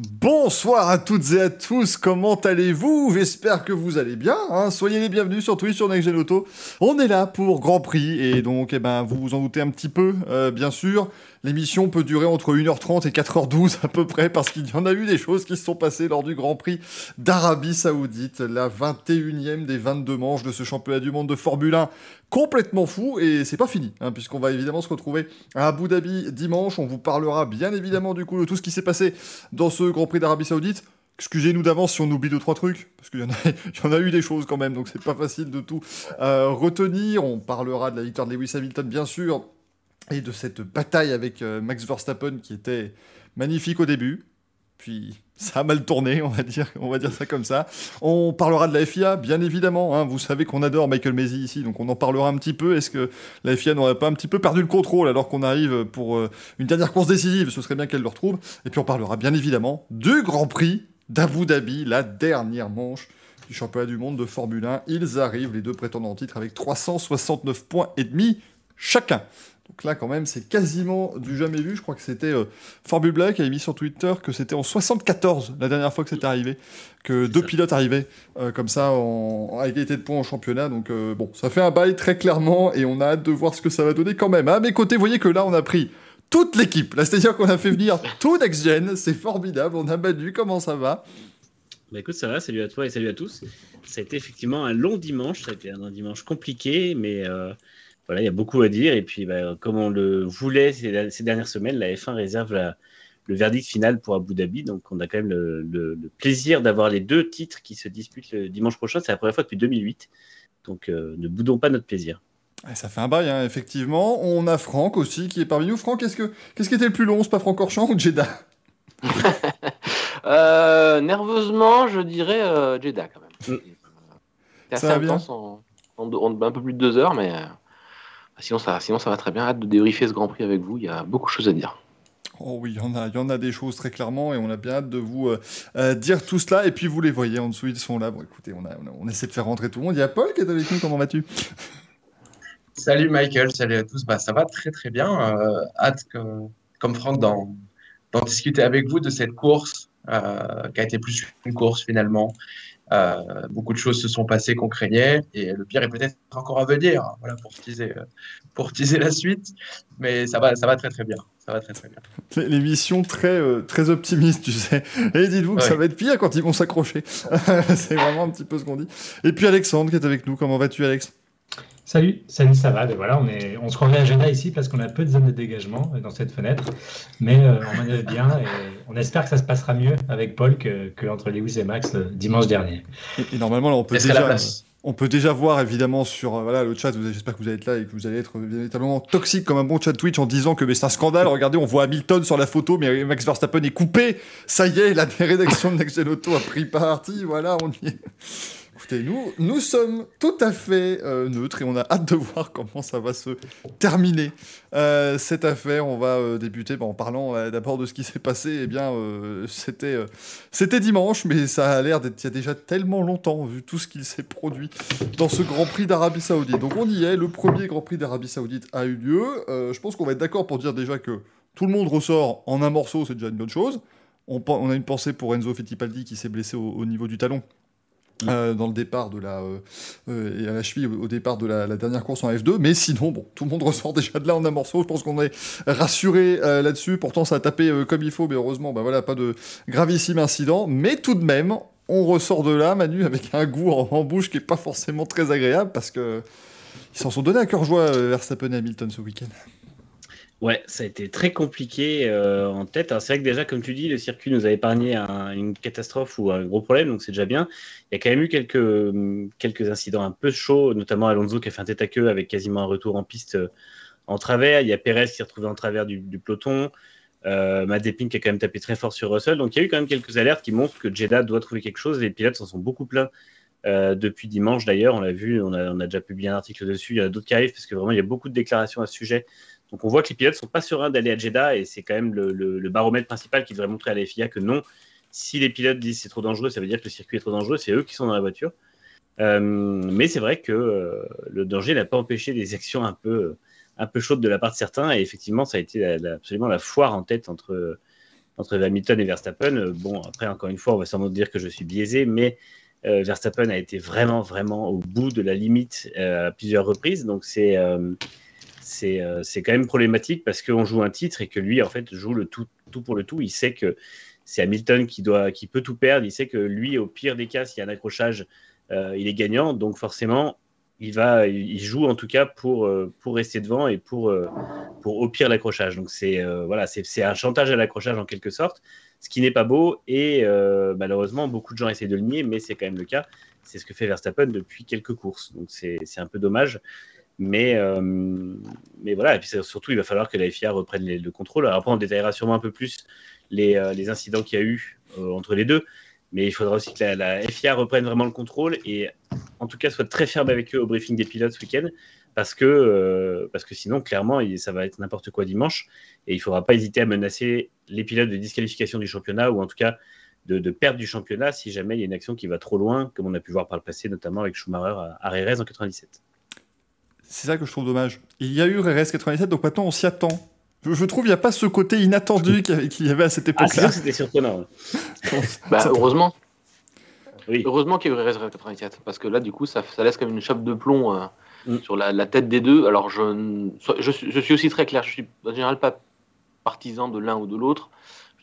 Bonsoir à toutes et à tous, comment allez-vous? J'espère que vous allez bien. Hein. Soyez les bienvenus sur Twitch, sur Next Auto. On est là pour Grand Prix et donc, eh ben, vous vous en doutez un petit peu, euh, bien sûr. L'émission peut durer entre 1h30 et 4h12 à peu près parce qu'il y en a eu des choses qui se sont passées lors du Grand Prix d'Arabie Saoudite, la 21e des 22 manches de ce championnat du monde de Formule 1 complètement fou et c'est pas fini hein, puisqu'on va évidemment se retrouver à Abu Dhabi dimanche. On vous parlera bien évidemment du coup de tout ce qui s'est passé dans ce Grand Prix d'Arabie Saoudite. Excusez-nous d'avance si on oublie deux trois trucs, parce qu'il y, en a eu des choses quand même, donc c'est pas facile de tout euh, retenir. On parlera de la victoire de Lewis Hamilton, bien sûr, et de cette bataille avec euh, Max Verstappen qui était magnifique au début. Puis ça a mal tourné, on va dire, on va dire ça comme ça. On parlera de la FIA, bien évidemment. Hein. Vous savez qu'on adore Michael Maisie ici, donc on en parlera un petit peu. Est-ce que la FIA n'aurait pas un petit peu perdu le contrôle alors qu'on arrive pour euh, une dernière course décisive? Ce serait bien qu'elle le retrouve. Et puis on parlera bien évidemment du Grand Prix d'Abu Dhabi, la dernière manche du championnat du monde de Formule 1. Ils arrivent, les deux prétendants en titre, avec 369 points et demi chacun. Donc là, quand même, c'est quasiment du jamais vu. Je crois que c'était euh, Black qui avait mis sur Twitter que c'était en 74 la dernière fois que c'était arrivé, que deux pilotes arrivaient euh, comme ça en, à égalité de points en championnat. Donc euh, bon, ça fait un bail très clairement et on a hâte de voir ce que ça va donner quand même. À mes côtés, vous voyez que là, on a pris toute l'équipe. Là, c'est-à-dire qu'on a fait venir tout Next Gen. C'est formidable. On a battu. Comment ça va? Bah écoute, ça va, salut à toi et salut à tous. Ça a été effectivement un long dimanche, ça a été un dimanche compliqué, mais voilà, il y a beaucoup à dire. Et puis, bah, comme on le voulait ces, dernières semaines, la F1 réserve le verdict final pour Abu Dhabi. Donc, on a quand même le, plaisir d'avoir les deux titres qui se disputent le dimanche prochain. C'est la première fois depuis 2008. Donc, euh, ne boudons pas notre plaisir. ça fait un bail, hein, effectivement. On a Franck aussi qui est parmi nous. Franck, qu'est-ce, que, qu'est-ce qui était le plus long? C'est pas Franck Orchamp ou Jeddah euh, Nerveusement, je dirais euh, Jeddah quand même. Mm. C'est assez intense en, un peu plus de deux heures, mais. Sinon ça, sinon, ça va très bien. Hâte de débriefer ce Grand Prix avec vous. Il y a beaucoup de choses à dire. Oh oui, il y, en a, il y en a des choses très clairement et on a bien hâte de vous euh, euh, dire tout cela. Et puis vous les voyez en dessous, ils sont là. Bon, écoutez, on, a, on, essaie de faire rentrer tout le monde. Il y a Paul qui est avec nous. Comment vas-tu? Salut Michael, salut à tous. Bah, ça va très très bien. Euh, hâte, que, comme Franck, d'en, discuter avec vous de cette course qui a été plus une course finalement. Euh, beaucoup de choses se sont passées qu'on craignait et le pire est peut-être encore à venir. Voilà pour teaser, euh, pour teaser la suite, mais ça va, ça va très très bien. Ça va très très bien. L'émission très euh, très optimiste, tu sais. Et dites-vous que ça va être pire quand ils vont s'accrocher. C'est vraiment un petit peu ce qu'on dit. Et puis Alexandre qui est avec nous. Comment vas-tu, Alex? Salut, salut, ça va? Ben voilà, on, est, on se croirait à Genève ici parce qu'on a peu de zones de dégagement dans cette fenêtre, mais euh, on manœuvre bien et on espère que ça se passera mieux avec Paul que, que entre Lewis et Max le dimanche dernier. Et, normalement, là, on peut déjà, on peut déjà voir évidemment sur euh, voilà, le chat, j'espère que vous allez être là et que vous allez être véritablement toxique comme un bon chat Twitch en disant que c'est un scandale. Regardez, on voit Hamilton sur la photo, mais Max Verstappen est coupé. Ça y est, la rédaction de Next Auto a pris parti. Voilà, on y est. Nous, sommes tout à fait euh, neutres et on a hâte de voir comment ça va se terminer euh, cette affaire. On va euh, débuter bah, en parlant d'abord de ce qui s'est passé. Eh bien, c'était dimanche, mais ça a l'air d'être il y a déjà tellement longtemps vu tout ce qui s'est produit dans ce Grand Prix d'Arabie Saoudite. Donc on y est. Le premier Grand Prix d'Arabie Saoudite a eu lieu. je pense qu'on va être d'accord pour dire déjà que tout le monde ressort en un morceau, c'est déjà une bonne chose. On, on, a une pensée pour Enzo Fittipaldi qui s'est blessé au niveau du talon euh, dans le départ de la euh, euh, et à la cheville au, départ de la, dernière course en F2 mais sinon bon tout le monde ressort déjà de là en un morceau. Je pense qu'on est rassuré là-dessus. Pourtant ça a tapé comme il faut. Mais heureusement bah voilà pas de gravissime incident. Mais tout de même on ressort de là Manu avec un goût en, bouche qui est pas forcément très agréable parce que ils s'en sont donné à cœur joie Verstappen et Hamilton ce week-end Ouais, ça a été très compliqué euh, en tête. C'est vrai que déjà, comme tu dis, le circuit nous a épargné une catastrophe ou un gros problème, donc c'est déjà bien. Il y a quand même eu quelques, quelques incidents un peu chauds, notamment Alonso qui a fait un tête à queue avec quasiment un retour en piste euh, en travers. Il y a Perez qui s'est retrouvé en travers du, peloton. Euh, Mazepin qui a quand même tapé très fort sur Russell. Donc il y a eu quand même quelques alertes qui montrent que Jeddah doit trouver quelque chose. Les pilotes s'en sont beaucoup plaints euh, depuis dimanche d'ailleurs. On l'a vu, on a, déjà publié un article dessus. Il y en a d'autres qui arrivent parce que vraiment il y a beaucoup de déclarations à ce sujet donc on voit que les pilotes sont pas sereins d'aller à Jeddah et c'est quand même le, baromètre principal qui devrait montrer à la FIA que non, si les pilotes disent c'est trop dangereux, ça veut dire que le circuit est trop dangereux, c'est eux qui sont dans la voiture. Euh, mais c'est vrai que euh, le danger n'a pas empêché des actions un peu, un peu chaudes de la part de certains et effectivement ça a été absolument la foire en tête entre entre Hamilton et Verstappen. bon, après, encore une fois, on va sûrement dire que je suis biaisé, mais Verstappen a été vraiment, vraiment au bout de la limite à plusieurs reprises. Donc, c'est c'est quand même problématique parce qu'on joue un titre et que lui, en fait, joue le tout, pour le tout. Il sait que c'est Hamilton qui, doit, qui peut tout perdre. Il sait que lui, au pire des cas, s'il y a un accrochage, euh, il est gagnant. Donc forcément, il, va, il joue en tout cas pour, euh, pour rester devant et pour, euh, pour au pire l'accrochage. Donc c'est voilà, c'est un chantage à l'accrochage en quelque sorte, ce qui n'est pas beau. Et malheureusement, beaucoup de gens essaient de le nier, mais c'est quand même le cas. C'est ce que fait Verstappen depuis quelques courses. Donc c'est un peu dommage. Mais, mais voilà, et puis surtout, il va falloir que la FIA reprenne le contrôle. Alors après, on détaillera sûrement un peu plus euh, les, incidents qu'il y a eu euh, entre les deux. Mais il faudra aussi que la, FIA reprenne vraiment le contrôle et en tout cas soit très ferme avec eux au briefing des pilotes ce week-end parce que, euh, parce que sinon, clairement, ça va être n'importe quoi dimanche et il ne faudra pas hésiter à menacer les pilotes de disqualification du championnat ou en tout cas de, de perte du championnat si jamais il y a une action qui va trop loin, comme on a pu voir par le passé, notamment avec Schumacher à, à Rérez en 97. C'est ça que je trouve dommage. Il y a eu Rérez 97, donc maintenant on s'y attend. Je, trouve qu'il n'y a pas ce côté inattendu qu'il y avait à cette ah, époque-là. Ah, c'était surprenant. bah, heureusement. Oui. Heureusement qu'il y a eu Rez 84, parce que là, du coup, ça, ça laisse comme une chape de plomb euh, mm. sur la, tête des deux. Alors, je, je, je, suis aussi très clair, je suis en général pas partisan de l'un ou de l'autre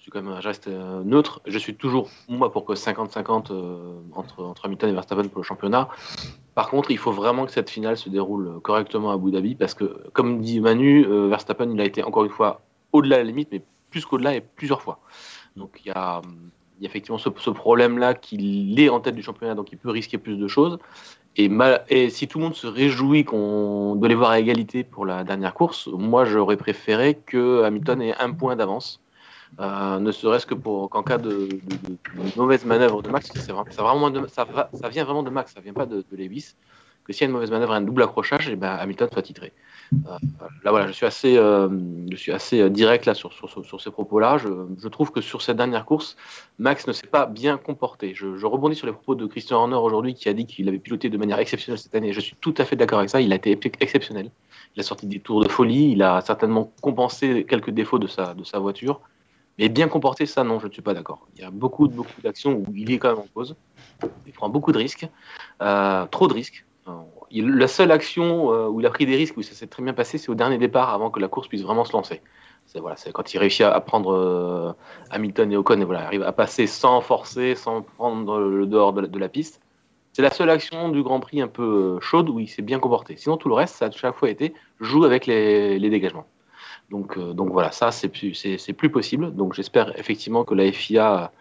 suis quand même, je reste euh, neutre. Je suis toujours, moi, pour que 50-50 euh, entre, entre Hamilton et Verstappen pour le championnat. Par contre, il faut vraiment que cette finale se déroule correctement à Abu Dhabi parce que, comme dit Manu, euh, Verstappen, il a été encore une fois au-delà de la limite, mais plus qu'au-delà et plusieurs fois. Donc il y a, effectivement ce, problème-là qu'il est en tête du championnat, donc il peut risquer plus de choses. Et, et si tout le monde se réjouit qu'on de les voir à égalité pour la dernière course, moi j'aurais préféré que Hamilton ait un point d'avance euh, ne serait-ce que pour qu'en cas de, mauvaise manœuvre de Max, ça, vraiment ça, ça, vient vraiment de Max, ça vient pas de, Lewis, que s'il y a une mauvaise manœuvre un double accrochage, et eh ben Hamilton soit titré. Euh, là voilà, je suis assez, euh, je suis assez direct là sur, sur, ces propos-là. Je, trouve que sur cette dernière course, Max ne s'est pas bien comporté. Je, je, rebondis sur les propos de Christian Horner aujourd'hui qui a dit qu'il avait piloté de manière exceptionnelle cette année. Je suis tout à fait d'accord avec ça. Il a été exceptionnel. Il a sorti des tours de folie. Il a certainement compensé quelques défauts de sa, de sa voiture. Mais bien comporté, ça, non, je ne suis pas d'accord. Il y a beaucoup, beaucoup d'actions où il est quand même en cause. Il prend beaucoup de risques, euh, trop de risques. la seule action euh, où il a pris des risques, où ça s'est très bien passé, c'est au dernier départ, avant que la course puisse vraiment se lancer. C'est voilà, quand il réussit à, prendre euh, Hamilton et Ocon et voilà, arrive à passer sans forcer, sans prendre le dehors de la, piste. C'est la seule action du Grand Prix un peu chaude où il s'est bien comporté. Sinon, tout le reste, ça a chaque fois été joue avec les dégagements. Donc, euh, donc voilà, ça, c'est plus, possible. Donc j'espère effectivement que la FIA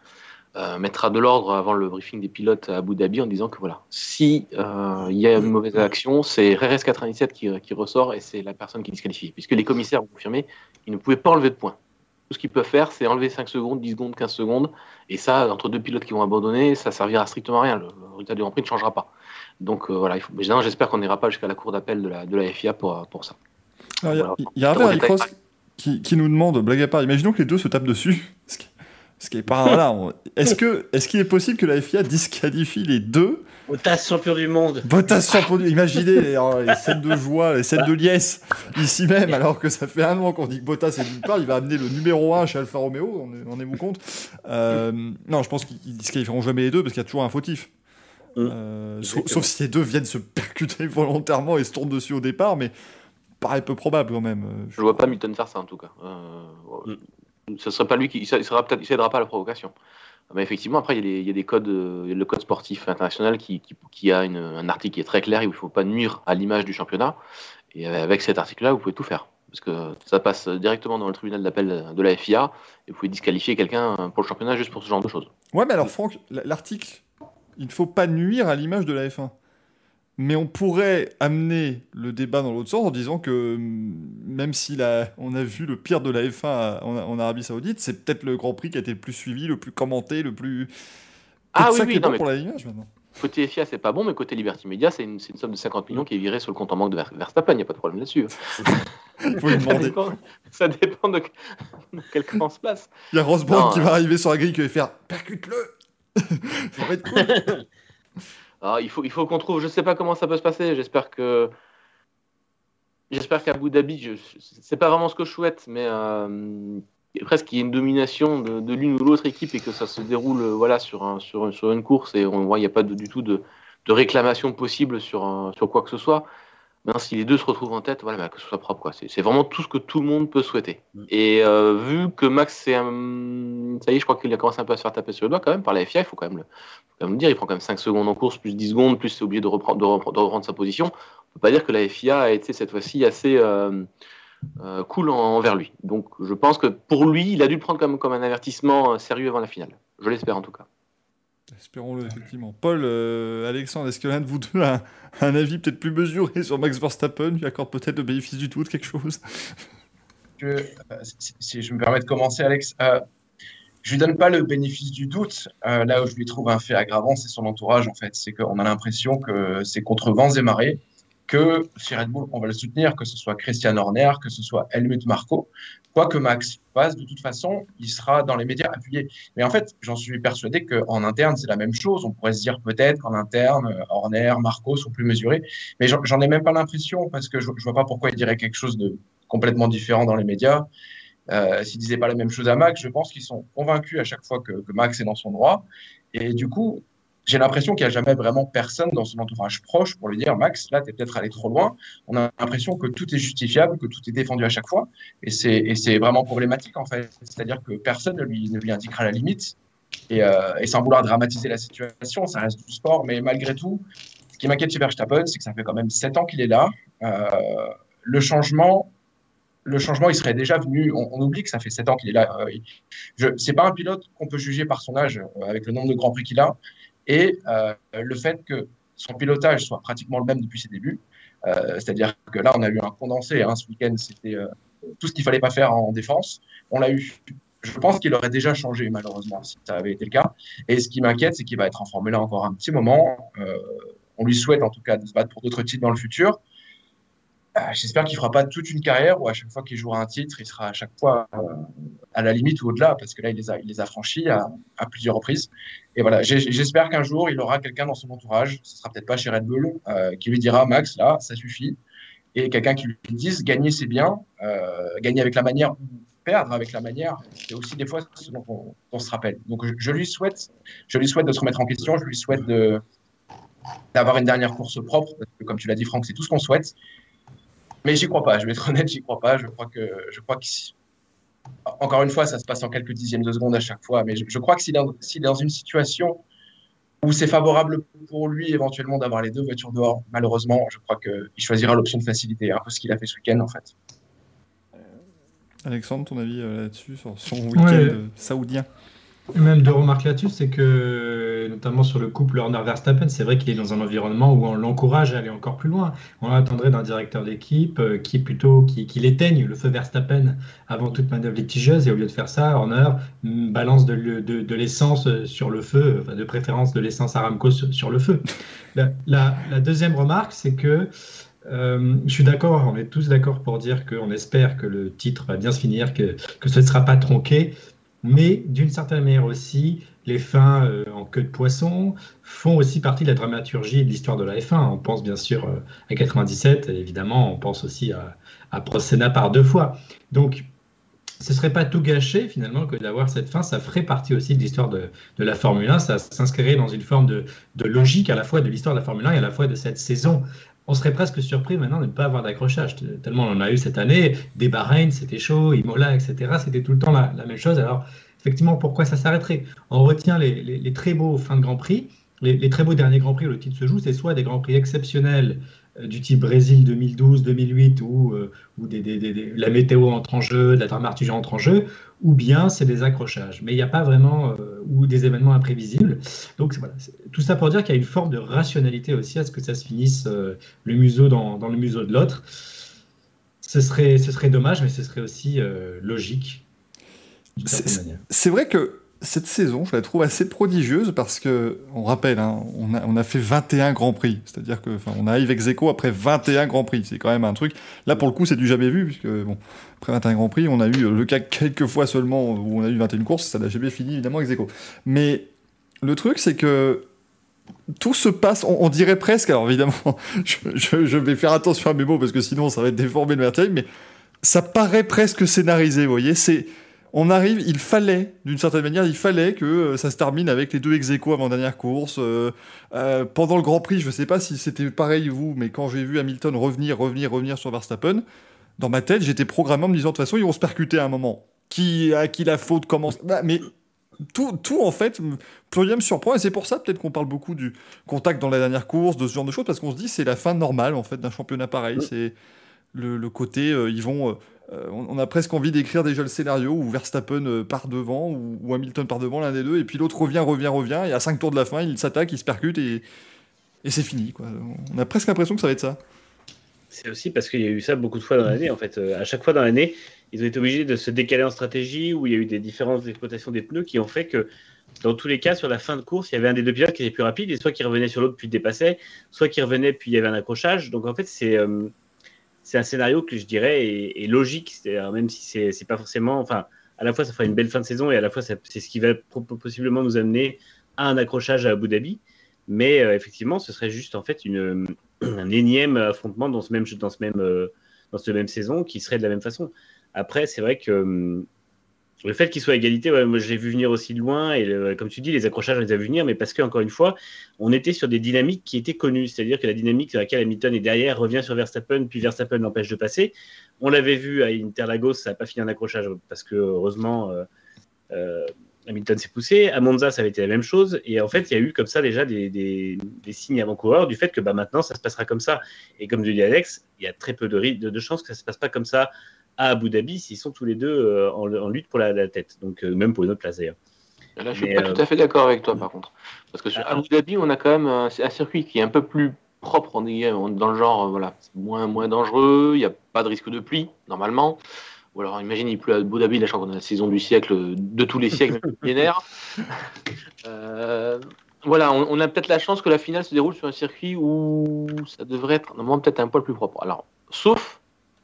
euh, mettra de l'ordre avant le briefing des pilotes à Abu Dhabi en disant que voilà, si euh, il y a une mauvaise action, c'est RS 97 qui, ressort et c'est la personne qui disqualifie. Puisque les commissaires ont confirmé, ils ne pouvaient pas enlever de points. Tout ce qu'ils peuvent faire, c'est enlever 5 secondes, 10 secondes, 15 secondes. Et ça, entre deux pilotes qui vont abandonner, ça servira strictement à rien. Le, résultat du Grand Prix ne changera pas. Donc voilà, j'espère qu'on n'ira pas jusqu'à la cour d'appel de la, de la FIA pour, pour ça. Il y, a un qui, qui, nous demande, blague à part, imaginons que les deux se tapent dessus. Ce qui, est pas. voilà, est-ce que est-ce qu'il est possible que la FIA disqualifie les deux? Bottas champion du monde. Bottas champion du Imaginez les, les, scènes de joie, les scènes de liesse ici même, alors que ça fait un an qu'on dit que Bottas est d'une part, il va amener le numéro 1 chez Alfa Romeo, on est, vous compte euh, Non, je pense qu'ils disqualifieront jamais les deux parce qu'il y a toujours un fautif. Hum. Euh, sauf, si les deux viennent se percuter volontairement et se tournent dessus au départ, mais paraît peu probable quand même. Euh, je, vois pas Milton faire ça en tout cas. Euh, mm. Ce serait pas lui qui, il sera peut-être, s'aidera pas à la provocation. Mais effectivement, après, il y a, des, codes, euh, le code sportif international qui, qui, a un article qui est très clair où il ne faut pas nuire à l'image du championnat. Et avec cet article-là, vous pouvez tout faire. Parce que ça passe directement dans le tribunal d'appel de la FIA et vous pouvez disqualifier quelqu'un pour le championnat juste pour ce genre de choses. Ouais, mais alors, Franck, l'article, il ne faut pas nuire à l'image de la F1 mais on pourrait amener le débat dans l'autre sens en disant que mm, même si on a vu le pire de la F1 en, Arabie Saoudite, c'est peut-être le Grand Prix qui a été le plus suivi, le plus commenté, le plus. Ah oui, oui, non, pour la image maintenant. Côté FIA, c'est pas bon, mais côté Liberty Media, c'est une, somme de 50 millions qui est virée sur le compte en banque de Verstappen, il n'y a pas de problème là-dessus. Demander. Ça dépend, de, quel camp se place. Il y a Rosberg qui va euh, arriver sur la grille qui va faire percute-le Ça va être cool Alors, il faut, il faut qu'on trouve, je sais pas comment ça peut se passer. J'espère que. J'espère qu'à Abu Dhabi, je... c'est pas vraiment ce que je souhaite, mais euh, presque qu'il y ait une domination de, l'une ou l'autre équipe et que ça se déroule voilà, sur, un, sur, sur une course et on voit il n'y a pas du tout de, de réclamation possible sur, sur quoi que ce soit. Maintenant, si les deux se retrouvent en tête, voilà, bah, que ce soit propre. Quoi. C'est, vraiment tout ce que tout le monde peut souhaiter. Mm. Et euh, vu que Max, c'est un... ça y est, je crois qu'il a commencé un peu à se faire taper sur le doigt quand même par la FIA, il faut quand même le, faut quand même le dire. Il prend quand même 5 secondes en course, plus 10 secondes, plus c'est obligé de reprendre, de, reprendre, sa position. On ne peut pas dire que la FIA a été cette fois-ci assez euh, euh, cool envers lui. Donc je pense que pour lui, il a dû le prendre comme, comme un avertissement sérieux avant la finale. Je l'espère en tout cas. Espérons-le, effectivement. Paul, euh, Alexandre, est-ce que l'un de vous deux a un avis peut-être plus mesuré sur Max Verstappen lui accorde peut-être le bénéfice du doute, quelque chose? Euh, si, je me permets de commencer, Alex, euh, je lui donne pas le bénéfice du doute. Euh, là où je lui trouve un fait aggravant, c'est son entourage, en fait. C'est qu'on a l'impression que c'est contre vents et marées que chez Red Bull, on va le soutenir, que ce soit Christian Horner, que ce soit Helmut Marko. Quoi que Max fasse, de toute façon, il sera dans les médias appuyé. Mais en fait, j'en suis persuadé qu'en interne, c'est la même chose. On pourrait se dire peut-être qu'en interne, Horner, Marco sont plus mesurés. Mais j'en ai même pas l'impression parce que je, je vois pas pourquoi il dirait quelque chose de complètement différent dans les médias. Euh, S'ils disaient pas la même chose à Max, je pense qu'ils sont convaincus à chaque fois que, que Max est dans son droit. Et du coup, j'ai l'impression qu'il n'y a jamais vraiment personne dans son entourage proche pour lui dire Max, là, tu es peut-être allé trop loin. On a l'impression que tout est justifiable, que tout est défendu à chaque fois. Et c'est vraiment problématique, en fait. C'est-à-dire que personne ne lui, indiquera la limite. Et, euh, et, sans vouloir dramatiser la situation, ça reste du sport. Mais malgré tout, ce qui m'inquiète chez Verstappen, c'est que ça fait quand même 7 ans qu'il est là. Euh, le changement, le changement, il serait déjà venu. On, oublie que ça fait 7 ans qu'il est là. Euh, c'est pas un pilote qu'on peut juger par son âge, euh, avec le nombre de grands prix qu'il a et euh, le fait que son pilotage soit pratiquement le même depuis ses débuts. Euh, c'est-à-dire que là, on a eu un condensé. Hein, ce week-end, c'était euh, tout ce qu'il fallait pas faire en défense. On l'a eu. Je pense qu'il aurait déjà changé, malheureusement, si ça avait été le cas. Et ce qui m'inquiète, c'est qu'il va être en Formule 1 encore un petit moment. on lui souhaite en tout cas de se battre pour d'autres titres dans le futur. Euh, j'espère qu'il fera pas toute une carrière où à chaque fois qu'il jouera un titre, il sera à chaque fois euh, à la limite ou au-delà, parce que là, il les a, il les a franchis à, plusieurs reprises. Et voilà, j'espère qu'un jour, il aura quelqu'un dans son entourage, ce sera peut-être pas chez Red Bull, euh, qui lui dira Max, là, ça suffit. Et quelqu'un qui lui dise gagner, c'est bien, euh, gagner avec la manière perdre avec la manière, c'est aussi des fois ce dont on, se rappelle. Donc je, lui souhaite, je lui souhaite de se remettre en question, je lui souhaite d'avoir une dernière course propre, parce que comme tu l'as dit, Franck, c'est tout ce qu'on souhaite. Mais j'y crois pas, je vais être honnête, j'y crois pas. Je crois que, je crois que encore une fois, ça se passe en quelques dixièmes de seconde à chaque fois, mais je, crois que s'il est, dans une situation où c'est favorable pour lui éventuellement d'avoir les deux voitures dehors, malheureusement, je crois qu'il choisira l'option de facilité, un peu ce qu'il a fait ce week-end en fait. Alexandre, ton avis euh, là-dessus, sur son week-end saoudien? Même deux remarques là-dessus, c'est que, notamment sur le couple Horner-Verstappen, c'est vrai qu'il est dans un environnement où on l'encourage à aller encore plus loin. On attendrait d'un directeur d'équipe euh, qui plutôt qui, qui l'éteigne le feu Verstappen avant toute manœuvre litigieuse, et au lieu de faire ça, Horner balance de, l'essence sur le feu, enfin de préférence de l'essence Aramco sur, le feu. La, deuxième remarque, c'est que euh, je suis d'accord, on est tous d'accord pour dire qu'on espère que le titre va bien se finir, que, que ce ne sera pas tronqué mais d'une certaine manière aussi, les fins euh, en queue de poisson font aussi partie de la dramaturgie et de l'histoire de la F1. On pense bien sûr euh, à 97, évidemment, on pense aussi à, à par deux fois. Donc, ce serait pas tout gâché finalement que d'avoir cette fin, ça ferait partie aussi de l'histoire de, la Formule 1, ça s'inscrirait dans une forme de, logique à la fois de l'histoire de la Formule 1 et à la fois de cette saison on serait presque surpris maintenant de ne pas avoir d'accrochage, tellement on en a eu cette année. Des Bahreïn, c'était chaud, Imola, etc. C'était tout le temps la, même chose. Alors, effectivement, pourquoi ça s'arrêterait? On retient les, très beaux fins de Grand Prix, les, très beaux derniers Grands Prix où le titre se joue, c'est soit des Grands Prix exceptionnels du type Brésil 2012, 2008, où, euh, la météo entre en jeu, la dramaturgie entre en jeu, ou bien c'est des accrochages. Mais il n'y a pas vraiment, euh, ou des événements imprévisibles. Donc voilà, tout ça pour dire qu'il y a une forme de rationalité aussi à ce que ça se finisse le museau dans, le museau de l'autre. Ce serait, ce serait dommage, mais ce serait aussi logique. C'est vrai que cette saison, je la trouve assez prodigieuse parce que, on rappelle, hein, on, a, on, a, fait 21 Grands Prix. C'est-à-dire que, on arrive ex aequo après 21 Grands Prix. C'est quand même un truc. Là, pour le coup, c'est du jamais vu, puisque, bon, après 21 Grands Prix, on a eu le cas quelques fois seulement où on a eu 21 courses. Ça n'a jamais fini, évidemment, ex aequo. Mais le truc, c'est que tout se passe, on, dirait presque, alors évidemment, je, vais faire attention à mes mots parce que sinon ça va être déformé vertige, mais ça paraît presque scénarisé, vous voyez. C'est on arrive, il fallait, d'une certaine manière, il fallait que euh, ça se termine avec les deux ex avant dernière course. Euh, euh, pendant le Grand Prix, je ne sais pas si c'était pareil vous, mais quand j'ai vu Hamilton revenir, revenir, revenir sur Verstappen, dans ma tête, j'étais programmé en me disant de toute façon, ils vont se percuter à un moment. Qui à qui la faute commence bah, Mais tout, tout, en fait, plus rien me surprend et c'est pour ça peut-être qu'on parle beaucoup du contact dans la dernière course, de ce genre de choses, parce qu'on se dit c'est la fin normale en fait d'un championnat pareil. C'est le, côté, ils vont euh, on, a presque envie d'écrire déjà le scénario où Verstappen euh, part devant ou, Hamilton part devant, l'un des deux, et puis l'autre revient, revient, revient, et à 5 tours de la fin, il s'attaque, il se percute, et, c'est fini. On a presque l'impression que ça va être ça. C'est aussi parce qu'il y a eu ça beaucoup de fois dans l'année. En fait, euh, à chaque fois dans l'année, ils ont été obligés de se décaler en stratégie, où il y a eu des différences d'exploitation des pneus qui ont fait que, dans tous les cas, sur la fin de course, il y avait un des deux pilotes qui était plus rapide, et soit qui revenait sur l'autre puis dépassait, soit qui revenait puis il y avait un accrochage. Donc en fait, c'est c'est un scénario que je dirais est, logique, même si c'est pas forcément. Enfin, à la fois, ça fera une belle fin de saison et à la fois, c'est ce qui va possiblement nous amener à un accrochage à Abu Dhabi. Mais euh, effectivement, ce serait juste en fait un énième affrontement dans ce même dans ce même euh, dans ce même saison qui serait de la même façon. Après, c'est vrai que hum, le fait qu'il soit égalité, moi je l'ai vu venir aussi loin, et comme tu dis, les accrochages, on les a vu venir, mais parce qu'encore une fois, on était sur des dynamiques qui étaient connues, c'est-à-dire que la dynamique sur laquelle Hamilton est derrière revient sur Verstappen, puis Verstappen l'empêche de passer. On l'avait vu à Interlagos, ça n'a pas fini un accrochage, parce que heureusement, euh, euh, Hamilton s'est poussé. À Monza, ça avait été la même chose, et en fait, il y a eu comme ça déjà des, signes avant-coureurs du fait que bah, maintenant, ça se passera comme ça. Et comme dit Alex, il y a très peu de, de, chances que ça se passe pas comme ça à Abu Dhabi s'ils sont tous les deux euh, en, lutte pour la, tête. Donc, euh, même pour une autre place d'ailleurs. Là, je suis pas tout à fait d'accord avec toi, par contre. Parce que sur ah. Abu Dhabi, on a quand même un, circuit qui est un peu plus propre, on est dans le genre, voilà, moins, moins dangereux, il n'y a pas de risque de pluie, normalement. Ou alors, imagine, il pleut à Abu Dhabi, là, je crois qu'on a la saison du siècle, de tous les siècles, millénaires. Euh, voilà, on, a peut-être la chance que la finale se déroule sur un circuit où ça devrait être normalement peut-être un poil plus propre. Alors, sauf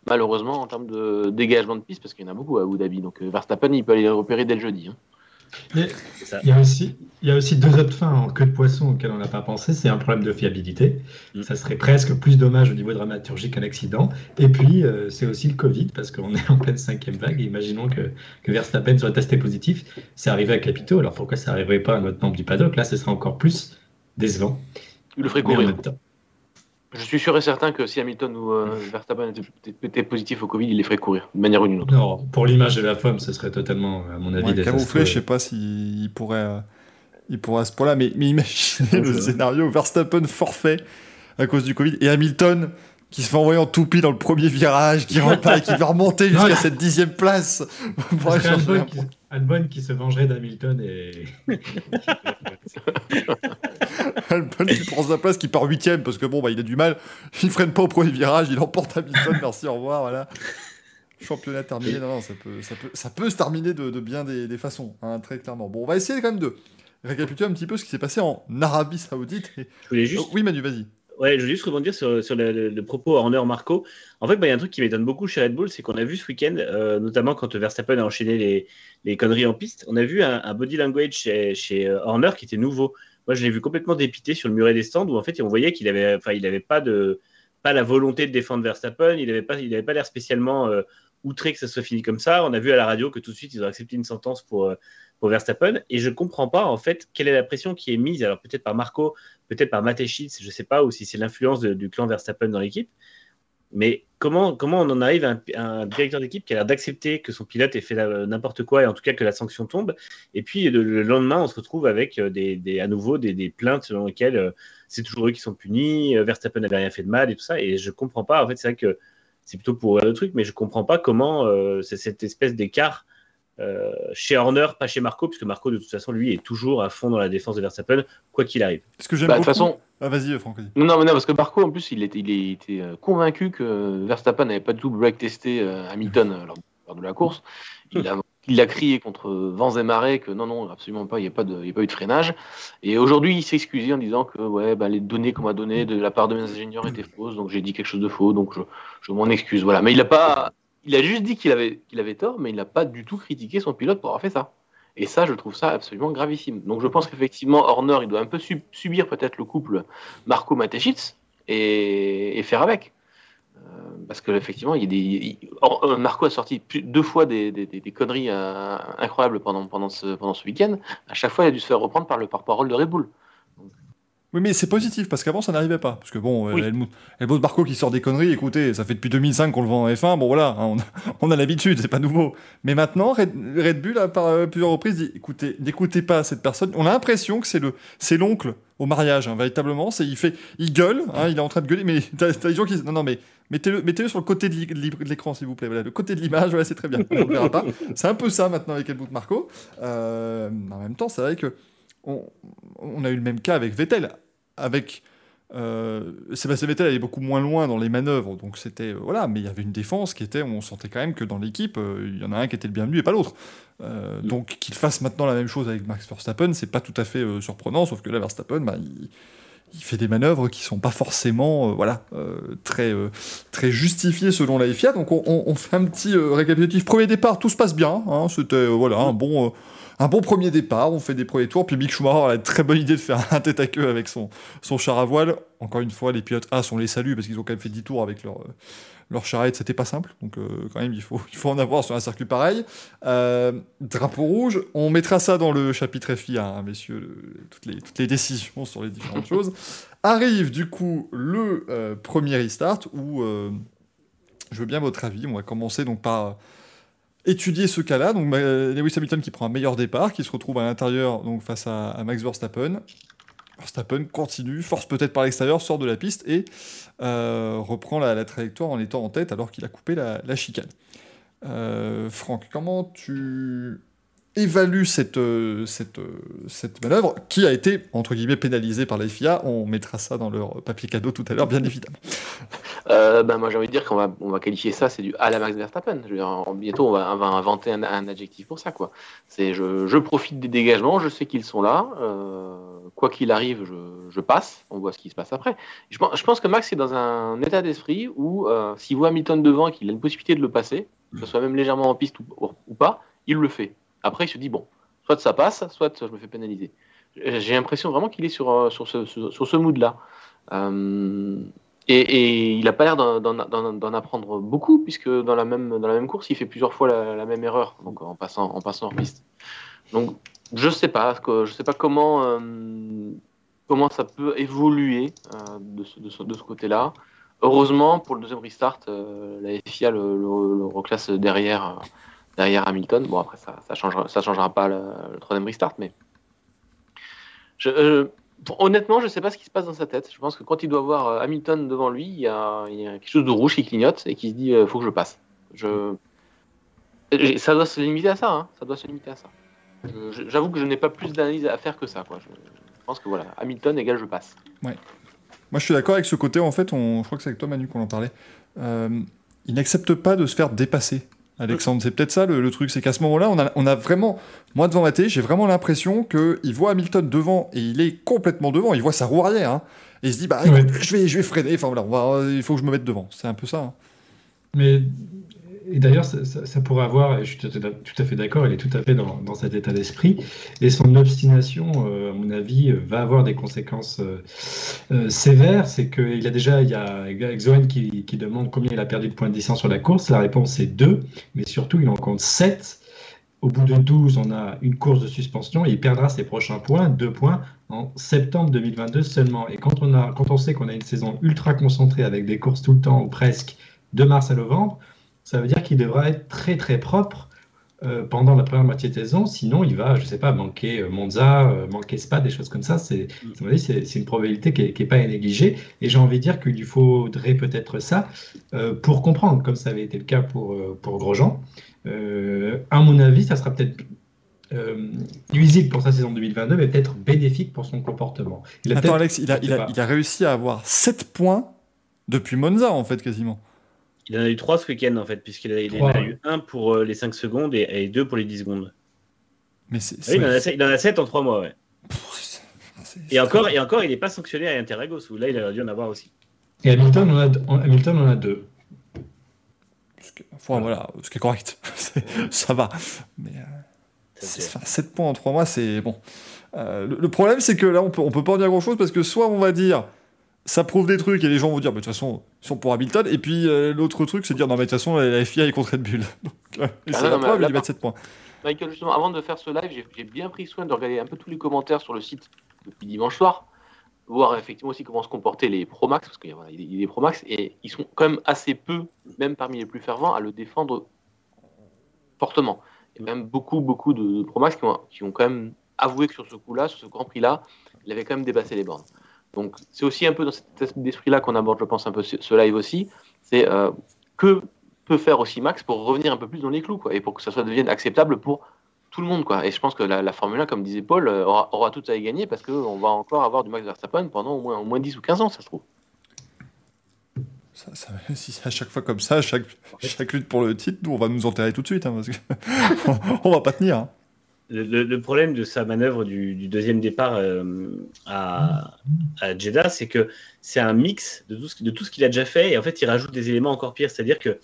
malheureusement, en termes de dégagement de piste, parce qu'il y en a beaucoup à Abu Dhabi. Donc euh, Verstappen, il peut aller les repérer dès le jeudi. Hein. Il y, a aussi, il y a aussi deux autres fins en queue de poisson auxquelles on n'a pas pensé. C'est un problème de fiabilité. Mm. Ça serait presque plus dommage au niveau dramaturgique qu'un accident. Et puis, euh, c'est aussi le Covid, parce qu'on est en pleine cinquième vague. imaginons que, que, Verstappen soit testé positif. C'est arrivé à Capito. Alors pourquoi ça n'arriverait pas à notre membre du paddock? Là, ce serait encore plus décevant. Il le ferait courir. Je suis sûr et certain que si Hamilton ou euh, Verstappen étaient, positifs au Covid, il les ferait courir de manière ou d'une autre. Non, pour l'image de la femme, ce serait totalement, à mon avis, ouais, camouflé. Je sais pas s'il pourrait, euh, il pourrait à ce point-là, mais, mais imaginez le scénario Verstappen forfait à cause du Covid et Hamilton qui se fait envoyer en toupie dans le premier virage, qui rentre pas et qui va remonter jusqu'à cette dixième place. Albon qui, se vengerait d'Hamilton et. Albon qui prend sa place, qui part huitième parce que bon, bah, il a du mal. Il freine pas au premier virage, il emporte Hamilton. Merci, au revoir, voilà. Championnat terminé, non, non, ça peut, ça peut, ça peut se terminer de, de bien des, des façons, hein, très clairement. Bon, on va essayer quand même de récapituler un petit peu ce qui s'est passé en Arabie Saoudite. Je voulais juste. Oh, oui, Manu, vas-y. Ouais, je veux juste rebondir sur, sur le, propos Horner Marco. En fait, bah, il y a un truc qui m'étonne beaucoup chez Red Bull, c'est qu'on a vu ce week-end, euh, notamment quand Verstappen a enchaîné les, les, conneries en piste, on a vu un, body language chez, chez, euh, Horner qui était nouveau. Moi, je l'ai vu complètement dépité sur le muret des stands, où en fait, on voyait qu'il avait, enfin, il avait pas pas la volonté de défendre Verstappen, il n'avait pas, pas l'air spécialement euh, outré que ça soit fini comme ça. On a vu à la radio que tout de suite, ils ont accepté une sentence pour pour Verstappen. Et je ne comprends pas, en fait, quelle est la pression qui est mise, alors peut-être par Marco, peut-être par Matechitz, je ne sais pas, ou si c'est l'influence du clan Verstappen dans l'équipe. Mais comment, comment on en arrive à un, directeur d'équipe qui a l'air d'accepter que son pilote ait fait n'importe quoi, et en tout cas que la sanction tombe, et puis le, lendemain, on se retrouve avec euh, à nouveau des, plaintes selon lesquelles euh, c'est toujours eux qui sont punis, euh, Verstappen n'avait rien fait de mal et tout ça, et je ne comprends pas, en fait, c'est vrai que c'est plutôt pour le truc, mais je comprends pas comment c'est cette espèce d'écart euh, chez Horner, pas chez Marco, puisque Marco, de toute façon, lui, est toujours à fond dans la défense de Verstappen, quoi qu'il arrive. Ce que j'aime bah, De toute façon. Ah, vas-y, Franck. Non, non, mais non, parce que Marco, en plus, il était, il était euh, convaincu que Verstappen n'avait pas du tout break testé euh, Hamilton lors, de la course. Il a, il a crié contre vents et marées que non, non, absolument pas, il n'y a, pas a pas eu de freinage. Et aujourd'hui, il s'est excusé en disant que ouais, bah, les données qu'on m'a données de la part de mes ingénieurs étaient fausses, donc j'ai dit quelque chose de faux, donc je, je m'en excuse. Voilà. Mais il n'a pas, il a juste dit qu'il avait, qu'il avait tort, mais il n'a pas du tout critiqué son pilote pour avoir fait ça. Et ça, je trouve ça absolument gravissime. Donc je pense qu'effectivement, Horner, il doit un peu subir peut-être le couple Marco Matechitz et, faire avec. Parce que effectivement, il y a des. Marco a sorti deux fois des, des, conneries incroyables pendant, pendant ce, pendant ce week-end. À chaque fois, il a dû se faire reprendre par le porte-parole de Red Bull. Oui, mais c'est positif parce qu'avant ça n'arrivait pas. Parce que bon, oui. Helmut, Marco qui sort des conneries, écoutez, ça fait depuis 2005 qu'on le vend en F1, bon voilà, hein, on, a, l'habitude, c'est pas nouveau. Mais maintenant, Red, Bull a par euh, plusieurs reprises dit écoutez, n'écoutez pas cette personne. On a l'impression que c'est le, c'est l'oncle au mariage, hein, véritablement. C'est, il fait, il gueule, hein, il est en train de gueuler, mais t'as, des gens qui disent non, non, mais mettez-le, sur le côté de l'écran, s'il vous plaît. Voilà, le côté de l'image, voilà, c'est très bien. On verra pas. C'est un peu ça maintenant avec Helmut Marco. Euh, en même temps, c'est vrai que on, a eu le même cas avec Vettel avec euh, Sébastien Vettel allait beaucoup moins loin dans les manœuvres, donc c'était euh, voilà, mais il y avait une défense qui était, on sentait quand même que dans l'équipe, euh, il y en a un qui était le bienvenu et pas l'autre. Donc qu'il fasse maintenant la même chose avec Max Verstappen, c'est pas tout à fait surprenant, sauf que là Verstappen, bah, il, fait des manœuvres qui sont pas forcément voilà très très justifiées selon la FIA. Donc on, fait un petit récapitulatif. Premier départ, tout se passe bien, hein, c'était voilà un bon un bon premier départ, on fait des premiers tours, puis Mick Schumacher a la très bonne idée de faire un tête à queue avec son, son char à voile. Encore une fois, les pilotes A sont les saluts parce qu'ils ont quand même fait 10 tours avec leur, euh, leur charrette, c'était pas simple, donc euh, quand même il faut, il faut en avoir sur un circuit pareil. Euh, drapeau rouge, on mettra ça dans le chapitre FIA, hein, messieurs, toutes, les, toutes les décisions sur les différentes choses. Arrive du coup le premier restart où je veux bien votre avis, on va commencer donc par étudier ce cas-là. Donc Lewis Hamilton qui prend un meilleur départ, qui se retrouve à l'intérieur donc face à, Max Verstappen. Verstappen continue, force peut-être par l'extérieur, sort de la piste et euh, reprend la, trajectoire en étant en tête alors qu'il a coupé la, chicane. Euh, Franck, comment tu évalue cette, euh, cette, euh, cette manœuvre qui a été, entre guillemets, pénalisée par la FIA. On mettra ça dans leur papier cadeau tout à l'heure, bien évidemment. Ben moi, j'ai envie de dire qu'on va, on va qualifier ça, c'est du à la Max Verstappen. Bientôt, on va, inventer un, adjectif pour ça. Quoi. C'est, je, je, profite des dégagements, je sais qu'ils sont là. quoi qu'il arrive, je, passe. On voit ce qui se passe après. Je, je pense que Max est dans un état d'esprit où, s'il voit Hamilton devant et qu'il a une possibilité de le passer, que ce soit même légèrement en piste ou pas, il le fait. Après, il se dit, bon, soit ça passe, soit je me fais pénaliser. J'ai l'impression vraiment qu'il est sur, euh, sur ce, sur ce mood-là. Euh, et, il n'a pas l'air d'en apprendre beaucoup, puisque dans la, même, dans la même course, il fait plusieurs fois la, même erreur, donc en passant, en passant en piste. Donc, je ne sais pas, je sais pas comment, euh, comment ça peut évoluer de ce, de ce, côté-là. Heureusement, pour le deuxième restart, la FIA le, le reclasse derrière derrière Hamilton. Bon, après, ça ne changera, ça changera pas le, troisième restart, mais. Je, honnêtement, je ne sais pas ce qui se passe dans sa tête. Je pense que quand il doit voir euh, Hamilton devant lui, il y, a, quelque chose de rouge qui clignote et qui se dit il euh, faut que je passe. Je... Ça doit se limiter à ça. Hein. Ça doit se limiter à ça. J'avoue que je n'ai pas plus d'analyse à faire que ça. Quoi. Je, pense que voilà, Hamilton égale je passe. Ouais. Moi, je suis d'accord avec ce côté. En fait, on, je crois que c'est avec toi, Manu, qu'on en parlait. Euh, il n'accepte pas de se faire dépasser. Alexandre. C'est peut-être ça le, truc, c'est qu'à ce moment-là, on a, on a, vraiment, moi devant ma télé, j'ai vraiment l'impression qu'il voit Hamilton devant et il est complètement devant, il voit sa roue arrière, hein. et il se dit, bah je, vais, je vais freiner, enfin voilà, il faut que je me mette devant. C'est un peu ça. Hein. Mais et d'ailleurs, ça, pourrait avoir, et je suis tout à fait d'accord, il est tout à fait dans, cet état d'esprit, et son obstination, euh, à mon avis, euh, va avoir des conséquences euh, sévères. C'est qu'il a déjà, il y a Xoen qui, demande combien il a perdu de points de distance sur la course. La réponse est 2, mais surtout, il en compte 7. Au bout de 12, on a une course de suspension et il perdra ses prochains points, 2 points, en septembre 2022 seulement. Et quand on, a, quand on sait qu'on a une saison ultra concentrée avec des courses tout le temps, ou presque, de mars à novembre, ça veut dire qu'il devra être très très propre euh, pendant la première moitié de saison, sinon il va, je ne sais pas, manquer euh, Monza, euh, manquer Spa, des choses comme ça. C'est c'est une probabilité qui n'est pas à négliger. Et j'ai envie de dire qu'il lui faudrait peut-être ça pour comprendre, comme ça avait été le cas pour, pour Grosjean. à mon avis, ça sera peut-être nuisible pour sa saison 2022, mais peut-être bénéfique pour son comportement. Il Attends, Alex, il a, il, a, il a, réussi à avoir 7 points depuis Monza, en fait, quasiment. Il en a eu 3 ce week-end, en fait, puisqu'il en a eu 1 pour euh, les 5 secondes et, 2 pour les 10 secondes. Mais ah il, en a 7, il, en a 7, en 3 mois, ouais. et, encore, et encore, il n'est pas sanctionné à Interagos, où là, il aurait dû en avoir aussi. Et Hamilton en a, Hamilton en a 2. Enfin, voilà, ce qui est correct. ça va. Mais euh, 7 points en 3 mois, c'est bon. Euh, le, le, problème, c'est que là, on peut, on peut pas en dire grand chose parce que soit on va dire ça prouve des trucs et les gens vont dire, bah, de toute façon, ils sont pour Hamilton. Et puis euh, l'autre truc, c'est de dire, non, mais de toute façon, la FIA est contre Red Bull. Donc, euh, et Ah c'est la preuve, mais il là, met 7 points. Michael, justement, avant de faire ce live, j'ai- j'ai bien pris soin de regarder un peu tous les commentaires sur le site depuis dimanche soir, voir effectivement aussi comment se comportaient les Promax, parce qu'il y a voilà, il y a des Promax, et ils sont quand même assez peu, même parmi les plus fervents, à le défendre fortement. Il y a même beaucoup, beaucoup de, de Promax qui ont, qui ont quand même avoué que sur ce coup-là, sur ce Grand Prix-là, il avait quand même dépassé les bornes. Donc c'est aussi un peu dans cet esprit d'esprit-là qu'on aborde, je pense, un peu ce, live aussi. C'est euh, que peut faire aussi Max pour revenir un peu plus dans les clous, quoi, et pour que ça soit devienne acceptable pour tout le monde, quoi. Et je pense que la, la Formule 1, comme disait Paul, euh, aura, aura tout à y gagner parce qu'on va encore avoir du Max Verstappen pendant au moins, au moins 10 ou 15 ans, ça se trouve. Ça, ça- si c'est à chaque fois comme ça, chaque, chaque lutte pour le titre, nous, on va nous enterrer tout de suite. hein, parce que on va pas tenir. hein. Le, problème de sa manœuvre du, deuxième départ euh, à, Jeddah, c'est que c'est un mix de tout ce, qu'il a déjà fait et en fait il rajoute des éléments encore pires. C'est-à-dire que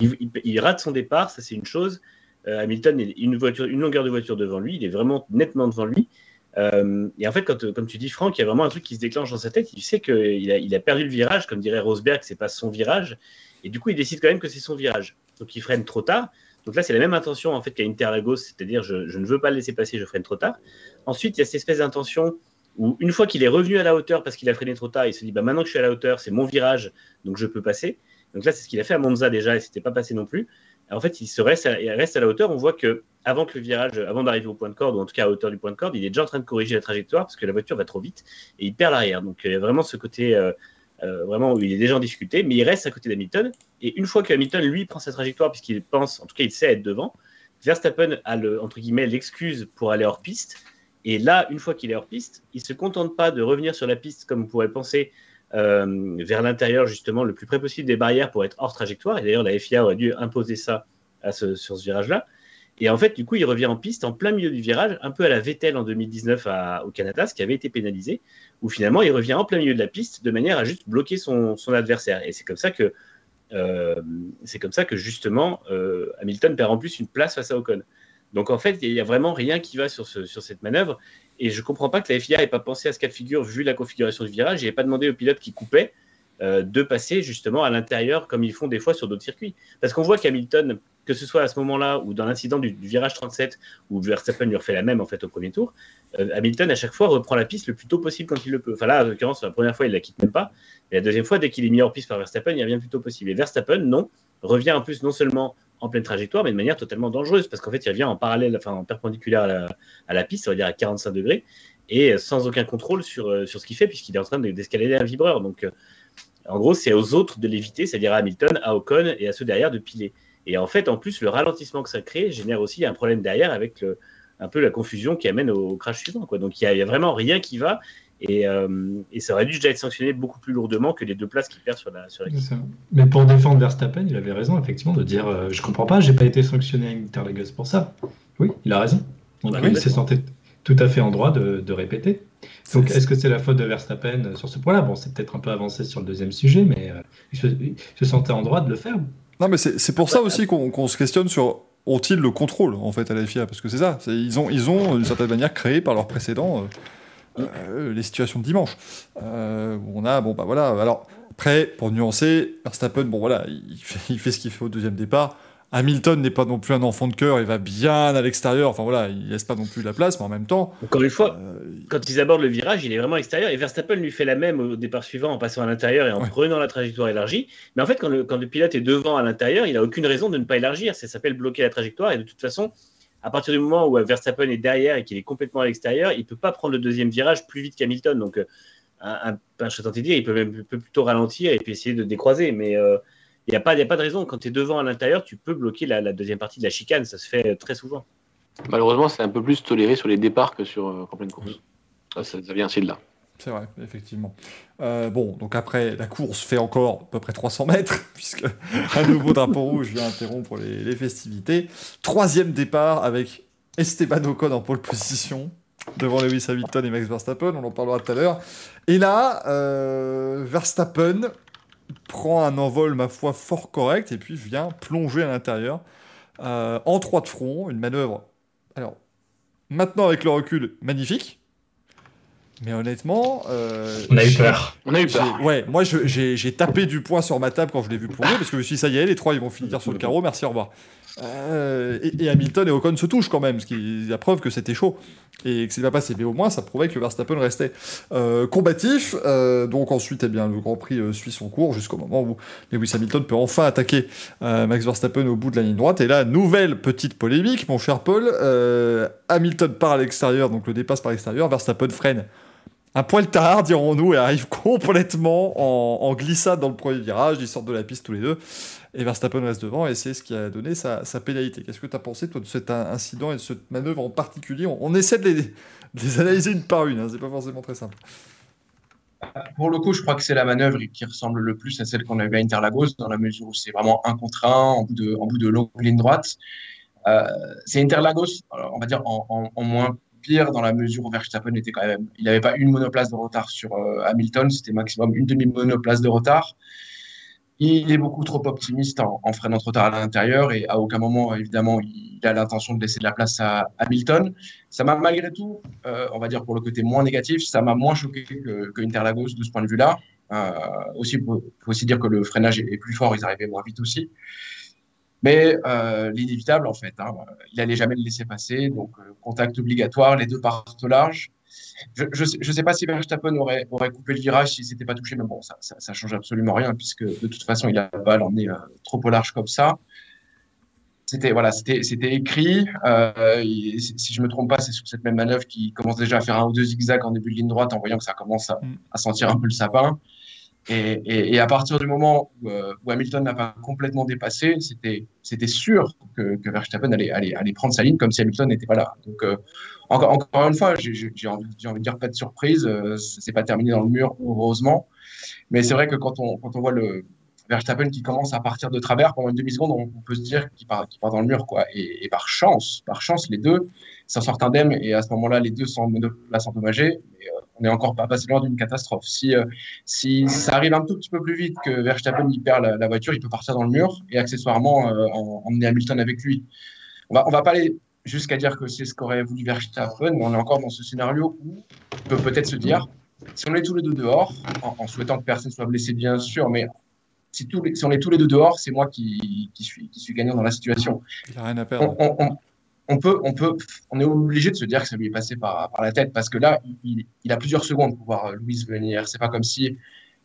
il, rate son départ, ça c'est une chose. Euh, Hamilton, il a une, longueur de voiture devant lui, il est vraiment nettement devant lui. Euh, et en fait, comme tu dis, Franck, il y a vraiment un truc qui se déclenche dans sa tête. Il sait qu'il a, a perdu le virage, comme dirait Rosberg, c'est pas son virage. Et du coup, il décide quand même que c'est son virage. Donc il freine trop tard. Donc là, c'est la même intention en fait qu'à Interlagos, c'est-à-dire je, ne veux pas le laisser passer, je freine trop tard. Ensuite, il y a cette espèce d'intention où une fois qu'il est revenu à la hauteur parce qu'il a freiné trop tard, il se dit bah maintenant que je suis à la hauteur, c'est mon virage, donc je peux passer. Donc là, c'est ce qu'il a fait à Monza déjà et c'était pas passé non plus. En fait, il se reste à, il reste à la hauteur. On voit que avant que le virage, avant d'arriver au point de corde ou en tout cas à hauteur du point de corde, il est déjà en train de corriger la trajectoire parce que la voiture va trop vite et il perd l'arrière. Donc il y a vraiment ce côté euh, euh, vraiment où il est déjà en difficulté, mais il reste à côté d'Hamilton. Et une fois que Hamilton lui prend sa trajectoire puisqu'il pense, en tout cas il sait être devant, Verstappen a le entre guillemets l'excuse pour aller hors piste. Et là, une fois qu'il est hors piste, il se contente pas de revenir sur la piste comme on pourrait penser euh, vers l'intérieur justement le plus près possible des barrières pour être hors trajectoire. Et d'ailleurs, la FIA aurait dû imposer ça sur ce virage-là. Et en fait, du coup, il revient en piste en plein milieu du virage, un peu à la Vettel en 2019 à- au Canada, ce qui avait été pénalisé, où finalement il revient en plein milieu de la piste de manière à juste bloquer son, adversaire. Et c'est comme ça que, euh, c'est comme ça que justement euh, Hamilton perd en plus une place face à Ocon. Donc en fait, il n'y a vraiment rien qui va sur, ce- sur cette manœuvre. Et je ne comprends pas que la FIA n'ait pas pensé à ce cas de figure vu la configuration du virage et n'ait pas demandé au pilote qui coupait euh, de passer justement à l'intérieur comme ils font des fois sur d'autres circuits. Parce qu'on voit qu'Hamilton, que ce soit à ce moment-là ou dans l'incident du, virage 37 où Verstappen lui refait la même en fait au premier tour, euh, Hamilton à chaque fois reprend la piste le plus tôt possible quand il le peut. Enfin là, en l'occurrence, la première fois il la quitte même pas, et la deuxième fois dès qu'il est mis hors piste par Verstappen, il revient le plus tôt possible. Et Verstappen, non, revient en plus non seulement en pleine trajectoire, mais de manière totalement dangereuse parce qu'en fait il revient en parallèle, enfin en perpendiculaire à la, piste, ça veut dire à 45 degrés, et sans aucun contrôle sur, euh, sur ce qu'il fait puisqu'il est en train de- d'escalader un vibreur. Donc euh, en gros, c'est aux autres de l'éviter, c'est-à-dire à Hamilton, à Ocon et à ceux derrière de piler. Et en fait, en plus, le ralentissement que ça crée génère aussi un problème derrière avec le- un peu la confusion qui amène au crash suivant. Quoi. Donc il n'y a, vraiment rien qui va. Et, euh, et ça aurait dû déjà être sanctionné beaucoup plus lourdement que les deux places qu'il perd sur la, sur la C'est ça. Mais pour défendre Verstappen, il avait raison, effectivement, de dire euh, Je comprends pas, j'ai pas été sanctionné à Interlagos pour ça. Oui, il a raison. Donc, Bah, oui, il s'est senti tout à fait en droit de, de répéter. Donc, est-ce que c'est la faute de Verstappen sur ce point-là? Bon, c'est peut-être un peu avancé sur le deuxième sujet, mais euh, il, se, il se sentait en droit de le faire. Non, mais c'est pour ça aussi qu'on se questionne sur ont-ils le contrôle en fait à la FIA parce que c'est ça, ils ont ils ont d'une certaine manière créé par leur précédent euh, euh, les situations de dimanche. Euh, où on a bon bah voilà alors après pour nuancer Verstappen bon voilà il fait, il fait ce qu'il fait au deuxième départ. Hamilton n'est pas non plus un enfant de cœur, il va bien à l'extérieur, enfin voilà, il laisse pas non plus la place, mais en même temps, Encore une fois, euh, quand ils abordent le virage, il est vraiment extérieur. Et Verstappen lui fait la même au départ suivant en passant à l'intérieur et en Ouais. prenant la trajectoire élargie. Mais en fait, quand le, quand le pilote est devant à l'intérieur, il n'a aucune raison de ne pas élargir. Ça s'appelle bloquer la trajectoire. Et de toute façon, à partir du moment où Verstappen est derrière et qu'il est complètement à l'extérieur, il ne peut pas prendre le deuxième virage plus vite qu'Hamilton. Donc, euh, un, un, un je tentais de dire, il peut même peut plutôt ralentir et puis essayer de décroiser. Mais euh, il n'y a, pas- il y a pas de raison. Quand tu es devant à l'intérieur, tu peux bloquer la, la deuxième partie de la chicane. Ça se fait euh, très souvent. Malheureusement, c'est un peu plus toléré sur les départs que sur euh, en pleine course. Ça, ça, ça vient aussi de là. C'est vrai, effectivement. Euh, bon, donc après, la course fait encore à peu près 300 mètres, puisque un nouveau drapeau rouge vient interrompre les, les festivités. Troisième départ avec Esteban Ocon en pole position, devant Lewis Hamilton et Max Verstappen, on en parlera tout à l'heure. Et là, euh, Verstappen prend un envol, ma foi, fort correct, et puis vient plonger à l'intérieur, euh, en trois de front, une manœuvre, alors, maintenant avec le recul, magnifique, Mais honnêtement. on a eu peur. On a eu peur. Ouais, moi j'ai tapé du poing sur ma table quand je l'ai vu plonger parce que je me suis dit, ça y est, les trois ils vont finir sur le carreau, merci, au revoir. Euh, et, Hamilton et Ocon se touchent quand même, ce qui est la preuve que c'était chaud et que c'est pas passé. Mais au moins, ça prouvait que Verstappen restait euh, combatif. Euh, donc ensuite, eh bien, le Grand Prix suit son cours jusqu'au moment où Lewis Hamilton peut enfin attaquer Max Verstappen au bout de la ligne droite. Et là, nouvelle petite polémique, mon cher Paul. Hamilton part à l'extérieur, donc le dépasse par l'extérieur. Verstappen freine un poil tard, dirons-nous, et arrive complètement en, glissade dans le premier virage. Ils sortent de la piste tous les deux et Verstappen reste devant, et c'est ce qui a donné sa, pénalité. Qu'est-ce que tu as pensé, toi, de cet incident et de cette manœuvre en particulier? On, essaie de les, analyser une par une, hein, c'est pas forcément très simple. Pour le coup, je crois que c'est la manœuvre qui ressemble le plus à celle qu'on a vue à Interlagos, dans la mesure où c'est vraiment un contre un, en bout de, en bout de longue ligne droite. Euh, c'est Interlagos, on va dire en, moins pire dans la mesure où Verstappen était quand même, il n'avait pas une monoplace de retard sur euh, Hamilton, c'était maximum une demi monoplace de retard. Il est beaucoup trop optimiste en, freinant trop tard à l'intérieur et à aucun moment, évidemment, il a l'intention de laisser de la place à Hamilton. Ça m'a malgré tout, euh, on va dire pour le côté moins négatif, ça m'a moins choqué que, Interlagos de ce point de vue-là. Euh, aussi, faut aussi dire que le freinage est plus fort, ils arrivaient moins vite aussi. Mais euh, l'inévitable, en fait, hein, il n'allait jamais le laisser passer. Donc, euh, contact obligatoire, les deux partent au large. Je ne sais, pas si Verstappen aurait, aurait coupé le virage s'il ne s'était pas touché, mais bon, ça ne change absolument rien, puisque de toute façon, il a pas l'emmener euh, trop au large comme ça. C'était voilà, c'était écrit. Euh, si je me trompe pas, c'est sur cette même manœuvre qui commence déjà à faire un ou deux zigzags en début de ligne droite, en voyant que ça commence à, mm. à sentir un peu le sapin. Et, et, et, à partir du moment où, euh, où Hamilton n'a pas complètement dépassé, c'était sûr que, que Verstappen allait, allait, allait, prendre sa ligne comme si Hamilton n'était pas là. Donc, euh, encore, encore une fois, j'ai envie, envie, de dire pas de surprise. Euh, c'est pas terminé dans le mur, heureusement. Mais c'est vrai que quand on, quand on voit le Verstappen qui commence à partir de travers pendant une demi-seconde, on, peut se dire qu'il part, dans le mur. Quoi. Et, par chance, par chance, les deux s'en sortent indemnes. Et à ce moment-là, les deux sont monoplace endommagés. Mais, euh, on n'est encore pas passé loin d'une catastrophe. Si, euh, si ça arrive un tout petit peu plus vite que Verstappen il perd la, voiture, il peut partir dans le mur et accessoirement euh, emmener Hamilton avec lui. On va, on va pas aller jusqu'à dire que c'est ce qu'aurait voulu Verstappen, mais on est encore dans ce scénario où on peut peut-être se dire, si on est tous les deux dehors, en, souhaitant que personne soit blessé bien sûr, mais si, tous si on est tous les deux dehors, c'est moi qui, qui, suis, qui suis gagnant dans la situation. Il a rien à perdre on peut, on peut, on est obligé de se dire que ça lui est passé par, par la tête parce que là, il, il a plusieurs secondes pour voir euh, Louis venir. C'est pas comme si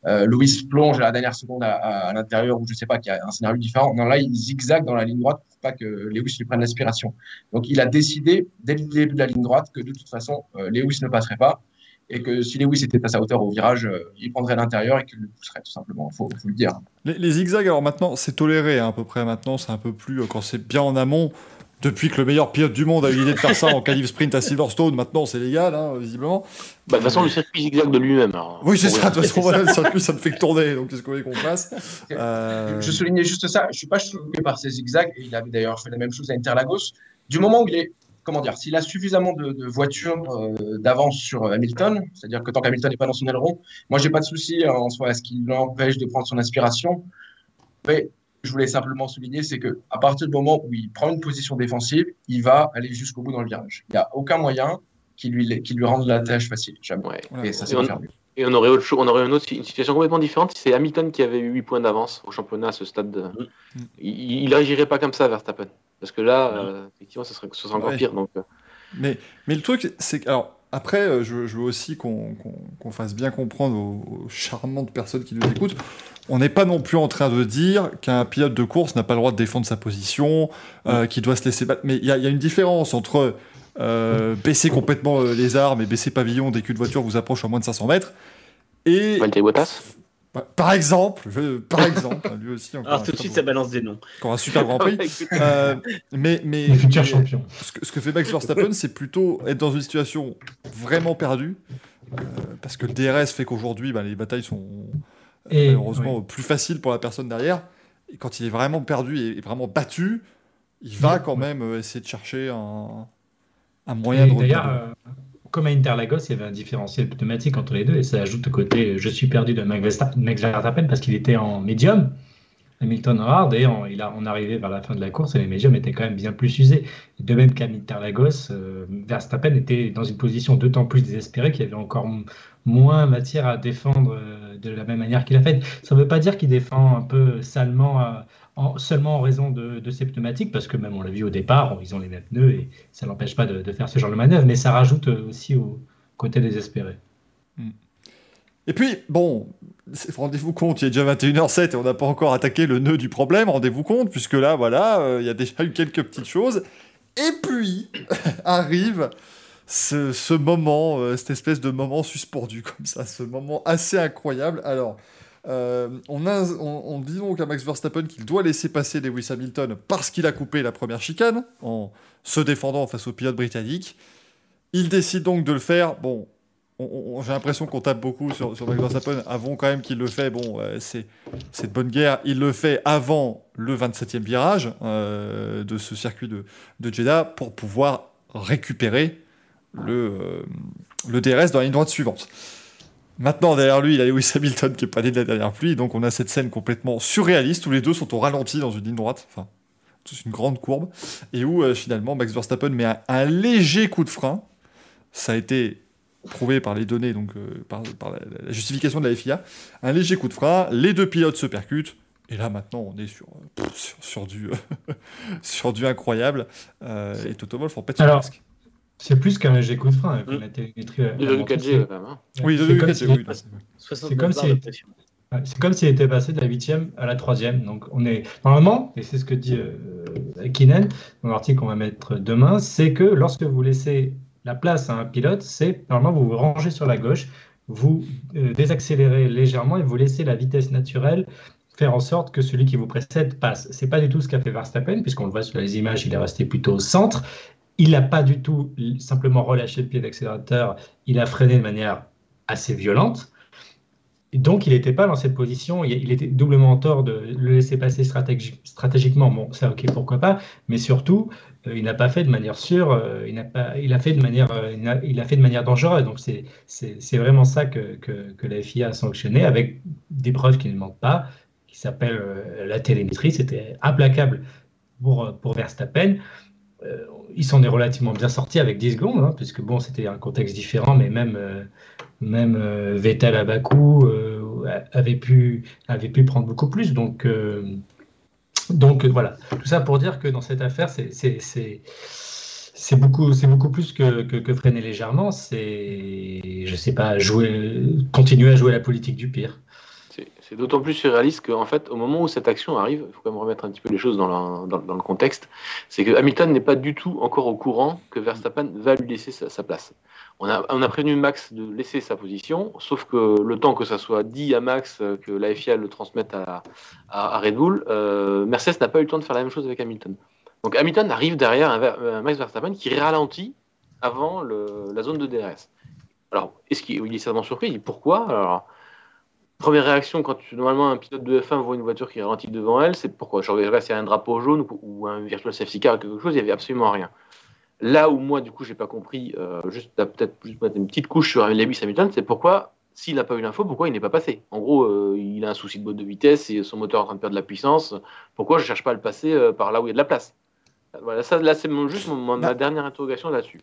euh, Louis plonge à la dernière seconde à, à, l'intérieur ou je sais pas qu'il y a un scénario différent. Non, là, il zigzague dans la ligne droite pour pas que Lewis lui prenne l'aspiration. Donc, il a décidé dès le début de la ligne droite que de toute façon, euh, Lewis ne passerait pas et que si Lewis était à sa hauteur au virage, euh, il prendrait l'intérieur et qu'il le pousserait tout simplement. Faut, faut le dire. Les, les zigzags, alors maintenant, c'est toléré hein, à peu près. Maintenant, c'est un peu plus quand c'est bien en amont. Depuis que le meilleur pilote du monde a eu l'idée de faire ça en qualif sprint à Silverstone, maintenant c'est légal, hein, visiblement. Bah, de toute façon, le circuit zigzag de lui-même. Oui, c'est ça. De toute façon, le circuit, ça ne fait que tourner. Donc, qu'est-ce qu'on veut qu'on fasse? Euh... Je soulignais juste ça. Je ne suis pas choqué par ces zigzags. Et il avait d'ailleurs fait la même chose à Interlagos. Du moment où il est. Comment dire S'il a suffisamment de, voitures euh, d'avance sur Hamilton, c'est-à-dire que tant qu'Hamilton n'est pas dans son aileron, moi, j'ai pas de souci hein, en soi à ce qu'il l'empêche de prendre son inspiration. Mais je voulais simplement souligner, c'est que à partir du moment où il prend une position défensive, il va aller jusqu'au bout dans le virage. Il n'y a aucun moyen qui lui, qui lui rende la tâche facile. Jamais. Et ça, c'est on, et on aurait, autre chose, on aurait une, autre, une situation complètement différente si c'est Hamilton qui avait eu 8 points d'avance au championnat à ce stade. De... Il n'agirait pas comme ça, Verstappen. Parce que là, euh, effectivement, ce serait, ce serait encore pire. Donc, euh. mais, mais le truc, c'est que. Alors, après, euh, je, veux aussi qu'on fasse bien comprendre aux, charmantes personnes qui nous écoutent, on n'est pas non plus en train de dire qu'un pilote de course n'a pas le droit de défendre sa position, euh, qu'il doit se laisser battre. Mais il y, a une différence entre euh, baisser complètement les armes et baisser pavillon dès qu'une voiture vous approche à moins de 500 mètres et bah, par exemple, par exemple, lui aussi. Alors tout de suite, ça balance des noms. Encore un super Grand Prix. euh, mais mais. Ce que, ce que, fait Max Verstappen, c'est plutôt être dans une situation vraiment perdue, euh, parce que le DRS fait qu'aujourd'hui, bah, les batailles sont et, malheureusement plus faciles pour la personne derrière. Et quand il est vraiment perdu et vraiment battu, il va quand même euh, essayer de chercher un, un moyen et de. D'ailleurs, comme à Interlagos, il y avait un différentiel pneumatique entre les deux et ça ajoute au côté je suis perdu de Max Verstappen parce qu'il était en médium. Hamilton hard et on, il a, on arrivait vers la fin de la course et les médiums étaient quand même bien plus usés. De même qu'à Interlagos, euh, Verstappen était dans une position d'autant plus désespérée qu'il y avait encore moins matière à défendre euh, de la même manière qu'il a fait. Ça ne veut pas dire qu'il défend un peu salement, euh, seulement en raison de, ses pneumatiques, parce que même on l'a vu au départ, ils ont les mêmes pneus et ça n'empêche pas de, faire ce genre de manœuvre, mais ça rajoute aussi au côté désespéré. Hmm. Et puis, bon, rendez-vous compte, il est déjà 21h07 et on n'a pas encore attaqué le nœud du problème, rendez-vous compte, puisque là, voilà, euh, il y a déjà eu quelques petites choses. Et puis, arrive ce, moment, euh, cette espèce de moment suspendu comme ça, ce moment assez incroyable. Alors, euh, on, dit donc à Max Verstappen qu'il doit laisser passer Lewis Hamilton parce qu'il a coupé la première chicane en se défendant face au pilote britannique. Il décide donc de le faire. Bon, j'ai l'impression qu'on tape beaucoup sur, Max Verstappen avant quand même qu'il le fait. Bon, c'est de bonne guerre. Il le fait avant le 27e virage euh, de ce circuit de, Jeddah pour pouvoir récupérer le, euh, le DRS dans la ligne droite suivante. Maintenant, derrière lui, il y a Lewis Hamilton qui est pas né de la dernière pluie, donc on a cette scène complètement surréaliste où les deux sont au ralenti dans une ligne droite, enfin, c'est une grande courbe, et où euh, finalement Max Verstappen met un léger coup de frein. Ça a été prouvé par les données, donc euh, par, la, justification de la FIA, un léger coup de frein, les deux pilotes se percutent, et là maintenant on est sur, euh, sur, du, sur du incroyable, et Toto Wolff en pète son masque. C'est plus qu'un léger coup de frein. Mmh. La télémétrie, de 4G quand même. Hein. Oui, de 4G, oui. C'est comme si... C'est comme s'il était passé de la 8e à la 3e. Donc, on est normalement, et c'est ce que dit euh, Kinen dans l'article qu'on va mettre demain, c'est que lorsque vous laissez la place à un pilote, c'est normalement vous vous rangez sur la gauche, vous euh, désaccélérez légèrement et vous laissez la vitesse naturelle faire en sorte que celui qui vous précède passe. C'est pas du tout ce qu'a fait Verstappen, puisqu'on le voit sur les images, il est resté plutôt au centre. Il n'a pas du tout simplement relâché le pied d'accélérateur, il a freiné de manière assez violente. donc, il n'était pas dans cette position. Il, était doublement en tort de le laisser passer stratégiquement. Bon, ça, ok, pourquoi pas. Mais surtout, euh, il n'a pas fait de manière sûre, euh, il, n'a pas, il, a fait de manière, euh, il, a, fait de manière dangereuse. Donc c'est, vraiment ça que, que, la FIA a sanctionné avec des preuves qui ne mentent pas, qui s'appellent la télémétrie. C'était implacable pour, pour Verstappen. Il s'en est relativement bien sorti avec 10 secondes, hein, puisque bon, c'était un contexte différent, mais même, même Vettel à Bakou avait, pu, avait pu prendre beaucoup plus. Donc donc euh, voilà, tout ça pour dire que dans cette affaire, c'est beaucoup, beaucoup plus que, que, freiner légèrement. C'est, je sais pas, jouer, continuer à jouer la politique du pire. C'est d'autant plus surréaliste qu'en fait, au moment où cette action arrive, il faut quand même remettre un petit peu les choses dans, le contexte, c'est que Hamilton n'est pas du tout encore au courant que Verstappen va lui laisser sa place. On a, prévenu Max de laisser sa position, sauf que le temps que ça soit dit à Max euh, que la FIA le transmette à, Red Bull, euh, Mercedes n'a pas eu le temps de faire la même chose avec Hamilton. Donc Hamilton arrive derrière un, Max Verstappen qui ralentit avant la zone de DRS. Alors, est-ce qu'il est certainement surpris? Pourquoi? Première réaction quand normalement un pilote de F1 voit une voiture qui ralentit devant elle, c'est pourquoi? Je regarde s'il y a un drapeau jaune ou, un virtual safety car ou quelque chose, il n'y avait absolument rien. Là où moi, du coup, j'ai pas compris, euh, juste peut-être une petite couche sur Lewis Hamilton, c'est pourquoi, s'il n'a pas eu l'info, pourquoi il n'est pas passé? En gros, euh, il a un souci de botte de vitesse et son moteur est en train de perdre de la puissance. Pourquoi je cherche pas à le passer euh, par là où il y a de la place? Voilà, ça, là, c'est juste ma bah. dernière interrogation là-dessus.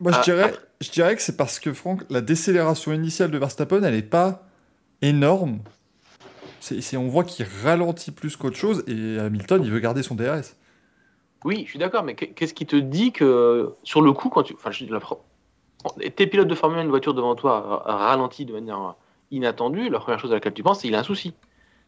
Moi, je, ah, dirais, je dirais que c'est parce que, Franck, la décélération initiale de Verstappen, elle n'est pas énorme. C'est, on voit qu'il ralentit plus qu'autre chose et Hamilton, il veut garder son DRS. Oui, je suis d'accord, mais qu'est-ce qui te dit que sur le coup, quand tu. Enfin, je la... T'es pilote de Formule 1, une voiture devant toi ralentit de manière inattendue, la première chose à laquelle tu penses, c'est qu'il a un souci.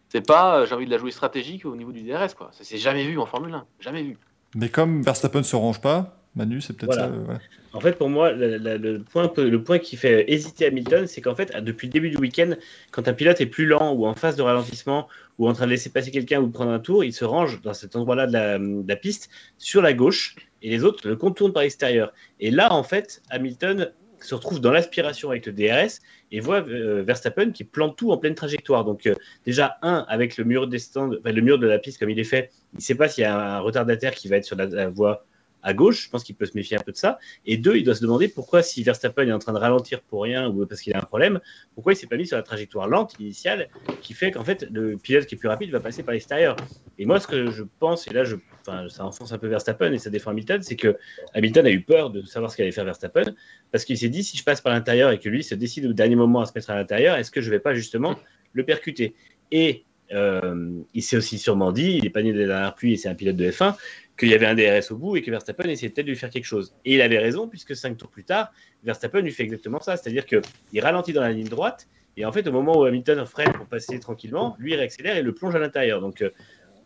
C'est pas euh, j'ai envie de la jouer stratégique au niveau du DRS, quoi. Ça s'est jamais vu en Formule 1, jamais vu. Mais comme Verstappen se range pas, Manu, c'est peut-être ça. Euh, en fait, pour moi, le, point, le point qui fait hésiter Hamilton, c'est qu'en fait, depuis le début du week-end, quand un pilote est plus lent ou en phase de ralentissement ou en train de laisser passer quelqu'un ou de prendre un tour, il se range dans cet endroit-là de, la, piste sur la gauche et les autres le contournent par l'extérieur. Et là, en fait, Hamilton se retrouve dans l'aspiration avec le DRS et voit euh, Verstappen qui plante tout en pleine trajectoire. Donc euh, déjà un avec le mur des le mur de la piste comme il est fait, il ne sait pas s'il y a un retardataire qui va être sur la voie à gauche. Je pense qu'il peut se méfier un peu de ça. Et deux, il doit se demander pourquoi, si Verstappen est en train de ralentir pour rien ou parce qu'il a un problème, pourquoi il s'est pas mis sur la trajectoire lente initiale qui fait qu'en fait, le pilote qui est plus rapide va passer par l'extérieur. Et moi, ce que je pense, et là, je, ça enfonce un peu Verstappen et ça défend Hamilton, c'est que Hamilton a eu peur de savoir ce qu'allait faire Verstappen parce qu'il s'est dit si je passe par l'intérieur et que lui se décide au dernier moment à se mettre à l'intérieur, est-ce que je vais pas justement le percuter? Et euh, il s'est aussi sûrement dit, il est pas né de la dernière pluie et c'est un pilote de F1, qu'il y avait un DRS au bout et que Verstappen essayait peut-être de lui faire quelque chose. Et il avait raison, puisque cinq tours plus tard, Verstappen lui fait exactement ça. C'est-à-dire qu'il ralentit dans la ligne droite, et en fait, au moment où Hamilton freine pour passer tranquillement, lui réaccélère et le plonge à l'intérieur. Donc, euh,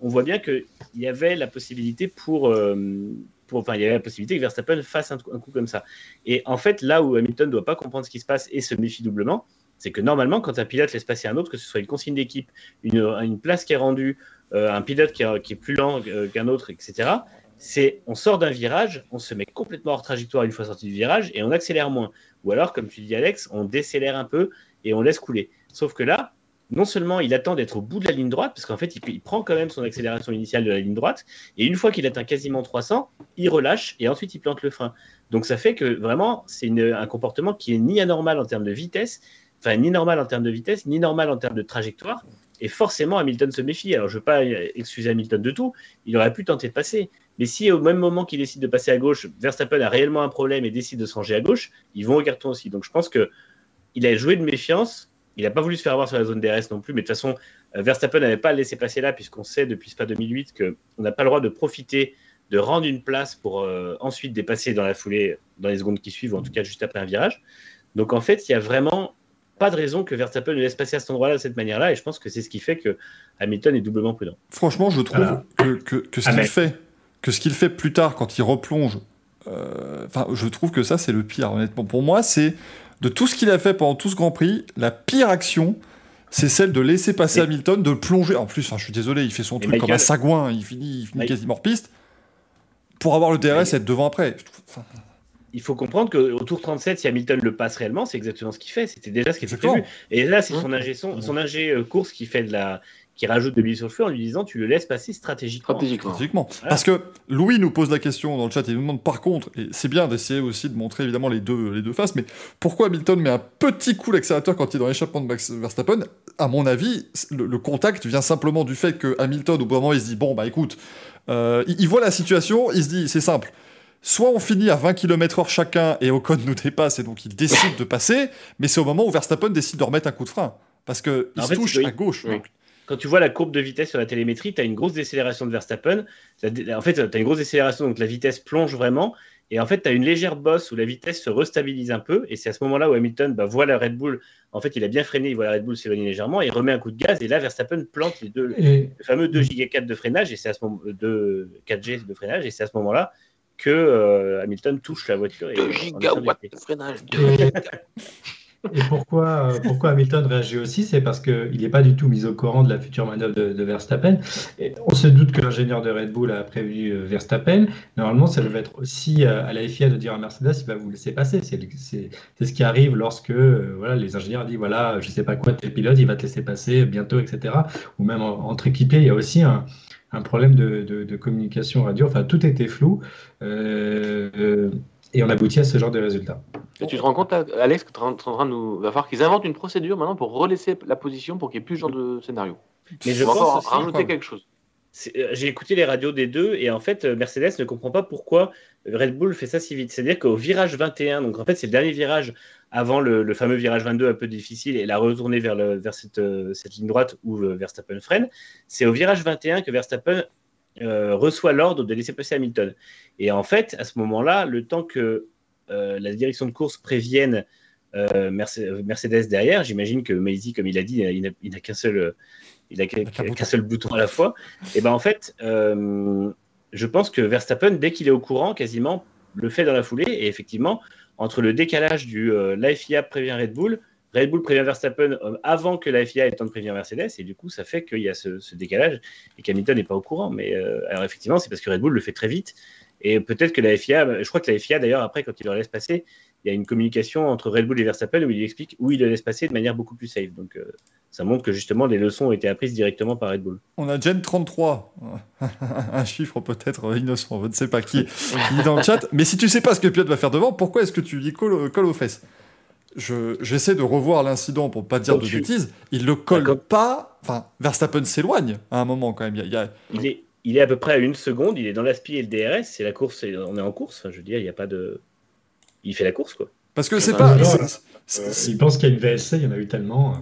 on voit bien qu'il y avait la possibilité euh, pour, Enfin, il y avait la possibilité que Verstappen fasse un, coup comme ça. Et en fait, là où Hamilton ne doit pas comprendre ce qui se passe et se méfie doublement, c'est que normalement, quand un pilote laisse passer un autre, que ce soit une consigne d'équipe, une, place qui est rendue, euh, un pilote qui, est plus lent euh, qu'un autre, etc. C'est on sort d'un virage, on se met complètement hors trajectoire une fois sorti du virage et on accélère moins. Ou alors, comme tu dis Alex, on décélère un peu et on laisse couler. Sauf que là, non seulement il attend d'être au bout de la ligne droite, parce qu'en fait, il, prend quand même son accélération initiale de la ligne droite, et une fois qu'il atteint quasiment 300, il relâche et ensuite il plante le frein. Donc ça fait que vraiment, c'est un comportement qui est ni anormal en termes de vitesse, enfin ni normal en termes de vitesse, ni normal en termes de trajectoire, et forcément, Hamilton se méfie. Alors, je ne veux pas excuser Hamilton de tout. Il aurait pu tenter de passer. Mais si au même moment qu'il décide de passer à gauche, Verstappen a réellement un problème et décide de se ranger à gauche, ils vont au carton aussi. Donc, je pense qu'il a joué de méfiance. Il n'a pas voulu se faire avoir sur la zone DRS non plus. Mais de toute façon, euh, Verstappen n'avait pas laissé passer là, puisqu'on sait depuis Spa 2008 qu'on n'a pas le droit de profiter de rendre une place pour euh, ensuite dépasser dans la foulée, dans les secondes qui suivent, ou en tout cas juste après un virage. Donc, en fait, il y a vraiment pas de raison que Verstappen ne laisse passer à cet endroit-là de cette manière-là. Et je pense que c'est ce qui fait que Hamilton est doublement prudent. Franchement, je trouve que, que, ce qu'il fait, que ce qu'il fait plus tard quand il replonge, euh, enfin, je trouve que ça c'est le pire. Honnêtement, pour moi, c'est de tout ce qu'il a fait pendant tout ce Grand Prix, la pire action. C'est celle de laisser passer Hamilton, de plonger. En plus, je suis désolé, il fait son truc comme un sagouin, il finit, il finit quasiment hors piste. Pour avoir le DRS et être devant après il faut comprendre qu'au tour 37, si Hamilton le passe réellement, c'est exactement ce qu'il fait. C'était déjà ce qui était prévu. Et là, c'est son ingé, son, son euh, course qui fait de la, qui rajoute de l'huile sur le feu en lui disant tu le laisses passer stratégiquement. Stratégiquement. Parce que Louis nous pose la question dans le chat, il nous demande par contre, et c'est bien d'essayer aussi de montrer évidemment les deux, les deux faces, mais pourquoi Hamilton met un petit coup d'accélérateur quand il est dans l'échappement de Max Verstappen? À mon avis, le, contact vient simplement du fait que Hamilton, au bout d'un moment, il se dit bon, bah écoute, euh, il, il voit la situation, il se dit c'est simple soit on finit à 20 km/h chacun et Ocon nous dépasse et donc il décide de passer, mais c'est au moment où Verstappen décide de remettre un coup de frein parce qu'il se touche à gauche. Quand tu vois la courbe de vitesse sur la télémétrie, tu as une grosse décélération de Verstappen. En fait, tu as une grosse décélération, donc la vitesse plonge vraiment. Et en fait, tu as une légère bosse où la vitesse se restabilise un peu. Et c'est à ce moment-là où Hamilton bah, voit la Red Bull. En fait, il a bien freiné, il voit la Red Bull s'éloigner légèrement, il remet un coup de gaz. Et là, Verstappen plante les deux, le fameux 2 Go 4 de freinage. Et c'est à ce moment de 4G de freinage. Et c'est à ce moment-là que euh, Hamilton touche la voiture. Et, 2 gigawatts de freinage. Et pourquoi, euh, pourquoi Hamilton réagit aussi C'est parce qu'il n'est pas du tout mis au courant de la future manœuvre de, Verstappen. Et on se doute que l'ingénieur de Red Bull a prévu euh, Verstappen. Normalement, ça devait être aussi à la FIA de dire à Mercedes il va vous laisser passer. C'est ce qui arrive lorsque voilà, les ingénieurs disent voilà, je ne sais pas quoi, tel pilote, il va te laisser passer bientôt, etc. Ou même entre équipiers, il y a aussi un, un problème de, communication radio. Enfin, tout était flou. Euh, et on aboutit à ce genre de résultat. Et tu te rends compte, Alex, que tu es en train de nous. va falloir qu'ils inventent une procédure maintenant pour relaisser la position pour qu'il n'y ait plus ce genre de scénario. Mais je pense rajouter quelque chose. Euh, j'ai écouté les radios des deux et en fait euh, Mercedes ne comprend pas pourquoi Red Bull fait ça si vite. C'est-à-dire qu'au virage 21, donc en fait c'est le dernier virage avant le, fameux virage 22 un peu difficile et la retourner vers, le, vers cette, euh, cette, ligne droite où Verstappen freine, c'est au virage 21 que Verstappen reçoit l'ordre de laisser passer Hamilton. Et en fait à ce moment-là, le temps que la direction de course prévienne Mercedes derrière, j'imagine que Maisie, comme il a dit, il n'a qu'un seul il a qu'un seul bouton à la fois. Et ben en fait, euh, je pense que Verstappen, dès qu'il est au courant, quasiment le fait dans la foulée. Et effectivement, entre le décalage du euh, l'AFIA prévient Red Bull, Red Bull prévient Verstappen euh, avant que l'AFIA ait le temps de prévenir Mercedes, et du coup, ça fait qu'il y a ce, décalage et qu'Hamilton n'est pas au courant. Mais alors effectivement, c'est parce que Red Bull le fait très vite. Et peut-être que la FIA, je crois que la FIA d'ailleurs, après, quand il le laisse passer, il y a une communication entre Red Bull et Verstappen où il explique où il le laisse passer de manière beaucoup plus safe. Donc ça montre que justement les leçons ont été apprises directement par Red Bull. On a Gen 33, un chiffre peut-être innocent, je ne sais pas qui, est dans le chat. Mais si tu sais pas ce que Piot va faire devant, pourquoi est-ce que tu dis colle, aux fesses? J'essaie de revoir l'incident pour pas dire de bêtises. Il le colle pas. Enfin, Verstappen s'éloigne à un moment quand même. Il, il, est, il est à peu près à une seconde. Il est dans l'aspi et le DRS. C'est la course. On est en course. je veux dire, il n'y a pas de. Il fait la course quoi. Parce que c'est pas. Il pense qu'il y a une VSC. Il y en a eu tellement.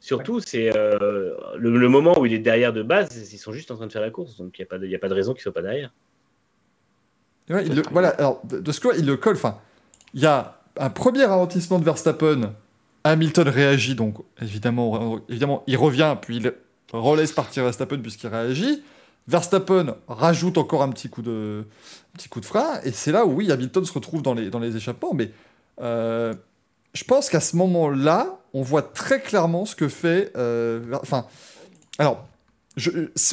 surtout, c'est euh, le, moment où il est derrière de base, ils sont juste en train de faire la course, donc il n'y a, a, pas de raison qu'il ne soit pas derrière. voilà, alors de ce que il le colle. Enfin, il y a un premier ralentissement de Verstappen. Hamilton réagit, donc évidemment, évidemment, il revient, puis il relaisse partir Verstappen puisqu'il réagit. Verstappen rajoute encore un petit coup de, petit coup de frein, et c'est là où oui, Hamilton se retrouve dans les, dans les échappements, mais euh, je pense qu'à ce moment-là, on voit très clairement ce que fait. Euh, enfin, alors,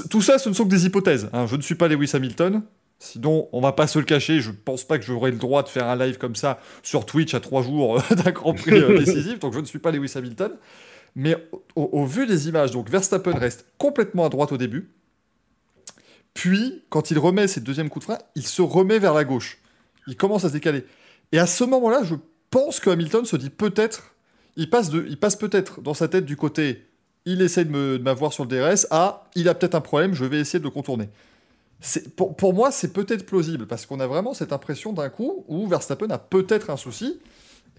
tout ça, ce ne sont que des hypothèses. Hein. Je ne suis pas Lewis Hamilton. Sinon, on va pas se le cacher. Je ne pense pas que j'aurai le droit de faire un live comme ça sur Twitch à trois jours euh, d'un Grand Prix décisif. Donc, je ne suis pas Lewis Hamilton. Mais au, vu des images, donc Verstappen reste complètement à droite au début. Puis, quand il remet ses deuxièmes coups de frein, il se remet vers la gauche. Il commence à se décaler. Et à ce moment-là, je pense que Hamilton se dit peut-être, il passe, il passe peut-être dans sa tête du côté, il essaie de m'avoir sur le DRS, à il a peut-être un problème, je vais essayer de le contourner. Pour, pour, moi, c'est peut-être plausible, parce qu'on a vraiment cette impression d'un coup où Verstappen a peut-être un souci,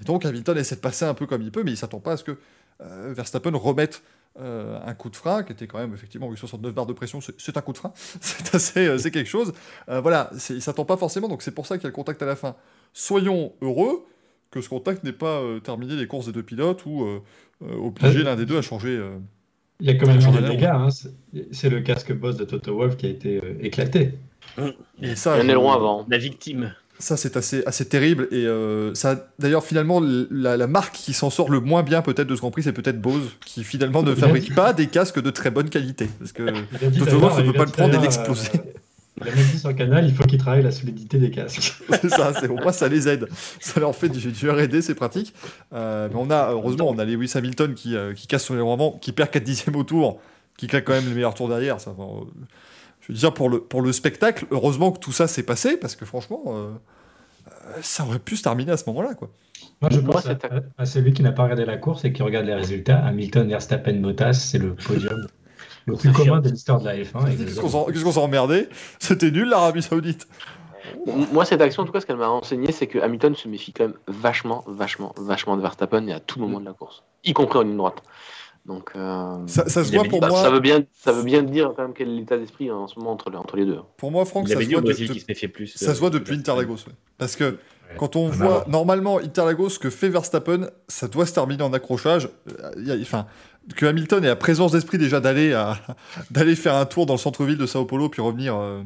et donc Hamilton essaie de passer un peu comme il peut, mais il s'attend pas à ce que euh, Verstappen remette euh, un coup de frein, qui était quand même effectivement 69 barres de pression, c'est un coup de frein, c'est assez, euh, c'est quelque chose. voilà, il s'attend pas forcément, donc c'est pour ça qu'il y a le contact à la fin. Soyons heureux, que ce contact n'est pas euh, terminé les courses des deux pilotes ou euh, euh, obligé l'un des deux à changer. Il y a quand même eu des dégâts. Hein. C'est le casque boss de Toto Wolf qui a été éclaté. Et ça, un aileron avant. La victime. Ça, c'est assez, assez terrible. Et ça, d'ailleurs, finalement, la, marque qui s'en sort le moins bien, peut-être, de ce Grand Prix, c'est peut-être Bose, qui finalement ne fabrique pas des casques de très bonne qualité. Parce que Toto Wolf ne peut pas le prendre et l'exploser. Il a même dit sur le canal, il faut qu'ils travaillent la solidité des casques. c'est ça, c'est, au moins ça les aide. Ça leur fait du, du R&D, c'est pratique. Euh, mais on a, heureusement, on a Lewis Hamilton qui, euh, qui casse son avant, qui perd 4 dixièmes au tour, qui claque quand même les meilleurs tours derrière. Ça, je veux dire, pour le, pour le spectacle, heureusement que tout ça s'est passé, parce que franchement, euh, ça aurait pu se terminer à ce moment-là. Quoi. Moi, je pense à, celui qui n'a pas regardé la course et qui regarde les résultats. Hamilton, Verstappen, Bottas, c'est le podium le plus commun de l'histoire de la F1. Qu'est-ce qu'on s'en emmerdé? C'était nul l'Arabie Saoudite. Moi, cette action, en tout cas, ce qu'elle m'a renseigné, c'est que Hamilton se méfie quand même vachement, vachement, vachement de Verstappen et à tout moment de la course, y compris en ligne droite. Donc, euh, ça, se voit pour moi. Ça veut bien, ça veut bien dire quand même quel est l'état d'esprit en ce moment entre les, entre les deux. Pour moi, Franck, ça, se voit, se plus, ça se voit depuis Interlagos. Parce que quand on voit normalement Interlagos ce que fait Verstappen, ça doit se terminer en accrochage. Euh, enfin, que Hamilton ait la présence d'esprit déjà d'aller d'aller faire un tour dans le centre-ville de Sao Paulo puis revenir euh,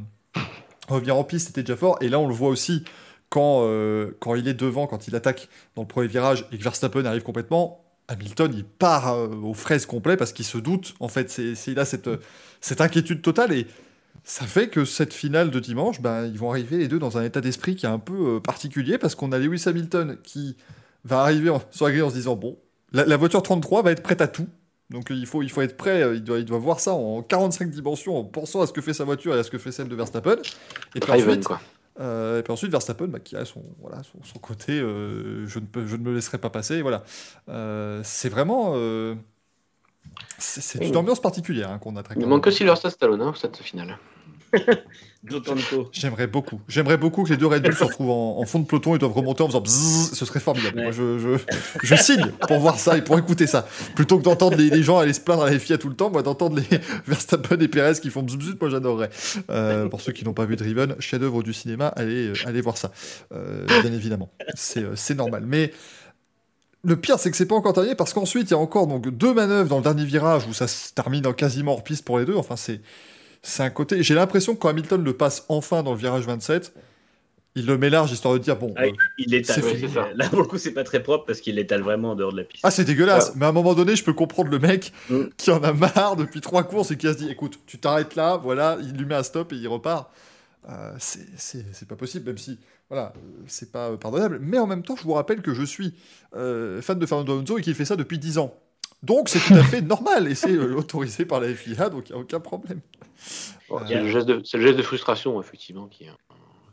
revenir en piste, c'était déjà fort. Et là, on le voit aussi quand euh, quand il est devant, quand il attaque dans le premier virage et que Verstappen arrive complètement. Hamilton, il part aux fraises complètes parce qu'il se doute. En fait, c'est il a cette cette inquiétude totale et ça fait que cette finale de dimanche, ben, ils vont arriver les deux dans un état d'esprit qui est un peu euh, particulier parce qu'on a Lewis Hamilton qui va arriver sur la grille en se disant bon, la, voiture 33 va être prête à tout. Donc il faut, il faut être prêt, euh, il doit, il doit voir ça en 45 dimensions en pensant à ce que fait sa voiture et à ce que fait celle de Verstappen. Et puis ensuite, euh, et puis ensuite Verstappen bah, qui a son, voilà, son, côté je, ne peux, je ne me laisserai pas passer. Voilà. c'est vraiment. C'est une ambiance particulière hein, qu'on a très Il manque que Sylvester Stallone hein, cette finale. J'aimerais beaucoup. J'aimerais beaucoup que les deux Red Bull se retrouvent en, fond de peloton et doivent remonter en faisant bzzz, ce serait formidable. Moi, je, je, je, signe pour voir ça et pour écouter ça. Plutôt que d'entendre les, gens aller se plaindre à la FIA tout le temps, moi, d'entendre les Verstappen et Perez qui font bzzz, moi, j'adorerais. Euh, pour ceux qui n'ont pas vu Driven, chef-d'œuvre du cinéma, allez, euh, allez voir ça. Euh, bien évidemment. C'est normal. Mais le pire, c'est que c'est pas encore terminé parce qu'ensuite, il y a encore donc, deux manœuvres dans le dernier virage où ça se termine en quasiment hors piste pour les deux. Enfin, c'est, c'est un côté. J'ai l'impression que quand Hamilton le passe enfin dans le virage 27, il le met large histoire de dire bon. Ah, il l'étale. Là, pour le coup, c'est pas très propre parce qu'il l'étale vraiment en dehors de la piste. Ah, c'est dégueulasse. Mais à un moment donné, je peux comprendre le mec mm. qui en a marre depuis trois courses et qui a se dit écoute, tu t'arrêtes là, voilà, il lui met un stop et il repart. Euh, c'est pas possible, même si voilà, c'est pas pardonnable. Mais en même temps, je vous rappelle que je suis fan de Fernando Alonso et qu'il fait ça depuis 10 ans. Donc c'est tout à fait normal et c'est autorisé par la FIA, donc il n'y a aucun problème. c'est le, geste de frustration, effectivement, qui est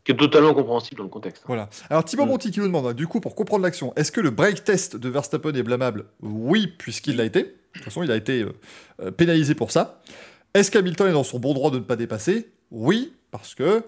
qui est totalement compréhensible dans le contexte. Voilà. Alors Thibaut mm. Monti qui nous demande, du coup, pour comprendre l'action, est-ce que le break test de Verstappen est blâmable? Oui, puisqu'il l'a été. De toute façon, il a été euh, euh, pénalisé pour ça. Est-ce qu'Hamilton est dans son bon droit de ne pas dépasser? Oui, parce que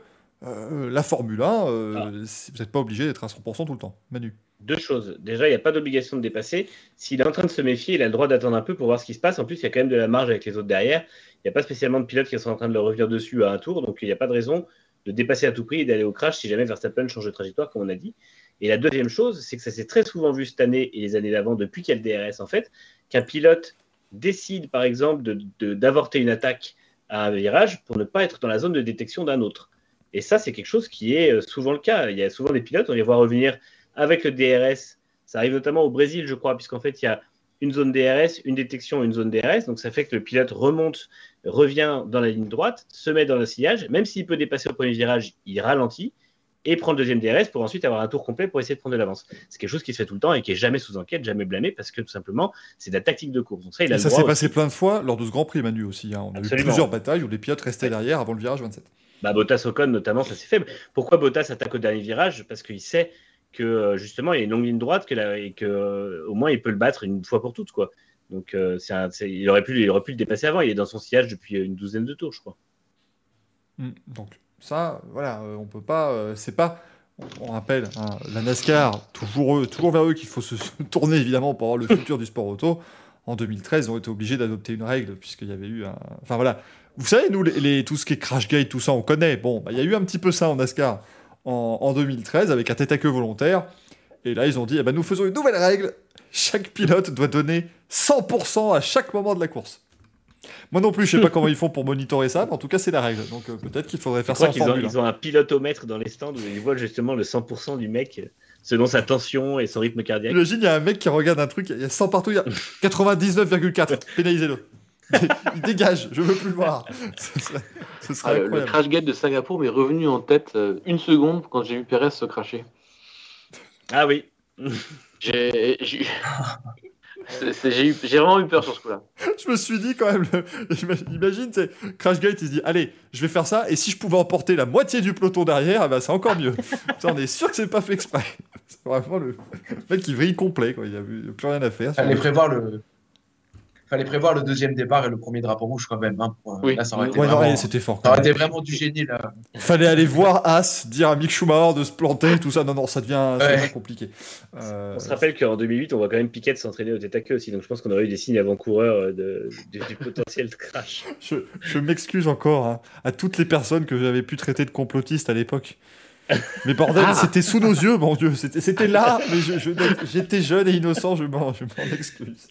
euh, la Formule 1, ah. vous n'êtes pas obligé d'être à 100% tout le temps. Manu deux choses. Déjà, il n'y a pas d'obligation de dépasser. S'il est en train de se méfier, il a le droit d'attendre un peu pour voir ce qui se passe. En plus, il y a quand même de la marge avec les autres derrière. Il n'y a pas spécialement de pilotes qui sont en train de revenir dessus à un tour, donc il n'y a pas de raison de dépasser à tout prix et d'aller au crash si jamais Verstappen change de trajectoire, comme on a dit. Et la deuxième chose, c'est que ça s'est très souvent vu cette année et les années d'avant, depuis qu'il y a le DRS en fait, qu'un pilote décide par exemple d'avorter une attaque à un virage pour ne pas être dans la zone de détection d'un autre. Et ça, c'est quelque chose qui est euh, souvent le cas. Il y a souvent des pilotes, on les voit revenir avec le DRS. Ça arrive notamment au Brésil, je crois, puisqu'en fait, il y a une zone DRS, une détection, une zone DRS. Donc ça fait que le pilote remonte, revient dans la ligne droite, se met dans le sillage. Même s'il peut dépasser au premier virage, il ralentit et prend le deuxième DRS pour ensuite avoir un tour complet pour essayer de prendre de l'avance. C'est quelque chose qui se fait tout le temps et qui est jamais sous enquête, jamais blâmé parce que tout simplement c'est de la tactique de course. Donc ça, ça s'est passé plein de fois lors de ce Grand Prix Manu aussi. Hein. On a eu plusieurs batailles où les pilotes restaient derrière avant le virage 27. Bah, Bottas Ocon notamment, ça s'est fait. Pourquoi Bottas attaque au dernier virage? Parce qu'il sait que euh, justement il y a une longue ligne droite que et que euh, au moins il peut le battre une fois pour toutes quoi. Donc, euh, il, aurait pu, il aurait pu le dépasser avant. Il est dans son sillage depuis une douzaine de tours, je crois. Hmm, donc, ça, voilà, euh, on peut pas. C'est pas. On rappelle, hein, la NASCAR, toujours, toujours vers eux qu'il faut se, tourner évidemment pour avoir le futur du sport auto. En 2013, ils ont été obligés d'adopter une règle, puisqu'il y avait eu un. Enfin voilà. Vous savez, nous, les, tout ce qui est Crashgate, tout ça, on connaît. Bon, bah, il y a eu un petit peu ça en NASCAR en, en 2013 avec un tête à queue volontaire. Et là, ils ont dit eh ben, nous faisons une nouvelle règle chaque pilote doit donner 100% à chaque moment de la course. Moi non plus, je sais pas comment ils font pour monitorer ça, mais en tout cas, c'est la règle. Donc euh, peut-être qu'il faudrait faire ça en Formule ont, Ils ont un pilotomètre dans les stands où ils voient justement le 100% du mec selon sa tension et son rythme cardiaque. Imagine, il y a un mec qui regarde un truc, il y a 100 partout, il y a 99,4. Pénalisez-le. il dégage, je veux plus le voir. Ce serait, ah, le crash gate de Singapour m'est revenu en tête euh, une seconde quand j'ai vu Perez se cracher. Ah oui. J'ai vraiment eu peur sur ce coup-là. Je me suis dit quand même, imagine, Crashgate, il se dit Allez, je vais faire ça, et si je pouvais emporter la moitié du peloton derrière, bah, c'est encore mieux. on est sûr que c'est pas fait exprès. C'est vraiment le mec qui vrille complet, quoi. il a plus rien à faire. Allez prévoir le, fallait prévoir le deuxième départ et le premier drapeau rouge quand même. Hein, euh, oui. Là, ça aurait été vraiment, c'était fort. Ça aurait été vraiment du génie là. Fallait aller voir As, dire à Mick Schumacher de se planter, tout ça. Non, non, ça devient, compliqué. Euh, on se rappelle qu'en 2008, on voit quand même Piquet s'entraîner au tête à queue aussi. Donc je pense qu'on aurait eu des signes avant-coureurs euh, de, du potentiel de crash. Je, m'excuse encore hein, à toutes les personnes que j'avais pu traiter de complotistes à l'époque. Mais bordel, ah. c'était sous nos yeux, mon Dieu. C'était là, mais j'étais jeune et innocent, je m'en excuse.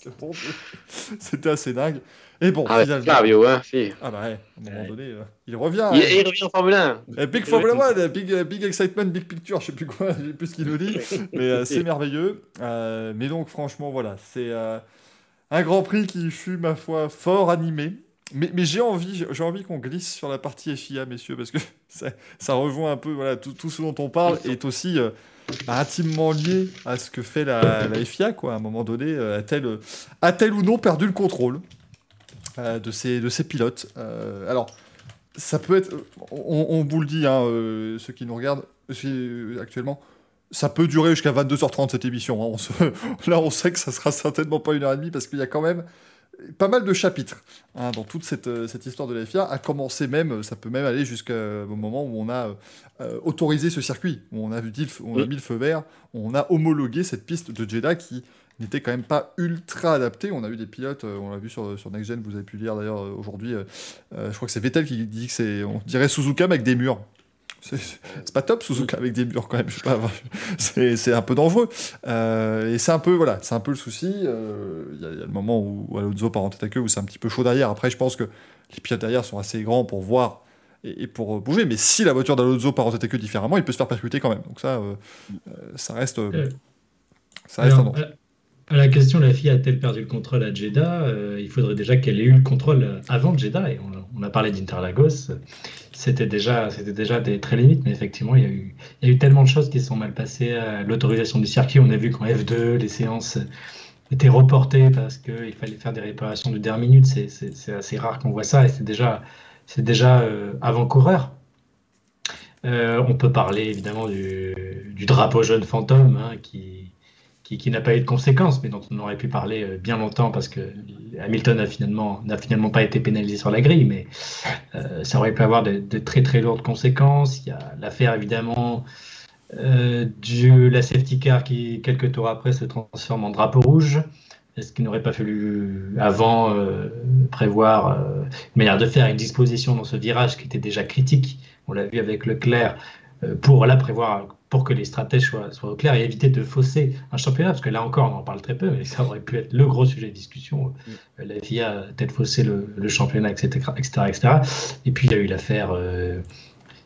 c'était assez dingue. Et bon, ah Flavio, hein, Ah bah ouais, à un moment donné, euh, il revient. Il, il, revient en Formule 1. Eh, big Formula 1, big, euh, big excitement, big picture, je sais plus quoi, je sais plus ce qu'il nous dit. mais euh, c'est merveilleux. mais donc, franchement, voilà, c'est un Grand Prix qui fut, ma foi, fort animé. Mais, mais j'ai envie, j'ai envie qu'on glisse sur la partie FIA, messieurs, parce que ça, ça rejoint un peu voilà, tout, tout ce dont on parle est aussi intimement lié à ce que fait la, FIA, quoi. À un moment donné, euh, a-t-elle, a-t-elle ou non perdu le contrôle euh, de, ses, de pilotes euh, Alors, ça peut être, on, vous le dit, hein, ceux qui nous regardent actuellement, ça peut durer jusqu'à 22h30 cette émission. Hein. Là, on sait que ça sera certainement pas une heure et demie parce qu'il y a quand même pas mal de chapitres hein, dans toute cette, euh, cette, histoire de la FIA, à commencer même, euh, ça peut même aller jusqu'au moment où on a euh, autorisé ce circuit, où on a, vu, on a mis le feu vert, où on a homologué cette piste de Jeddah qui n'était quand même pas ultra adaptée. On a eu des pilotes, on l'a vu sur, sur Next Gen, vous avez pu lire d'ailleurs aujourd'hui, je crois que c'est Vettel qui dit que c'est, on dirait Suzuka mais avec des murs. C'est pas top Suzuka avec des murs quand même. C'est un peu dangereux. Euh, et c'est un peu voilà, c'est un peu le souci. Euh, il y, a le moment où Alonso part en tête à queue où c'est un petit peu chaud derrière. Après, je pense que les pilotes derrière sont assez grands pour voir et, pour bouger. Mais si la voiture d'Alonso part en tête à queue différemment, il peut se faire percuter quand même. Donc ça, euh, ça reste, ça reste un À la question, la fille a-t-elle perdu le contrôle à Jeddah Il faudrait déjà qu'elle ait eu le contrôle avant Jeddah. Et on, on a parlé d'Interlagos, c'était déjà, c'était déjà des très limites, mais effectivement, il y, a eu, il y a eu tellement de choses qui sont mal passées. L'autorisation du circuit, on a vu qu'en F2, les séances étaient reportées parce qu'il fallait faire des réparations de dernière minute. C'est assez rare qu'on voit ça et c'est déjà, c'est déjà euh, avant-coureur. Euh, on peut parler évidemment du, du drapeau jaune fantôme hein, qui, qui, n'a pas eu de conséquences, mais dont on aurait pu parler euh, bien longtemps parce que Hamilton n'a finalement, finalement pas été pénalisé sur la grille, mais euh, ça aurait pu avoir de, très très lourdes conséquences. Il y a l'affaire évidemment euh, du la safety car qui, quelques tours après, se transforme en drapeau rouge. Est-ce qu'il n'aurait pas fallu avant prévoir une manière de faire une disposition dans ce virage qui était déjà critique On l'a vu avec Leclerc pour la prévoir pour que les stratèges soient, soient clairs et éviter de fausser un championnat, parce que là encore, on en parle très peu, mais ça aurait pu être le gros sujet de discussion. Mm. La FIA a peut-être faussé le, championnat, etc., etc., Et puis il y a eu l'affaire, euh,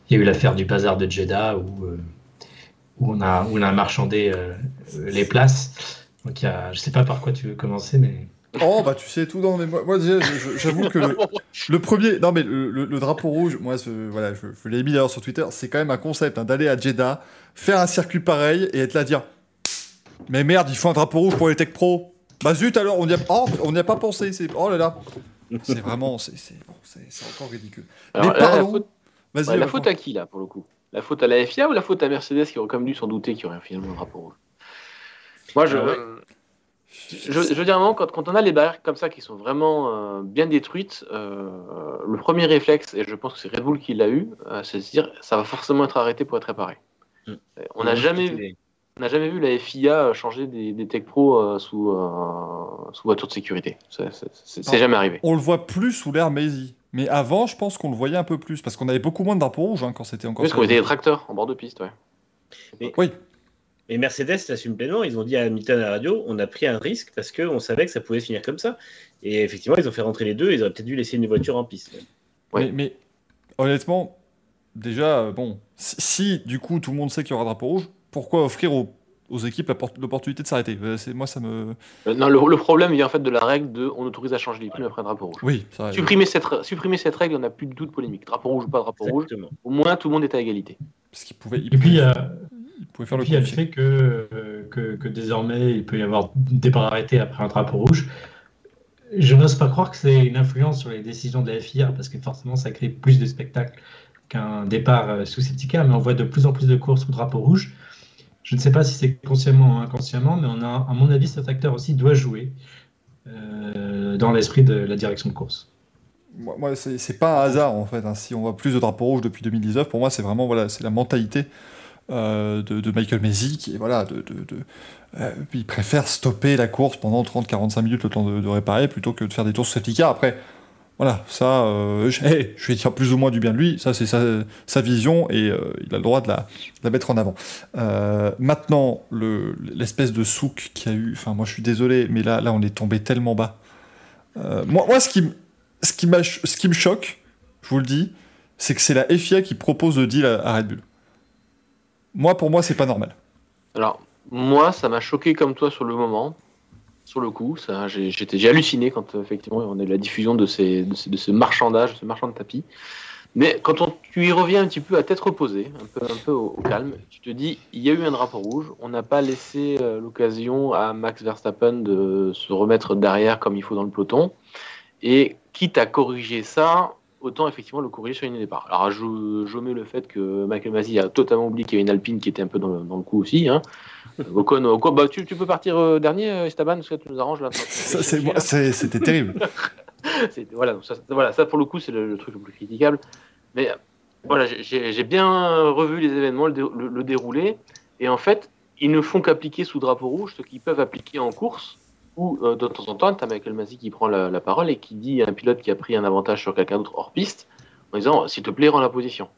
il y a eu l'affaire du bazar de Jeddah où, euh, où, on a, où on a marchandé euh, les places. Donc il y a, je sais pas par quoi tu veux commencer, mais Oh, bah tu sais tout, dans mais moi, j'avoue que le, premier, non mais le, drapeau rouge, moi voilà, je, l'ai mis d'ailleurs sur Twitter, c'est quand même un concept hein, d'aller à Jeddah, faire un circuit pareil et être là à dire Mais merde, il faut un drapeau rouge pour les Tech Pro. Bah zut alors, on n'y a, oh, a pas pensé, c'est, oh là là. C'est vraiment, c'est, encore ridicule. mais pardon, la faute, la faute à qui là pour le coup? La faute à la FIA ou la faute à Mercedes qui aurait quand même dû s'en douter qu'il y aurait finalement un drapeau rouge? Moi je. Ah je, veux dire, quand, quand, on a les barrières comme ça qui sont vraiment euh, bien détruites, euh, le premier réflexe, et je pense que c'est Red Bull qui l'a eu, euh, c'est de se dire ça va forcément être arrêté pour être réparé. Mm. On n'a jamais, vu, on jamais vu la FIA changer des, Tech Pro sous, sous voiture de sécurité. C'est jamais arrivé. On le voit plus sous l'ère Maisy. Mais avant, je pense qu'on le voyait un peu plus, parce qu'on avait beaucoup moins de drapeaux rouges hein, quand c'était encore. Parce qu'on était des tracteurs en bord de piste, ouais. Oui, et Mercedes l'assume pleinement. Ils ont dit à Hamilton à la radio on a pris un risque parce qu'on savait que ça pouvait finir comme ça. Et effectivement, ils ont fait rentrer les deux. Ils auraient peut-être dû laisser une voiture en piste. Mais, honnêtement, déjà, euh, bon, si, du coup tout le monde sait qu'il y aura un drapeau rouge, pourquoi offrir aux, équipes l'opportunité de s'arrêter? Euh, moi ça me. Euh, non, le, problème vient en fait de la règle de on autorise à changer les pneus après un drapeau rouge. Oui. Ça, supprimer cette supprimer cette règle, on n'a plus de doute polémique. Drapeau rouge ou pas drapeau rouge. Au moins tout le monde est à égalité. Parce qu'il pouvait. Et puis faire puis il y a le fait que, que, désormais il peut y avoir départ arrêté après un drapeau rouge. Je n'ose pas croire que c'est une influence sur les décisions de la FIA parce que forcément ça crée plus de spectacles qu'un départ euh, sous septica, mais on voit de plus en plus de courses sous drapeau rouge. Je ne sais pas si c'est consciemment ou inconsciemment, mais on a, à mon avis, cet facteur aussi doit jouer euh, dans l'esprit de la direction de course. Moi, c'est pas un hasard en fait. Hein. Si on voit plus de drapeaux rouges depuis 2019, pour moi, c'est vraiment voilà, c'est la mentalité euh, de, Michael Messi, qui voilà, de, euh, il préfère stopper la course pendant 30-45 minutes le temps de, réparer plutôt que de faire des tours sur safety car. Après, voilà, ça, euh, je, vais dire plus ou moins du bien de lui, ça c'est sa, vision et il a le droit de la, mettre en avant. maintenant, l'espèce de souk qu'il y a eu, enfin moi je suis désolé, mais là, là on est tombé tellement bas. moi, moi, ce qui, ce, qui ce qui me choque, je vous le dis, c'est que c'est la FIA qui propose le deal à Red Bull. Moi, pour moi, c'est pas normal. Alors, moi, ça m'a choqué comme toi sur le moment, sur le coup. J'ai halluciné quand effectivement on a eu la diffusion de, ces, de, ce marchandage, ce marchand de tapis. Mais quand on, tu y reviens un petit peu à tête reposée, un peu, un peu au, calme, tu te dis, il y a eu un drapeau rouge, on n'a pas laissé euh, l'occasion à Max Verstappen de se remettre derrière comme il faut dans le peloton. Et quitte à corriger ça, autant effectivement le corriger sur une départ. Alors je, mets le fait que Michael Masi a totalement oublié qu'il y avait une Alpine qui était un peu dans le, dans le coup aussi. Hein. Ocon, bah, tu, tu, peux partir euh, dernier, euh, Esteban, parce que tu nous arranges là. C'était terrible. voilà, ça, voilà, ça pour le coup c'est le, truc le plus critiquable. Mais voilà, j'ai bien revu les événements, le, le, déroulé, et en fait ils ne font qu'appliquer sous drapeau rouge ce qu'ils peuvent appliquer en course ou euh, de temps en temps, tu as Michael Masi qui prend la, parole et qui dit à un pilote qui a pris un avantage sur quelqu'un d'autre hors piste en disant s'il te plaît, rends la position.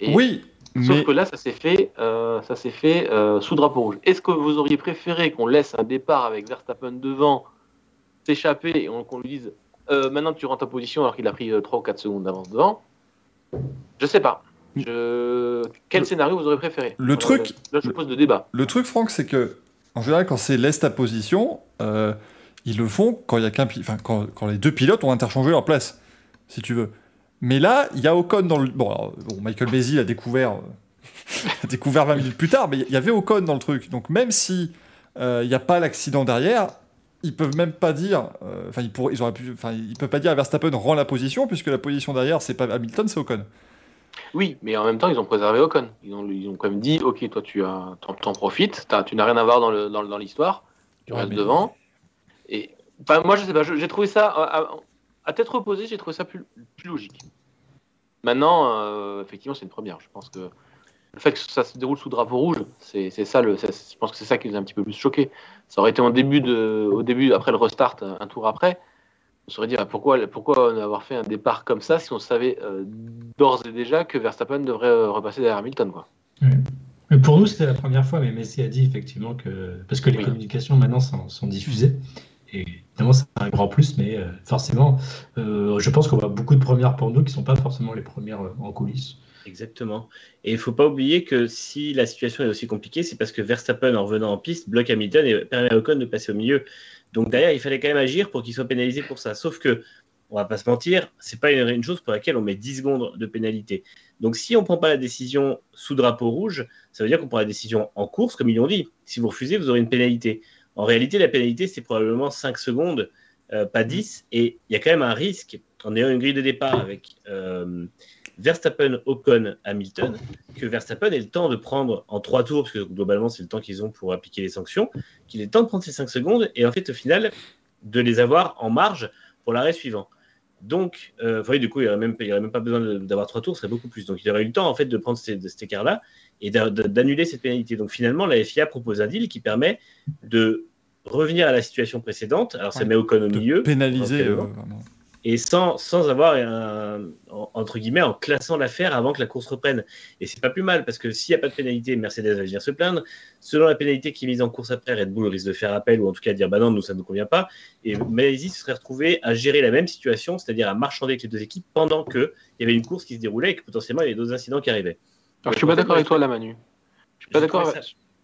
oui. Sauf que là, ça s'est fait, euh, ça s'est fait euh, sous drapeau rouge. Est-ce que vous auriez préféré qu'on laisse un départ avec Verstappen devant s'échapper et qu'on lui dise maintenant tu rends ta position alors qu'il a pris 3 ou 4 secondes d'avance devant? Je sais pas. Je... Quel scénario vous aurez préféré? Le truc. Là, je pose de débat. Le truc, Franck, c'est que en général, quand c'est laisse ta position, euh, ils le font quand, y a quand, quand, les deux pilotes ont interchangé leur place, si tu veux. Mais là, il y a Ocon dans le. Bon, Michael Bézi l'a découvert, euh, découvert 20 minutes plus tard, mais il y avait Ocon dans le truc. Donc même si euh, il n'y a pas l'accident derrière, ils peuvent même pas dire. Euh, enfin, ils, ils, ils peuvent pas dire à Verstappen rend la position, puisque la position derrière, c'est pas Hamilton, c'est Ocon. Oui, mais en même temps, ils ont préservé Ocon. Ils ont, ils ont quand même dit ok, toi, tu as, t'en, profites, tu n'as rien à voir dans, le, dans, l'histoire, tu restes devant. Et moi, je sais pas, j'ai trouvé ça à, tête reposée, j'ai trouvé ça plus, plus logique. Maintenant, euh, effectivement, c'est une première. Je pense que le fait que ça se déroule sous drapeau rouge, c'est ça, le, je pense que c'est ça qui nous a un petit peu plus choqué. Ça aurait été au début, de, au début après le restart, un tour après, on se serait dit ah, pourquoi, pourquoi avoir fait un départ comme ça si on savait euh, d'ores et déjà que Verstappen devrait euh, repasser derrière Hamilton. Quoi. Mais pour nous, c'était la première fois, mais Messi a dit effectivement que. Parce que les communications maintenant sont diffusées. Et évidemment, c'est un grand plus, mais euh, forcément, euh, je pense qu'on voit beaucoup de premières pour nous qui ne sont pas forcément les premières euh, en coulisses. Exactement. Et il ne faut pas oublier que si la situation est aussi compliquée, c'est parce que Verstappen, en revenant en piste, bloque Hamilton et permet à Ocon de passer au milieu. Donc derrière, il fallait quand même agir pour qu'il soit pénalisé pour ça. Sauf que, on va pas se mentir, c'est pas une, chose pour laquelle on met 10 secondes de pénalité. Donc si on ne prend pas la décision sous drapeau rouge, ça veut dire qu'on prend la décision en course, comme ils l'ont dit. Si vous refusez, vous aurez une pénalité. En réalité, la pénalité, c'est probablement 5 secondes, euh, pas 10. Et il y a quand même un risque, en ayant une grille de départ avec euh, Verstappen, Ocon, Hamilton, que Verstappen ait le temps de prendre en 3 tours, parce que globalement, c'est le temps qu'ils ont pour appliquer les sanctions, qu'il ait le temps de prendre ces 5 secondes et en fait, au final, de les avoir en marge pour l'arrêt suivant. Donc, euh, vous voyez, du coup, il n'y aurait, même, même pas besoin d'avoir trois tours, ce serait beaucoup plus. Donc, il aurait eu le temps, en fait, de prendre cet écart-là et d'annuler cette pénalité. Donc finalement, la FIA propose un deal qui permet de revenir à la situation précédente. Alors ça met Ocon au milieu. Pénaliser. Euh, et sans, sans avoir, un, entre guillemets, en classant l'affaire avant que la course reprenne. Et c'est pas plus mal, parce que s'il n'y a pas de pénalité, Mercedes va venir se plaindre. Selon la pénalité qui est mise en course après, Red Bull risque de faire appel, ou en tout cas dire, bah non, nous, ça ne nous convient pas. Et Malaisie se serait retrouvé à gérer la même situation, c'est-à-dire à marchander avec les deux équipes pendant qu'il y avait une course qui se déroulait et que potentiellement il y avait d'autres incidents qui arrivaient. Alors, je suis pas d'accord avec toi là, Manu. Je suis pas d'accord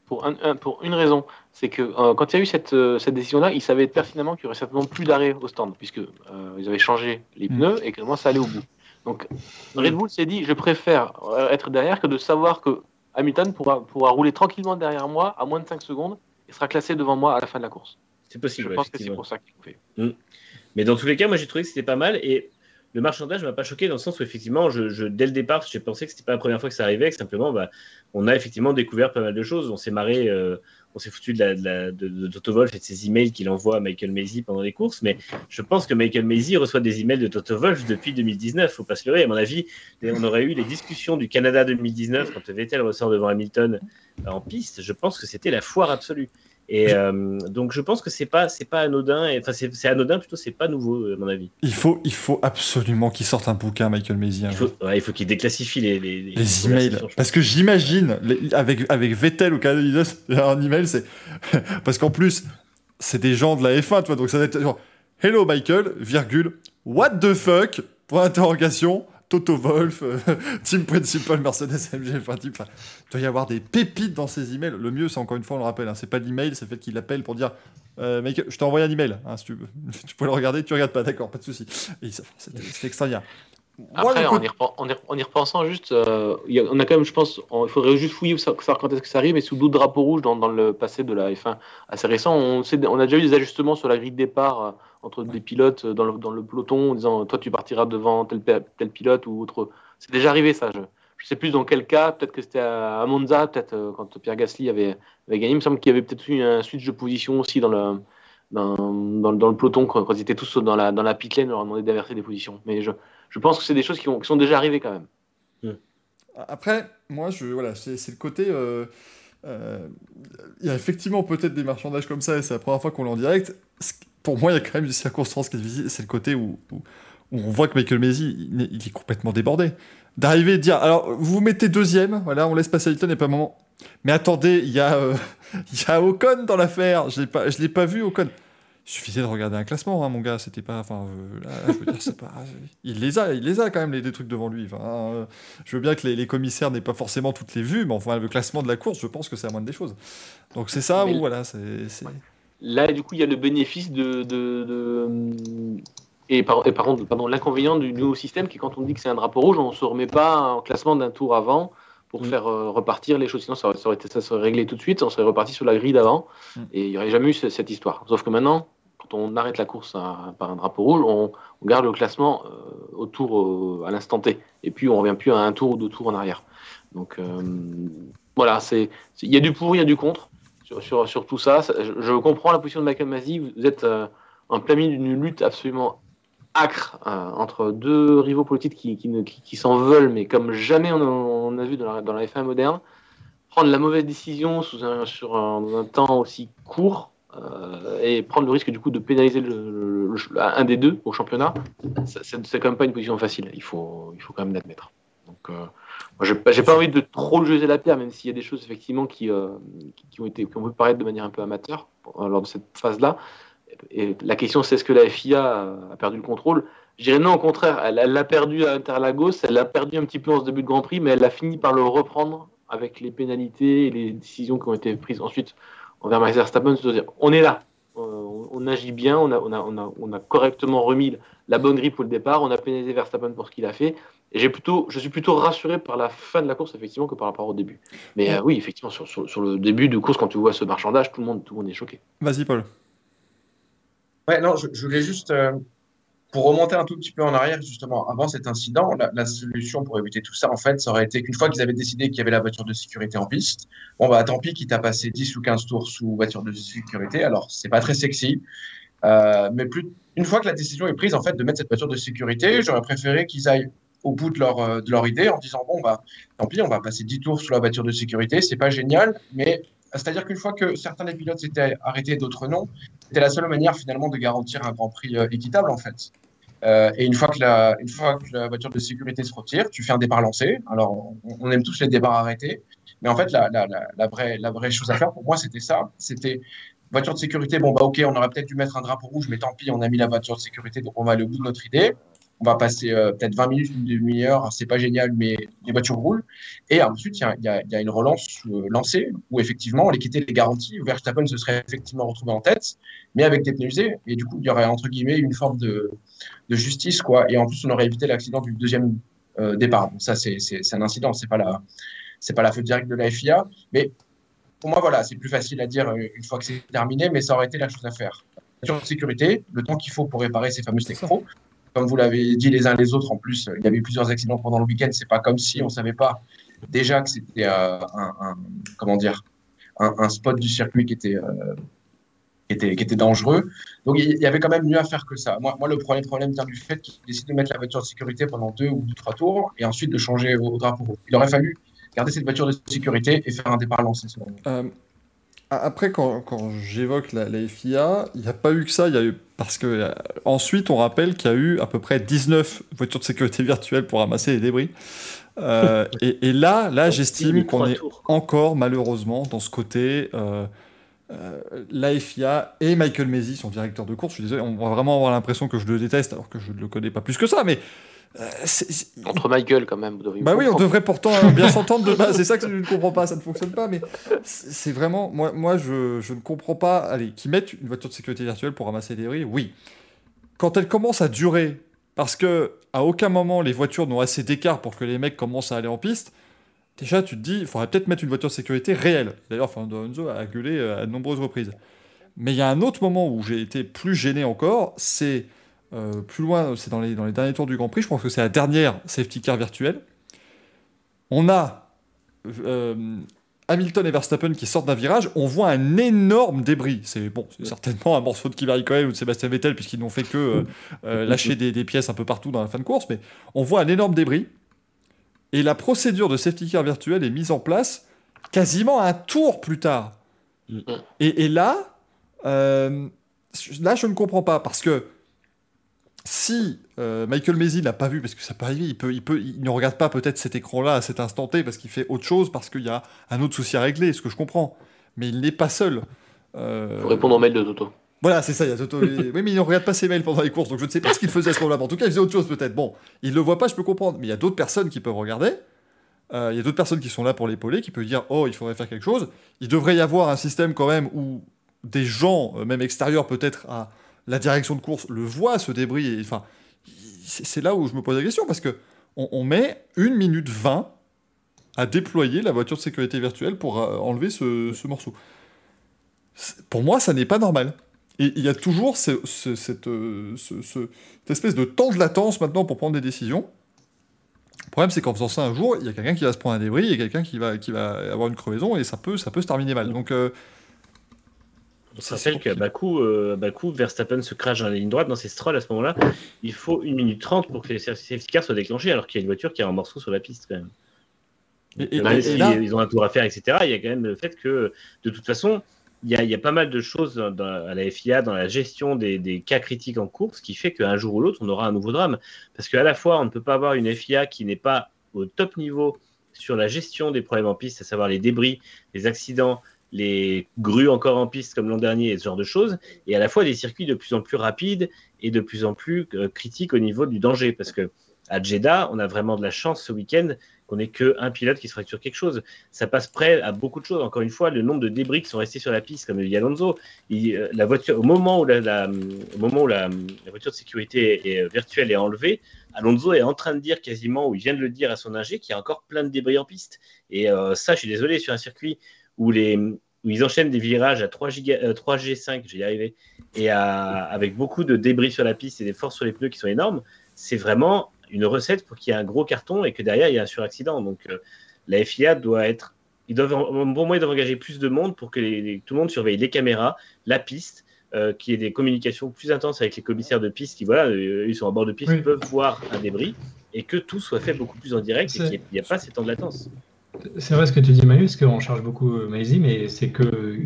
pour, un, pour une raison, c'est que euh, quand il y a eu cette, euh, cette décision-là, ils savaient pertinemment qu'il y aurait certainement plus d'arrêt au stand, puisque euh, ils avaient changé les mm. pneus et que moi ça allait au bout. Donc Red Bull s'est dit, je préfère être derrière que de savoir que Hamilton pourra, pourra rouler tranquillement derrière moi à moins de 5 secondes et sera classé devant moi à la fin de la course. C'est possible. Je pense que c'est pour ça qu'ils l'ont fait. Mm. Mais dans tous les cas, moi j'ai trouvé que c'était pas mal et le marchandage m'a pas choqué dans le sens où effectivement, je, dès le départ, j'ai pensé que c'était pas la première fois que ça arrivait, que simplement, bah, on a effectivement découvert pas mal de choses. On s'est marré, euh, on s'est foutu de, la, de, Wolff et de ses emails qu'il envoie à Michael Maisy pendant les courses, mais je pense que Michael Maisy reçoit des emails de Toto Wolff depuis 2019. Faut pas se leurrer. À mon avis, on aurait eu les discussions du Canada 2019 quand Vettel ressort devant Hamilton en piste. Je pense que c'était la foire absolue. Et euh, donc je pense que c'est pas c'est pas anodin, enfin c'est anodin plutôt, c'est pas nouveau à mon avis. Il faut il faut absolument qu'il sorte un bouquin, Michael Maisy. Il faut, il faut qu'il déclassifie les les, les, emails, parce que j'imagine avec avec Vettel au Canada, un email, c'est parce qu'en plus c'est des gens de la F1, tu vois, donc ça va être genre Hello Michael, virgule, what the fuck, point d'interrogation, Toto Wolf, euh, Team Principal, Mercedes MG, enfin, il doit y avoir des pépites dans ces emails. Le mieux, c'est encore une fois, on le rappelle, hein, c'est pas l'email, c'est le fait qu'il appelle pour dire euh, mec, je t'ai envoyé un email, hein, si tu tu peux le regarder, tu regardes pas, d'accord, pas de souci. C'est extraordinaire. Après, en, y repensant juste, euh, on a quand même, je pense, il faudrait juste fouiller savoir quand est-ce que ça arrive, et sous d'autres drapeaux rouges dans, dans, le passé de la F1 assez récent, on, sait, on a déjà eu des ajustements sur la grille de départ entre des pilotes dans le, dans le, peloton en disant toi tu partiras devant tel, tel pilote ou autre. C'est déjà arrivé ça. Je, je sais plus dans quel cas, peut-être que c'était à Monza, peut-être euh, quand Pierre Gasly avait, avait gagné. Il me semble qu'il y avait peut-être eu un switch de position aussi dans le, dans, dans, le peloton quand, ils étaient tous dans la, dans la pit lane, on leur a demandé d'inverser des positions. Mais je, je pense que c'est des choses qui, ont, qui, sont déjà arrivées quand même. Hmm. Après, moi, je, voilà, c'est le côté. Euh, euh, il y a effectivement peut-être des marchandages comme ça, et c'est la première fois qu'on l'a en direct pour moi, il y a quand même une circonstance qui est visible, c'est le côté où, on voit que Michael Maisy, il, est complètement débordé. D'arriver et dire, alors, vous vous mettez deuxième, voilà, on laisse passer Hamilton et pas un moment. Mais attendez, il y, a, euh, il y a Ocon dans l'affaire, je ne l'ai pas vu, Ocon. Il suffisait de regarder un classement, hein, mon gars, c'était pas. Enfin, euh, là, je veux dire, c'est pas. Il les a, il les a quand même, les des trucs devant lui. Enfin, euh, je veux bien que les, commissaires n'aient pas forcément toutes les vues, mais enfin, le classement de la course, je pense que c'est la moindre des choses. Donc c'est ça ou voilà, c'est. Là, du coup, il y a le bénéfice de, de, et par, et par contre, pardon, l'inconvénient du nouveau système, qui quand on dit que c'est un drapeau rouge, on ne se remet pas en classement d'un tour avant pour mm. faire euh, repartir les choses. Sinon, ça, aurait été, ça serait réglé tout de suite, on serait reparti sur la grille d'avant, mm. et il n'y aurait jamais eu cette, histoire. Sauf que maintenant, quand on arrête la course par un drapeau rouge, on, garde le classement euh, au tour à l'instant T, et puis on revient plus à un tour ou deux tours en arrière. Donc euh, voilà, il y a du pour, il y a du contre sur, sur, sur tout ça. Je, comprends la position de Michael Mazzi. Vous êtes en plein milieu d'une lutte absolument acre euh, entre deux rivaux politiques qui, s'en veulent, mais comme jamais on a, vu dans la, dans la, F1 moderne, prendre la mauvaise décision sous un, sur un, temps aussi court euh, et prendre le risque du coup de pénaliser un des deux au championnat, c'est quand même pas une position facile. Il faut, il faut quand même l'admettre. Donc, euh, j'ai pas envie de trop le jeter la pierre, même s'il y a des choses effectivement qui, qui, ont été, qui ont pu paraître de manière un peu amateur lors de cette phase-là. Et la question c'est est-ce que la FIA a perdu le contrôle? Je dirais non, au contraire, elle l'a perdu à Interlagos, elle l'a perdu un petit peu en ce début de Grand Prix, mais elle a fini par le reprendre avec les pénalités et les décisions qui ont été prises ensuite envers Max Verstappen, c'est-à-dire on est là, on, agit bien, on, a, on a, correctement remis la bonne grille pour le départ, on a pénalisé Verstappen pour ce qu'il a fait, et j'ai plutôt, je suis plutôt rassuré par la fin de la course, effectivement, que par rapport au début. Mais euh, oui, effectivement, sur, sur, sur, le début de course, quand tu vois ce marchandage, tout le monde, tout le monde est choqué. Vas-y, Paul. Ouais, non, je, voulais juste, euh, pour remonter un tout petit peu en arrière, justement, avant cet incident, la, solution pour éviter tout ça, en fait, ça aurait été qu'une fois qu'ils avaient décidé qu'il y avait la voiture de sécurité en piste, bon, bah, tant pis, quitte à passer 10 ou 15 tours sous voiture de sécurité. Alors, c'est pas très sexy, euh, mais plus, une fois que la décision est prise, en fait, de mettre cette voiture de sécurité, j'aurais préféré qu'ils aillent au bout de leur, euh, de leur idée en disant, bon, bah, tant pis, on va passer 10 tours sous la voiture de sécurité, c'est pas génial, mais c'est-à-dire qu'une fois que certains des pilotes s'étaient arrêtés, d'autres non, c'était la seule manière finalement de garantir un Grand Prix euh, équitable en fait. Euh, et une fois, que la, une fois que la voiture de sécurité se retire, tu fais un départ lancé. Alors, on, aime tous les départs arrêtés. Mais en fait, la, la, la, vraie, la vraie chose à faire pour moi, c'était ça. C'était voiture de sécurité. Bon, bah, OK, on aurait peut-être dû mettre un drapeau rouge, mais tant pis, on a mis la voiture de sécurité, donc on va aller au bout de notre idée on va passer euh, peut-être 20 minutes, une demi-heure, c'est pas génial, mais les voitures roulent. Et ensuite, il y, y a, une relance euh, lancée où effectivement, on les quittait les garanties, Verstappen se serait effectivement retrouvé en tête, mais avec des pneus usés. Et du coup, il y aurait entre guillemets une forme de, de justice, quoi. Et en plus, on aurait évité l'accident du deuxième euh, départ. Donc ça, c'est un incident, c'est pas la c'est pas la faute directe de la FIA, mais pour moi, voilà, c'est plus facile à dire une fois que c'est terminé, mais ça aurait été la chose à faire. Sur sécurité, le temps qu'il faut pour réparer ces fameux techpro, comme vous l'avez dit les uns les autres, en plus, il y avait plusieurs accidents pendant le week-end. C'est pas comme si on savait pas déjà que c'était euh, un, comment dire, un, spot du circuit qui était, euh, qui était, qui était dangereux. Donc il y avait quand même mieux à faire que ça. Moi, le premier problème vient du fait qu'il décide de mettre la voiture de sécurité pendant deux ou trois tours et ensuite de changer au drapeau. Il aurait fallu garder cette voiture de sécurité et faire un départ lancé. Euh, après, quand, quand j'évoque la, FIA, il n'y a pas eu que ça. Il y a eu parce que euh, ensuite, on rappelle qu'il y a eu à peu près 19 voitures de sécurité virtuelles pour ramasser les débris. Euh, et, là, là, j'estime qu'on est encore malheureusement dans ce côté. Euh, la FIA et Michael Maisy, son directeur de course, je suis désolé, on va vraiment avoir l'impression que je le déteste alors que je ne le connais pas plus que ça, mais euh, Entre Michael, quand même. Vous bah oui, on devrait pourtant bien s'entendre de base. C'est ça que je ne comprends pas, ça ne fonctionne pas. Mais c'est vraiment. Moi, moi je, je, ne comprends pas. Allez, qui mettent une voiture de sécurité virtuelle pour ramasser des débris, oui. Quand elle commence à durer, parce que à aucun moment les voitures n'ont assez d'écart pour que les mecs commencent à aller en piste, déjà tu te dis, il faudrait peut-être mettre une voiture de sécurité réelle. D'ailleurs, Fernando Alonso a gueulé euh, à de nombreuses reprises. Mais il y a un autre moment où j'ai été plus gêné encore, c'est euh, plus loin, c'est dans les, dans les derniers tours du Grand Prix, je pense que c'est la dernière safety car virtuelle. On a euh, Hamilton et Verstappen qui sortent d'un virage, on voit un énorme débris. C'est bon, c'est certainement un morceau de Kimi Raikkonen ou de Sébastien Vettel puisqu'ils n'ont fait que euh, lâcher des, des, pièces un peu partout dans la fin de course, mais on voit un énorme débris. Et la procédure de safety car virtuelle est mise en place quasiment un tour plus tard. Mm. Et, et là, là, je ne comprends pas parce que si euh, Michael Maisy n'a pas vu, parce que ça peut arriver, il, peut, il, peut, il ne regarde pas peut-être cet écran-là à cet instant T parce qu'il fait autre chose, parce qu'il y a un autre souci à régler, ce que je comprends. Mais il n'est pas seul. Euh... Faut répondre aux mails de Toto. Voilà, c'est ça, il y a Toto. oui, mais il ne regarde pas ses mails pendant les courses, donc je ne sais pas ce qu'il faisait à ce moment-là. En tout cas, il faisait autre chose peut-être. Bon, il ne le voit pas, je peux comprendre. Mais il y a d'autres personnes qui peuvent regarder. Euh, il y a d'autres personnes qui sont là pour l'épauler, qui peuvent dire Oh, il faudrait faire quelque chose. Il devrait y avoir un système quand même où des gens, même extérieurs peut-être, à la direction de course le voit, ce débris. Enfin, c'est là où je me pose la question, parce que on, met 1 minute 20 à déployer la voiture de sécurité virtuelle pour euh, enlever ce, morceau. Pour moi, ça n'est pas normal. Et il y a toujours cette, cette, espèce de temps de latence maintenant pour prendre des décisions. Le problème, c'est qu'en faisant ça un jour, il y a quelqu'un qui va se prendre un débris, il y a quelqu'un qui va, avoir une crevaison, et ça peut, ça peut se terminer mal. Donc, euh, on rappelle qu'à Bakou, euh, Bakou, Verstappen se crache dans la ligne droite dans ses strolls à ce moment-là. Il faut 1 minute 30 pour que les safety cars soient déclenchés, alors qu'il y a une voiture qui a un morceau sur la piste quand même. Et, même si ils ont un tour à faire, etc., il y a quand même le fait que, de toute façon, il y a, pas mal de choses à la FIA dans la gestion des, cas critiques en course qui fait qu'un jour ou l'autre, on aura un nouveau drame. Parce qu'à la fois, on ne peut pas avoir une FIA qui n'est pas au top niveau sur la gestion des problèmes en piste, à savoir les débris, les accidents, les grues encore en piste comme l'an dernier et ce genre de choses, et à la fois des circuits de plus en plus rapides et de plus en plus euh, critiques au niveau du danger, parce que à Jeddah, on a vraiment de la chance ce week-end qu'on n'ait qu'un pilote qui se fracture quelque chose. Ça passe près à beaucoup de choses. Encore une fois, le nombre de débris qui sont restés sur la piste, comme le dit Alonso, euh, la voiture, au moment où, la, au moment où la, voiture de sécurité est, virtuelle est enlevée, Alonso est en train de dire quasiment, ou il vient de le dire à son ingé, qu'il y a encore plein de débris en piste. Et euh, ça, je suis désolé, sur un circuit où, les, où ils enchaînent des virages à 3, giga, 3 G5, j'y arrivé, et avec beaucoup de débris sur la piste et des forces sur les pneus qui sont énormes, c'est vraiment une recette pour qu'il y ait un gros carton et que derrière il y ait un suraccident. Donc euh, la FIA doit être. Ils doivent, pour moi, ils doivent engager plus de monde pour que tout le monde surveille les caméras, la piste, euh, qu'il y ait des communications plus intenses avec les commissaires de piste qui, voilà, euh, ils sont à bord de piste, ils peuvent voir un débris et que tout soit fait beaucoup plus en direct et qu'il n'y ait pas ces temps de latence. C'est vrai ce que tu dis, Manu, parce qu'on charge beaucoup euh, Maisie, mais c'est que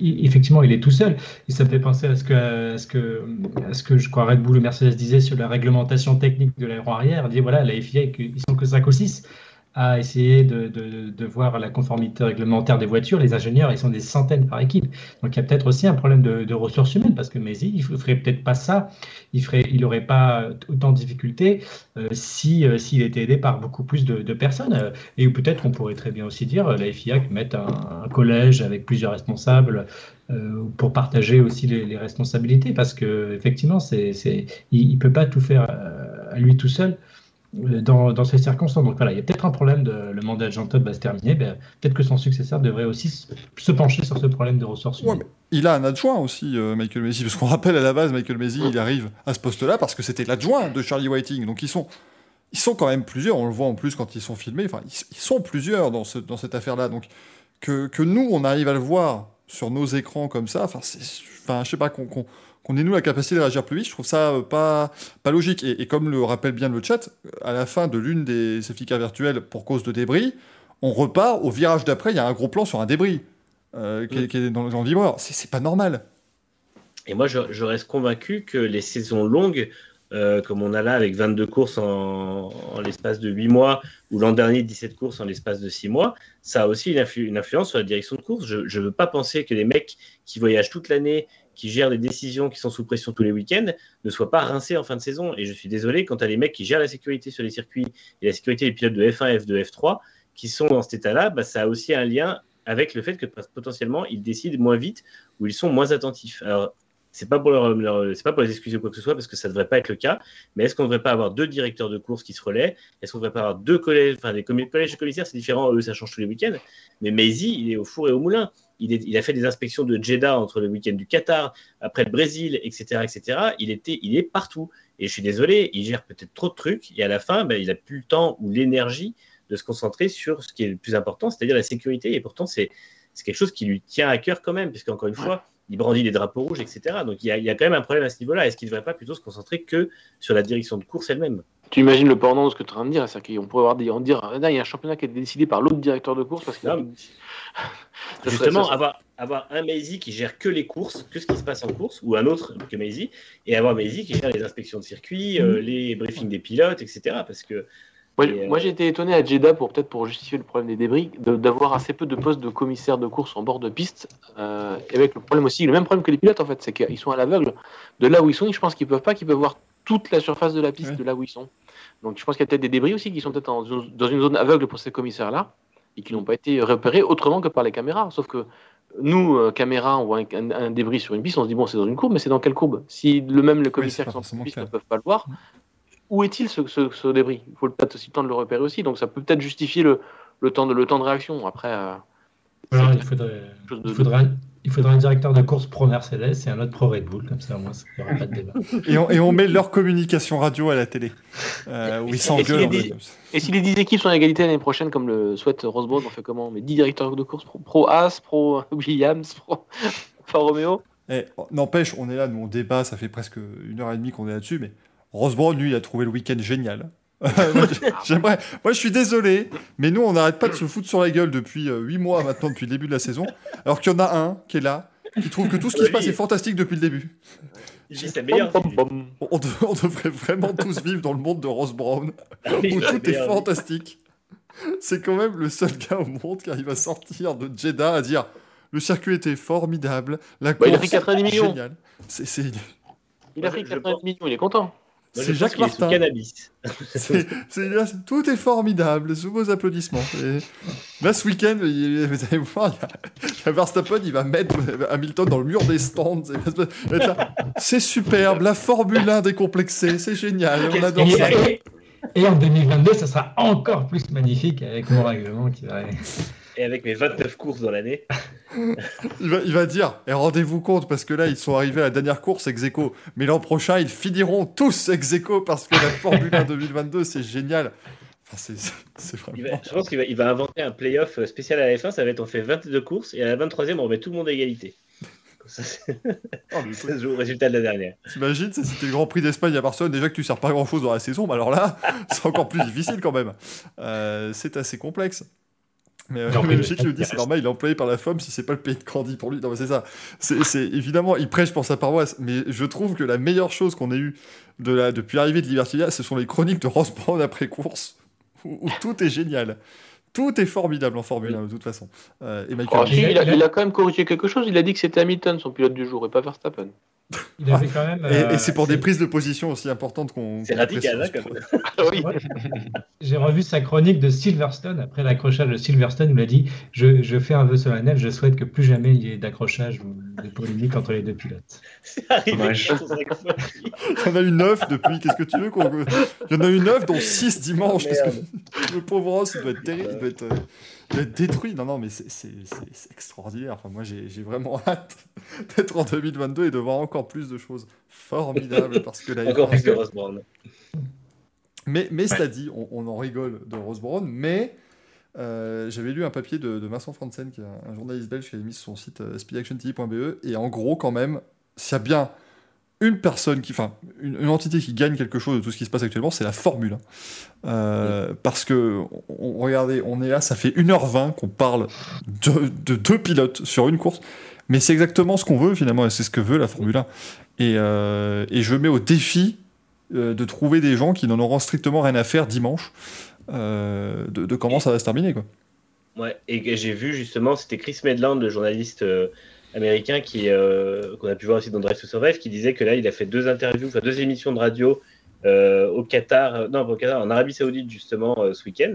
effectivement, il est tout seul. Et ça me fait penser à ce que, ce que, ce que je crois Red Bull ou Mercedes disait sur la réglementation technique de l'aéro arrière. Dit voilà, la FIA, ils sont que 5 ou 6 à essayer de, de, de, voir la conformité réglementaire des voitures. Les ingénieurs, ils sont des centaines par équipe. Donc il y a peut-être aussi un problème de, de ressources humaines parce que Maisie, il ne ferait peut-être pas ça. Il ferait, il n'aurait pas autant de difficultés euh, si euh, s'il était aidé par beaucoup plus de, personnes. Euh, et peut-être on pourrait très bien aussi dire la FIA mette un, un collège avec plusieurs responsables pour partager aussi les, les, responsabilités parce que effectivement, c'est, il ne peut pas tout faire à lui tout seul. Dans, ces circonstances. Donc voilà, il y a peut-être un problème, de, le mandat de Jean Todt va se terminer, ben, peut-être que son successeur devrait aussi se pencher sur ce problème de ressources il a un adjoint aussi, euh, Michael Messi, parce qu'on rappelle à la base, Michael Messi, il arrive à ce poste-là parce que c'était l'adjoint de Charlie Whiting. Donc ils sont, ils sont quand même plusieurs, on le voit en plus quand ils sont filmés, enfin, ils, sont plusieurs dans, ce, dans cette affaire-là. Donc que, que, nous, on arrive à le voir sur nos écrans comme ça, enfin, enfin je sais pas, qu'on qu'on ait nous la capacité de réagir plus vite, je trouve ça euh, pas, pas logique. Et, comme le rappelle bien le chat, à la fin de l'une des safety virtuelles pour cause de débris, on repart au virage d'après, il y a un gros plan sur un débris euh, qui, est, dans, le vibreur. C'est pas normal. Et moi, je, reste convaincu que les saisons longues, euh, comme on a là avec 22 courses en, l'espace de 8 mois, ou l'an dernier 17 courses en l'espace de 6 mois, ça a aussi une, une, influence sur la direction de course. Je ne veux pas penser que les mecs qui voyagent toute l'année qui gèrent des décisions qui sont sous pression tous les week-ends ne soient pas rincés en fin de saison. Et je suis désolé, quand as les mecs qui gèrent la sécurité sur les circuits et la sécurité des pilotes de F1, F2, F3 qui sont dans cet état-là, bah, ça a aussi un lien avec le fait que potentiellement ils décident moins vite ou ils sont moins attentifs. C'est pas pour leur, c'est pas pour les excuser ou quoi que ce soit parce que ça devrait pas être le cas. Mais est-ce qu'on ne devrait pas avoir deux directeurs de course qui se relaient? Est-ce qu'on ne devrait pas avoir deux collèges, enfin des collèges de commissaires, c'est différent. Eux, ça change tous les week-ends. Mais Maisie, il est au four et au moulin. Il, est, il, a fait des inspections de Jeddah entre le week-end du Qatar, après le Brésil, etc., etc. Il était, il est partout. Et je suis désolé, il gère peut-être trop de trucs. Et à la fin, ben, il a plus le temps ou l'énergie de se concentrer sur ce qui est le plus important, c'est-à-dire la sécurité. Et pourtant, c'est quelque chose qui lui tient à cœur quand même, puisqu'encore une fois il brandit des drapeaux rouges, etc. Donc il y, a, quand même un problème à ce niveau-là. Est-ce qu'il ne devrait pas plutôt se concentrer que sur la direction de course elle-même? Tu imagines le pendant de ce que tu es en train de dire C'est-à-dire qu'on pourrait avoir des, dire ah, il y a un championnat qui a été décidé par l'autre directeur de course parce qu'il Justement, avoir, avoir un Maisie qui gère que les courses, que ce qui se passe en course, ou un autre que Maisie, et avoir Maisie qui gère les inspections de circuit, euh, mmh. les briefings des pilotes, etc. Parce que euh, moi, j'ai été étonné à Jeddah pour peut-être pour justifier le problème des débris, d'avoir assez peu de postes de commissaire de course en bord de piste, euh, avec le problème aussi, le même problème que les pilotes en fait, c'est qu'ils sont à l'aveugle de là où ils sont. Je pense qu'ils peuvent pas, qu'ils peuvent voir toute la surface de la piste de là où ils sont. Donc je pense qu'il y a peut-être des débris aussi qui sont peut-être dans une zone aveugle pour ces commissaires-là et qui n'ont pas été repérés autrement que par les caméras. Sauf que nous, euh, caméra, on voit un, débris sur une piste, on se dit bon, c'est dans une courbe, mais c'est dans quelle courbe? Si le même le commissaire qui sont piste ne peuvent pas le voir, où est-il ce, débris? Il faut peut-être aussi le temps de le repérer aussi, donc ça peut peut-être justifier le, temps de, le temps de réaction. Après, euh, il, faudrait, il, un directeur de course pro Mercedes et un autre pro Red Bull, comme ça au moins il n'y aura pas de débat. et, on, et, on, met leur communication radio à la télé, euh, où ils s'engueulent. Et si les 10 équipes sont à égalité l'année prochaine, comme le souhaite Rosebud, on fait comment? Mais 10 directeurs de course pro, pro As, pro Williams, pro Romeo eh, N'empêche, on est là, nous on débat, ça fait presque une heure et demie qu'on est là-dessus, mais Rosebud, lui, il a trouvé le week-end génial. J'aimerais. Moi, je suis désolé, mais nous, on n'arrête pas de se foutre sur la gueule depuis 8 euh, mois maintenant, depuis le début de la saison. Alors qu'il y en a un qui est là, qui trouve que tout ce qui se passe est fantastique depuis le début. On, devrait vraiment tous vivre dans le monde de Rose Brown, ah où tout est fantastique. C'est quand même le seul gars au monde qui arrive à sortir de Jeddah à dire le circuit était formidable, la course bah, il a pris 90 millions. Génial. C'est, Il a pris 90 millions, il est content. C'est Jacques Martin. cannabis. tout est formidable, sous vos applaudissements. là, ce week-end, vous allez voir, il y, a, Verstappen, il va mettre Hamilton dans le mur des stands. C'est superbe, la Formule 1 décomplexée, c'est génial, on adore ça. Et, en 2022, ça sera encore plus magnifique avec mon règlement qui va et avec mes 29 courses dans l'année. il, va, il va dire, et rendez-vous compte, parce que là, ils sont arrivés à la dernière course ex -aequo, mais l'an prochain, ils finiront tous ex -aequo parce que la Formule 1 2022, c'est génial. Enfin, c'est vraiment... je pense qu'il va, il va inventer un playoff spécial à la F1, ça va être on fait 22 courses, et à la 23e, on met tout le monde à égalité. Ça, oh, ça joue au résultat de la dernière. T'imagines, c'était le Grand Prix d'Espagne à Barcelone, déjà que tu sers pas grand chose dans la saison, mais alors là, c'est encore plus difficile quand même. Euh, c'est assez complexe. Mais euh, même qui nous dit c'est normal, il est employé par la femme si c'est pas le pays de Candy pour lui. Non, mais c'est ça. C'est évidemment, il prêche pour sa paroisse, mais je trouve que la meilleure chose qu'on ait eue de la, depuis l'arrivée de Libertilia, ce sont les chroniques de Ross Brown après course, où, tout est génial. Tout est formidable en Formule 1 de toute façon. Euh, et Michael... Oh, il, a, il, a, quand même corrigé quelque chose. Il a dit que c'était Hamilton son pilote du jour et pas Verstappen. Il avait quand même, et, euh, c'est pour des prises de position aussi importantes qu'on. C'est radical, là, hein, ah J'ai revu sa chronique de Silverstone après l'accrochage de Silverstone. Il a dit je, je, fais un vœu solennel, je souhaite que plus jamais il y ait d'accrochage ou de polémique entre les deux pilotes. C'est arrivé. il y en a eu neuf depuis. Qu'est-ce que tu veux qu'on... Il y en a eu neuf, dont six dimanche. Que... Le pauvre Ross, il doit être terrible. Il doit être détruit. Non, non, mais c'est extraordinaire. Enfin, moi, j'ai vraiment hâte d'être en 2022 et de voir encore plus de choses formidables parce que la encore plus que Rose Mais, mais cela dit, on, en rigole de Rose Brown, mais euh, j'avais lu un papier de, Vincent Franzen, qui est un, journaliste belge qui avait mis sur son site euh, speedactiontv.be, et en gros, quand même, s'il y a bien une personne qui, enfin, une, entité qui gagne quelque chose de tout ce qui se passe actuellement, c'est la Formule. Euh, parce que, regardez, on est là, ça fait 1h20 qu'on parle de, deux pilotes sur une course, mais c'est exactement ce qu'on veut finalement, et c'est ce que veut la Formule 1. Et, euh, et je mets au défi euh, de trouver des gens qui n'en auront strictement rien à faire dimanche de, de, comment ça va se terminer. Quoi. Ouais, et j'ai vu justement, c'était Chris Medland, le journaliste américain qui euh, qu'on a pu voir aussi dans Drive to Survive, qui disait que là, il a fait deux interviews, enfin deux émissions de radio euh, au Qatar, euh, non, au Qatar, en Arabie Saoudite justement ce week-end,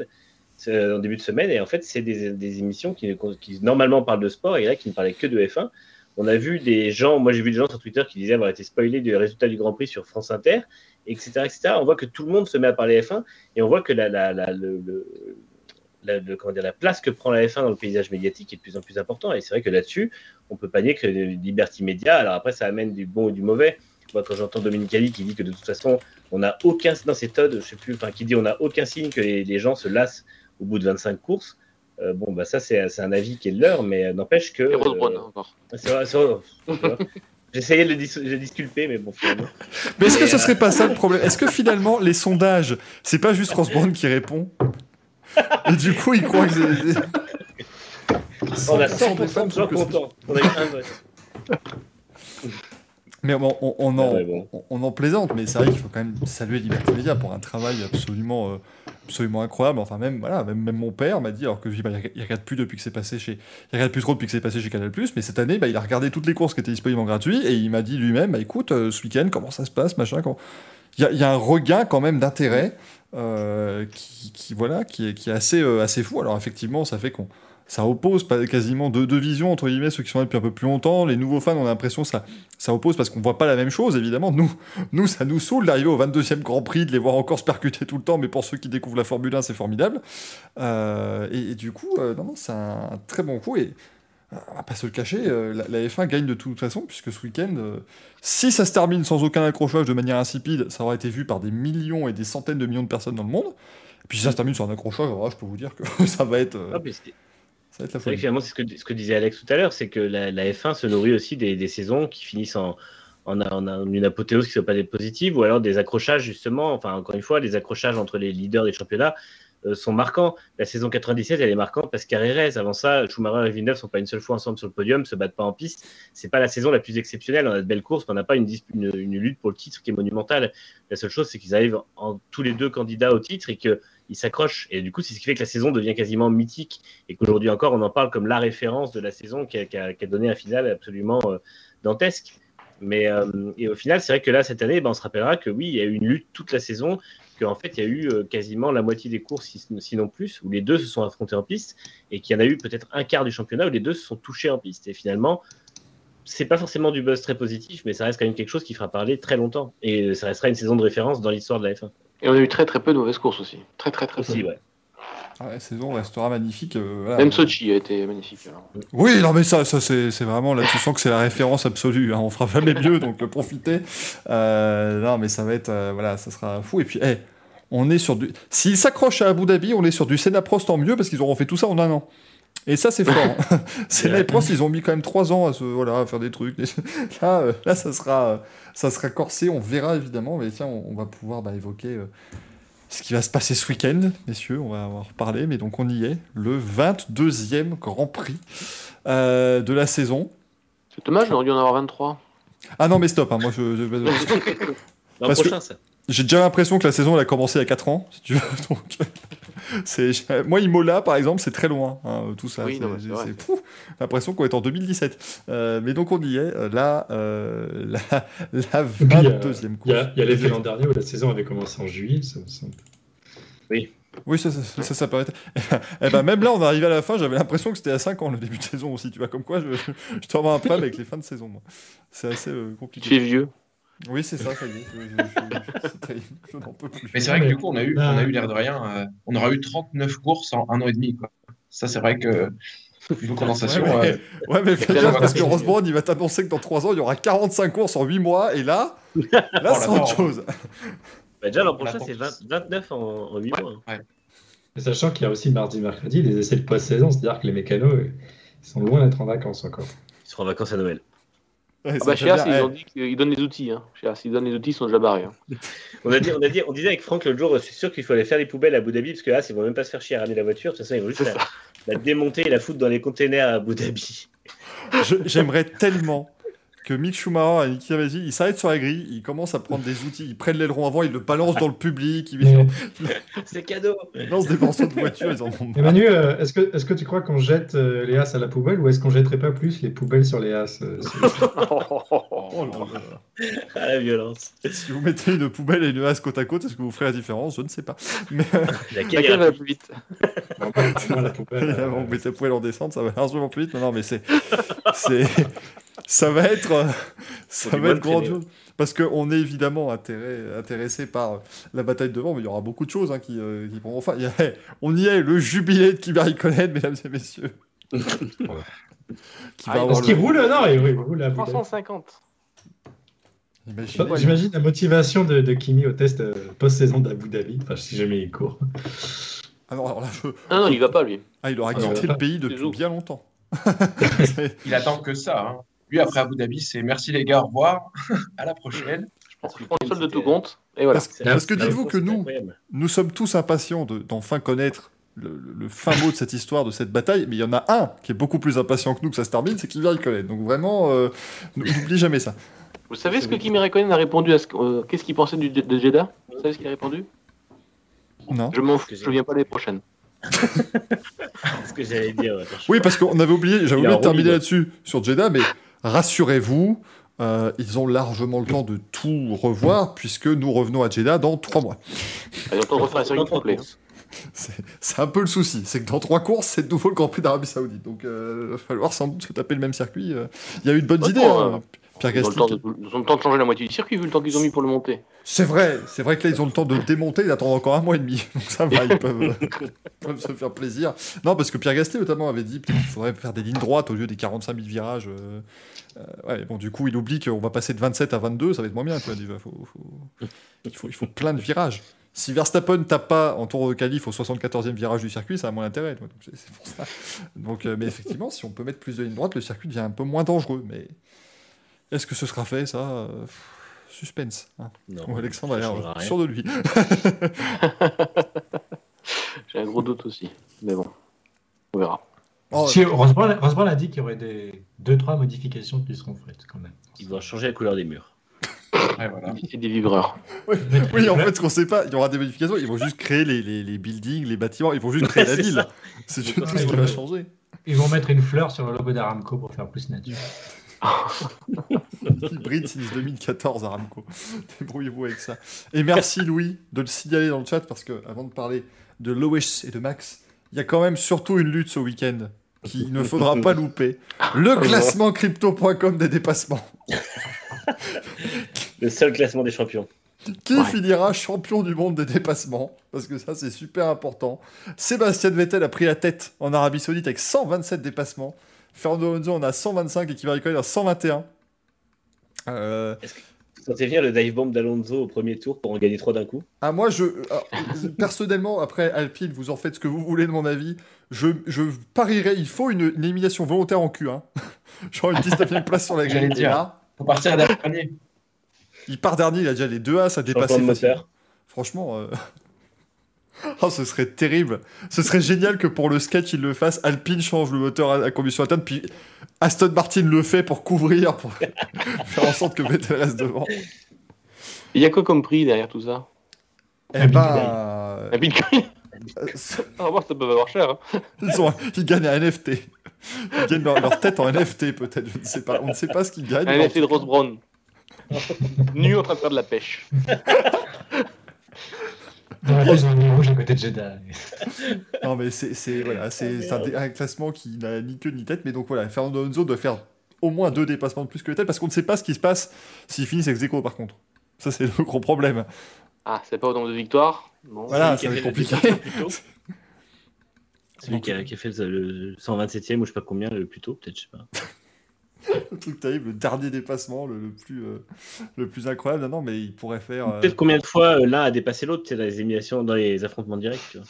en début de semaine, et en fait, c'est des, émissions qui, normalement parlent de sport et là qui ne parlaient que de F1. On a vu des gens, moi j'ai vu des gens sur Twitter qui disaient avoir été spoilés du résultat du Grand Prix sur France Inter, etc., etc. On voit que tout le monde se met à parler F1 et on voit que la, la, comment dire, la place que prend la F1 dans le paysage médiatique est de plus en plus important. Et c'est vrai que là-dessus, on peut pas nier que Liberty Media, alors après, ça amène du bon ou du mauvais. Moi, quand j'entends Dominique Ali qui dit que de toute façon, on n'a aucun, dans c'est Todd, je sais plus, enfin, qui dit on n'a aucun signe que les, gens se lassent au bout de 25 courses. Euh, bon, bah ça, c'est, un avis qui est leur, mais n'empêche que. Euh, encore. C'est vrai, J'essayais de le disculper, mais bon, finalement. Mais est-ce que ce serait pas ça le problème? Est-ce que finalement, les sondages, c'est pas juste Ross Brown qui répond? Et du coup, il croit que c'est. On a 100% de gens contents. On a eu un vote. Mais on, on, en, on, en, plaisante, mais c'est vrai qu'il faut quand même saluer Liberté Média pour un travail absolument, euh, absolument incroyable. Enfin, même, voilà, même, même mon père m'a dit, alors que bah, il regarde plus depuis que c'est passé chez, il regarde plus trop depuis que c'est passé chez Canal+, mais cette année, bah, il a regardé toutes les courses qui étaient disponibles en gratuit et il m'a dit lui-même, bah, écoute, euh, ce week-end, comment ça se passe, machin, quand... il, y a, il y a un regain quand même d'intérêt euh, qui, voilà, qui est, qui est assez, euh, assez fou. Alors effectivement, ça fait qu'on ça oppose quasiment deux, deux, visions, entre guillemets, ceux qui sont là depuis un peu plus longtemps. Les nouveaux fans, on a l'impression ça, ça oppose parce qu'on voit pas la même chose, évidemment. Nous, nous ça nous saoule d'arriver au 22e Grand Prix, de les voir encore se percuter tout le temps, mais pour ceux qui découvrent la Formule 1, c'est formidable. Euh, et, du coup, non, non, c'est un, très bon coup. Et on va pas se le cacher, la, la, F1 gagne de toute façon, puisque ce week-end, si ça se termine sans aucun accrochage de manière insipide, ça aura été vu par des millions et des centaines de millions de personnes dans le monde. Et puis si ça se termine sur un accrochage, je peux vous dire que ça va être. Ah, c'est finalement, c'est ce que, ce que disait Alex tout à l'heure, c'est que la, F1 se nourrit aussi des, saisons qui finissent en, en, une apothéose qui ne soit pas positive, ou alors des accrochages, justement, enfin, encore une fois, les accrochages entre les leaders des championnats euh, sont marquants. La saison 97, elle est marquante parce qu'Arérez, avant ça, Schumacher et Villeneuve ne sont pas une seule fois ensemble sur le podium, se battent pas en piste. C'est pas la saison la plus exceptionnelle. On a de belles courses, mais on n'a pas une, lutte pour le titre qui est monumentale. La seule chose, c'est qu'ils arrivent en tous les deux candidats au titre et que il s'accroche. Et du coup, c'est ce qui fait que la saison devient quasiment mythique et qu'aujourd'hui encore, on en parle comme la référence de la saison qui a, donné un final absolument euh, dantesque. Mais euh, et au final, c'est vrai que là, cette année, ben, on se rappellera que oui, il y a eu une lutte toute la saison, qu'en fait, il y a eu euh, quasiment la moitié des courses, sinon plus, où les deux se sont affrontés en piste, et qu'il y en a eu peut-être un quart du championnat où les deux se sont touchés en piste. Et finalement, c'est pas forcément du buzz très positif, mais ça reste quand même quelque chose qui fera parler très longtemps. Et ça restera une saison de référence dans l'histoire de la F1. Et on a eu très très peu de mauvaises courses aussi. Très très très aussi, ouais. Ah, la saison restera magnifique. Euh, Même Sochi a été magnifique. Oui, non, mais ça, ça c'est vraiment là, tu sens que c'est la référence absolue. Hein, on fera jamais mieux, donc profitez. Euh, non, mais ça va être, euh, voilà, ça sera fou. Et puis, hey, on est sur du. S'ils s'accrochent à Abu Dhabi, on est sur du Senna Prost en mieux parce qu'ils auront fait tout ça en un an. Et ça, c'est fort. c'est les pros, ils ont mis quand même trois ans à, se, voilà, à faire des trucs. là, euh, là, ça sera, ça sera corsé. On verra évidemment. Mais tiens, on, va pouvoir bah, évoquer euh, ce qui va se passer ce week-end, messieurs. On va en reparler. Mais donc, on y est. Le 22e Grand Prix euh, de la saison. C'est dommage, on aurait dû en avoir 23. Ah non, mais stop. Hein, moi, je. L'an prochain, ça. J'ai déjà l'impression que la saison elle a commencé il y a 4 ans, si tu veux. c'est, moi, Imola, par exemple, c'est très loin, hein, tout ça. Oui, c'est, l'impression qu'on est en 2017. Euh, mais donc on y est, euh, là, euh, la, la 22e course. Il y a, l'effet l'an dernier où la saison avait commencé en juillet. Ça, Oui. Oui, ça, ça, ça, ça paraît. Eh ben, même là, on arrivé à la fin, j'avais l'impression que c'était à 5 ans le début de saison aussi. Tu vois, comme quoi, je, je, un problème avec les fins de saison. Moi. C'est assez compliqué. Tu es vieux. Oui, c'est ça, ça y est. Je, n'en peux plus. Mais c'est vrai que du coup, on a eu, on a eu l'air de rien. Euh, on aura eu 39 courses en un an et demi. Quoi. Ça, c'est vrai que. Une condensation. Ouais, mais, ouais, mais parce que Rosebrown, il va t'annoncer que dans 3 ans, il y aura 45 courses en 8 mois. Et là, là c'est autre chose. Bah déjà, l'an prochain, c'est 29 en, 8 mois. Hein. Sachant qu'il y a aussi mardi, mercredi des essais de post-saison, c'est-à-dire que les mécanos ils sont loin d'être en vacances encore. Ils seront en vacances à Noël. Ah bah, chez As, ils ont dit qu'ils donnent les outils. Hein. Chez As, ils donnent les outils, ils sont déjà barrés. Hein. on, a dit, on, a dit, on disait avec Franck l'autre jour, c'est sûr qu'il fallait faire les poubelles à Abu Dhabi parce que As, ils vont même pas se faire chier à ramener la voiture. De toute façon, ils vont juste la, démonter et la foutre dans les containers à Abu Dhabi. J'aimerais tellement que Mick Schumacher et Niki Amazzi, ils s'arrêtent sur la grille, ils commencent à prendre des outils, ils prennent l'aileron avant, ils le balancent dans le public. C'est cadeau. Ils lancent des morceaux de voiture, ils en ont Emmanuel, euh, est-ce que, est que tu crois qu'on jette euh, les as à la poubelle ou est-ce qu'on jetterait pas plus les poubelles sur les as euh, oh, ah, la violence. Si vous mettez une poubelle et une as côte à côte, est-ce que vous ferez la différence? Je ne sais pas. Mais... Laquelle va plus vite la poubelle, Vous mettez la poubelle en descente, ça va largement plus vite. Non, non mais c'est ça va être, euh, ça va être grandiose. Parce qu'on est évidemment intéressé par la bataille devant, mais il y aura beaucoup de choses hein, qui, euh, qui pourront. Enfin, on y est, le jubilé de Kimi Raikkonen, mesdames et messieurs. qui ah, parce qu'il roule, non, il roule à 350. J'imagine la motivation de, de, Kimi au test euh, post-saison d'Abu Dhabi, enfin si jamais il court. Alors, alors là, je... Ah non, il va pas lui. Ah, il aura quitté le pays depuis bien longtemps. il attend que ça. Hein. Lui, après Abu Dhabi, c'est merci les gars, au revoir, à la prochaine. Je pense que le seul de tout compte. Et voilà. Parce, que dites-vous que nous, nous sommes tous impatients d'enfin connaître le, fin mot de cette histoire, de cette bataille, mais il y en a un qui est beaucoup plus impatient que nous que ça se termine, c'est Kimi Raikkonen. Donc vraiment, euh, n'oublie jamais ça. Vous savez ce que Kimi Raikkonen a répondu à ce euh, qu'est-ce qu'il pensait du, de Jeddah? Vous savez ce qu'il a répondu? Non. Je m'en fous, je ne viens pas l'année prochaine. ce que j'allais dire. Oui, parce qu'on avait oublié, j'avais oublié de terminer là-dessus sur Jeddah, mais rassurez-vous, euh, ils ont largement le temps de tout revoir puisque nous revenons à Jeddah dans trois mois. Ils ont le temps de refaire la série complet. c'est un peu le souci. C'est que dans trois courses, c'est de nouveau le Grand Prix d'Arabie Saoudite. Donc, il va falloir sans doute se taper le même circuit. Il y a eu de bonnes idées. Hein. Ils ont, le temps de, changer la moitié du circuit vu le temps qu'ils ont mis pour le monter. C'est vrai, c'est vrai que là ils ont le temps de le démonter et d'attendre encore un mois et demi. Donc ça va, ils peuvent, se faire plaisir. Non, parce que Pierre Gasté notamment avait dit qu'il faudrait faire des lignes droites au lieu des 45 000 virages. Euh, euh, ouais, bon, du coup, il oublie qu'on va passer de 27 à 22, ça va être moins bien. Il, faut, il, faut, il faut plein de virages. Si Verstappen tape pas en tour de qualif au 74e virage du circuit, ça a moins d'intérêt. Donc, pour ça. donc euh, mais effectivement, si on peut mettre plus de lignes droites, le circuit devient un peu moins dangereux. Mais est-ce que ce sera fait, ça? Euh, Suspense. Hein. Non, Alexandre a l'air sûr de lui. J'ai un gros doute aussi. Mais bon, on verra. Oh, si, Rosebran a dit qu'il y aurait des 2-3 modifications qui seront faites quand même. Il doit changer la couleur des murs. Et des vibreurs. Oui, en fait, ce qu'on sait pas, il y aura des modifications. Ils vont juste créer les, les, les buildings, les bâtiments. Ils vont juste créer la ville. C'est tout ce qui va changer. Ils vont mettre une fleur sur le logo d'Aramco pour faire plus nature. Hybride since 2014 Aramco. Débrouillez-vous avec ça. Et merci Louis de le signaler dans le chat parce que avant de parler de Lois et de Max, il y a quand même surtout une lutte ce week-end qu'il ne faudra pas louper. Le classement crypto.com des dépassements. Le seul classement des champions. Qui finira champion du monde des dépassements Parce que ça, c'est super important. Sébastien Vettel a pris la tête en Arabie Saoudite avec 127 dépassements. Fernando Alonso en a 125 et qui va récolter à 121. Euh... Est-ce que vous sentez bien le dive bomb d'Alonso au premier tour pour en gagner 3 d'un coup? Ah, moi, je. personnellement, après Alpine, vous en faites ce que vous voulez de mon avis. Je, je parierais, il faut une, élimination volontaire en Q1. Genre une 19 place sur la grille. dire. Faut partir dernier. Il part dernier, il a déjà les deux A, ça dépasse. Franchement. Euh... Oh, ce serait terrible. Ce serait génial que pour le sketch, il le fasse. Alpine change le moteur à, combustion interne, puis Aston Martin le fait pour couvrir, pour faire en sorte que Vettel reste devant. Il y a quoi comme prix derrière tout ça? Eh ben. Un Bitcoin Ah, moi, ça peut valoir cher. Hein. Ils, ont, ils gagnent un NFT. Ils gagnent leur, tête en NFT, peut-être. Je ne sais pas. On ne sait pas ce qu'ils gagnent. Un NFT de Rose Brown. nu en train de faire de la pêche. Dans la zone rouge à côté de Jeddah. non, mais c'est voilà, c'est un, un, classement qui n'a ni queue ni tête. Mais donc voilà, Fernando Alonso doit faire au moins deux dépassements de plus que le tel parce qu'on ne sait pas ce qui se passe s'ils finissent ex aequo par contre. Ça, c'est le gros problème. Ah, c'est pas au nombre de victoires? Voilà, c'est compliqué. Celui qui a, qui a, fait le 127e ou je sais pas combien le plus tôt, peut-être, je sais pas. Le truc terrible, le dernier dépassement, le, plus, euh, le plus incroyable. Non, mais il pourrait faire. Euh, Peut-être combien de fois euh, l'un a dépassé l'autre, c'est dans les éliminations, dans les affrontements directs. Tu vois.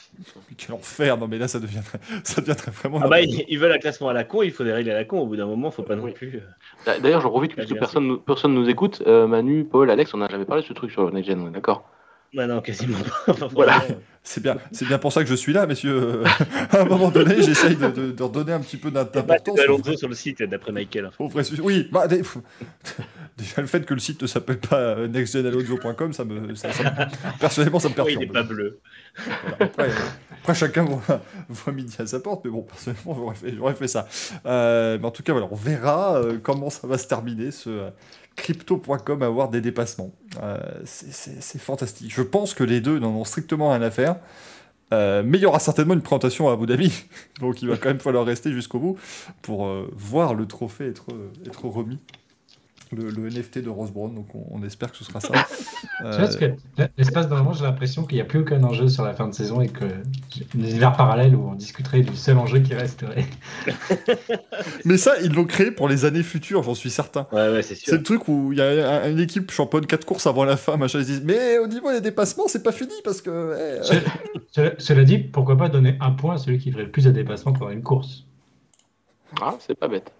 Quel enfer Non, mais là, ça devient, ça devient très vraiment. Ah bah, ils, veulent un classement à la con, il faut des règles à la con. Au bout d'un moment, faut pas non plus. D'ailleurs, j'en profite puisque personne, personne nous écoute. Manu, Paul, Alex, on n'a jamais parlé de ce truc sur le Next Gen, d'accord? Bah non, quasiment pas. voilà. C'est bien, c'est bien pour ça que je suis là, messieurs. à un moment donné, j'essaye de, de, de, redonner un petit peu d'importance. Alonso sur le site, d'après Michael. oui, bah, déjà le fait que le site ne s'appelle pas euh, nextgenalonso.com, ça me, ça, personnellement, ça me perturbe. Oui, il n'est pas bleu. Après, chacun voit, voit, midi à sa porte, mais bon, personnellement, j'aurais fait, ça. Euh, mais en tout cas, voilà, on verra euh, comment ça va se terminer ce crypto.com avoir des dépassements. Euh, c'est fantastique. Je pense que les deux n'en ont strictement rien à faire. Euh, mais il y aura certainement une présentation à Abu Dhabi. Donc il va quand même falloir rester jusqu'au bout pour euh, voir le trophée être, être remis le, NFT de Rose Brown, donc on, espère que ce sera ça. Euh... Tu vois, que l'espace d'un moment, j'ai l'impression qu'il n'y a plus aucun enjeu sur la fin de saison et que une univers parallèle où on discuterait du seul enjeu qui resterait. Mais ça, ils l'ont créé pour les années futures, j'en suis certain. Ouais, ouais, c'est sûr. C'est le truc où il y a une équipe championne 4 courses avant la fin, machin, ils disent Mais au niveau des dépassements, c'est pas fini parce que. cela, cela dit, pourquoi pas donner un point à celui qui ferait le plus de dépassements pendant une course? Ah, c'est pas bête.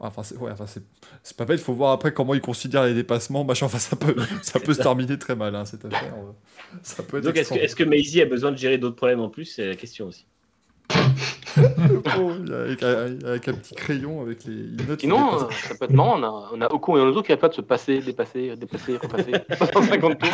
Enfin, c'est ouais, enfin, pas bête, il faut voir après comment ils considèrent les dépassements. Machin. Enfin, ça peut, ça peut se terminer très mal, hein, cette affaire. Euh. Ça peut être Donc, est-ce que, est que Maisie a besoin de gérer d'autres problèmes en plus? C'est la question aussi. avec, avec, un petit crayon, avec les notes. Sinon, euh, ça peut être marrant. On a, on a Ocon et Alonso qui n'arrêtent pas de se passer, dépasser, dépasser, repasser. 150 tours.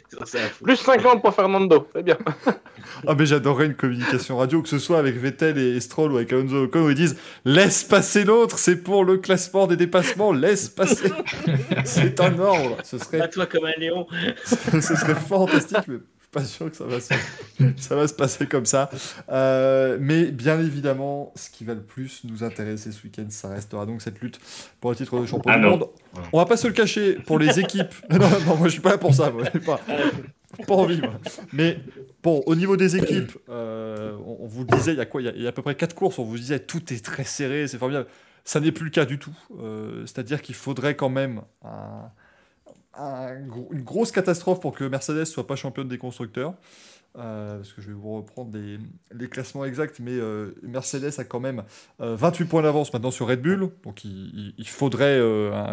Plus 50 pour Fernando, c'est bien. ah mais j'adorerais une communication radio, que ce soit avec Vettel et Stroll ou avec Alonso Ocon, où ils disent laisse passer l'autre, c'est pour le classement des dépassements, laisse passer. c'est un ordre. Ce serait. À toi comme un lion. ce serait fantastique, mais pas sûr que ça va se, ça va se passer comme ça. Euh, mais bien évidemment, ce qui va le plus nous intéresser ce week-end, ça restera donc cette lutte pour le titre de champion ah du monde. On va pas se le cacher pour les équipes. non, non, moi je suis pas là pour ça. Moi, pas, pas envie. Moi. Mais bon, au niveau des équipes, euh, on, vous le disait, il y a quoi? Il y a, à peu près 4 courses. On vous disait tout est très serré, c'est formidable. Ça n'est plus le cas du tout. Euh, c'est-à-dire qu'il faudrait quand même un une grosse catastrophe pour que Mercedes soit pas championne des constructeurs. Euh, parce que je vais vous reprendre les, classements exacts, mais euh, Mercedes a quand même 28 euh, points d'avance maintenant sur Red Bull, donc il, faudrait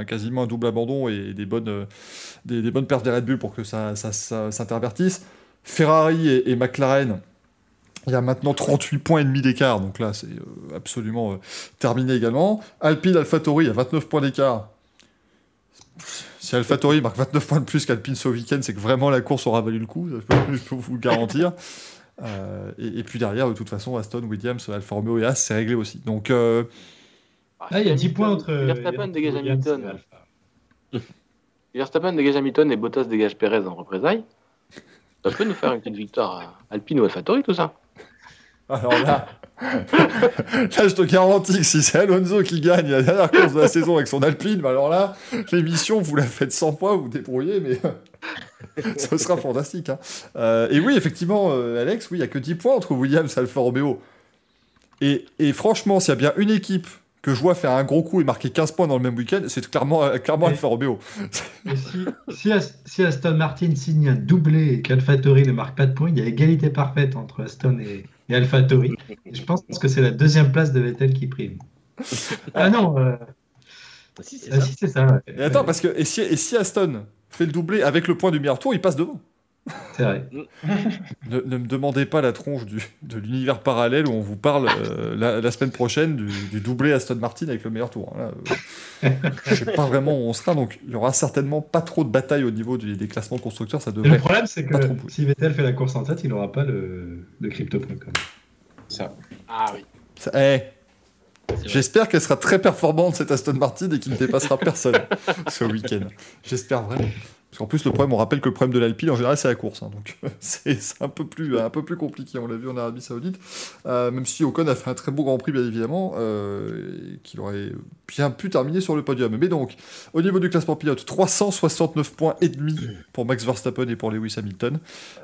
quasiment un double abandon et des bonnes, des, bonnes pertes des Red Bull pour que ça, ça, s'intervertisse. Ferrari et, McLaren, il y a maintenant 38 points et demi d'écart, donc là c'est absolument terminé également. Alpine, AlphaTauri, il y a 29 points d'écart si AlphaTauri marque 29 points de plus qu'Alpine ce week-end, c'est que vraiment la course aura valu le coup, je peux, vous le garantir. Euh, et, puis derrière, de toute façon, Aston, Williams, Alfa Romeo et As, c'est réglé aussi. Donc, euh... ah, il y a 10 points entre. Verstappen dégage Hamilton. Verstappen dégage Hamilton et Bottas dégage Perez en représailles. Ça peut nous faire une petite victoire à Alpine ou AlphaTauri, tout ça. Alors là, là, je te garantis que si c'est Alonso qui gagne la dernière course de la saison avec son Alpine, bah alors là, l'émission, vous la faites 100 fois, vous vous débrouillez, mais ce sera fantastique. Hein. Euh, et oui, effectivement, euh, Alex, oui, il n'y a que 10 points entre Williams et Alfa Romeo. Et, et franchement, s'il y a bien une équipe que je vois faire un gros coup et marquer 15 points dans le même week-end, c'est clairement, euh, clairement Alfa Romeo. si, si, Aston Martin signe un doublé et qu'AlphaTauri ne marque pas de points, il y a égalité parfaite entre Aston et, et AlphaTauri. je pense que c'est la deuxième place de Vettel qui prime. ah non euh... Ah, si, c'est ça. ça et attends, parce que et si, et si Aston fait le doublé avec le point du meilleur tour, il passe devant. C'est vrai. ne, me demandez pas la tronche du, de l'univers parallèle où on vous parle euh, la, semaine prochaine du, doublé Aston Martin avec le meilleur tour. Hein, euh, je sais pas vraiment où on sera, donc il y aura certainement pas trop de bataille au niveau des classements constructeurs. Ça devrait le problème, c'est que si Vettel fait la course en tête, il n'aura pas le, le crypto Ça. Ah oui. Eh, J'espère qu'elle sera très performante cette Aston Martin et qu'il ne dépassera personne ce week-end. J'espère vraiment. Parce qu'en plus, le problème, on rappelle que le problème de l'Alpine, en général, c'est la course. Hein, donc, c'est un, peu plus, compliqué. On l'a vu en Arabie Saoudite. Euh, même si Ocon a fait un très beau Grand Prix, bien évidemment, euh, qu'il aurait bien pu terminer sur le podium. Mais donc, au niveau du classement pilote, 369 points et demi pour Max Verstappen et pour Lewis Hamilton.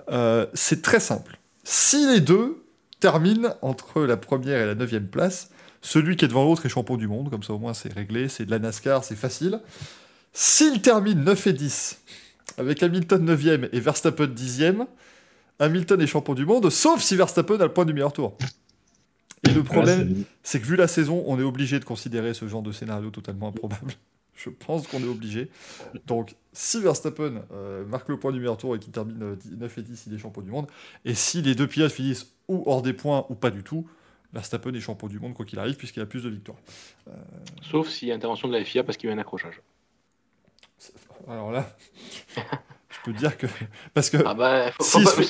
Euh, c'est très simple. Si les deux terminent entre la première et la neuvième place, celui qui est devant l'autre est champion du monde. Comme ça, au moins, c'est réglé. C'est de la NASCAR, c'est facile. S'il termine 9 et 10, avec Hamilton 9e et Verstappen 10e, Hamilton est champion du monde, sauf si Verstappen a le point du meilleur tour. Et le problème, c'est que vu la saison, on est obligé de considérer ce genre de scénario totalement improbable. Je pense qu'on est obligé. Donc, si Verstappen euh, marque le point du meilleur tour et qu'il termine 9 euh, et 10, il est champion du monde. Et si les deux pilotes finissent ou hors des points ou pas du tout, Verstappen est champion du monde quoi qu'il arrive, puisqu'il a plus de victoires. Euh, sauf s'il y a intervention de la FIA parce qu'il y a un accrochage. Alors là, je peux dire que. Parce que. Ah bah,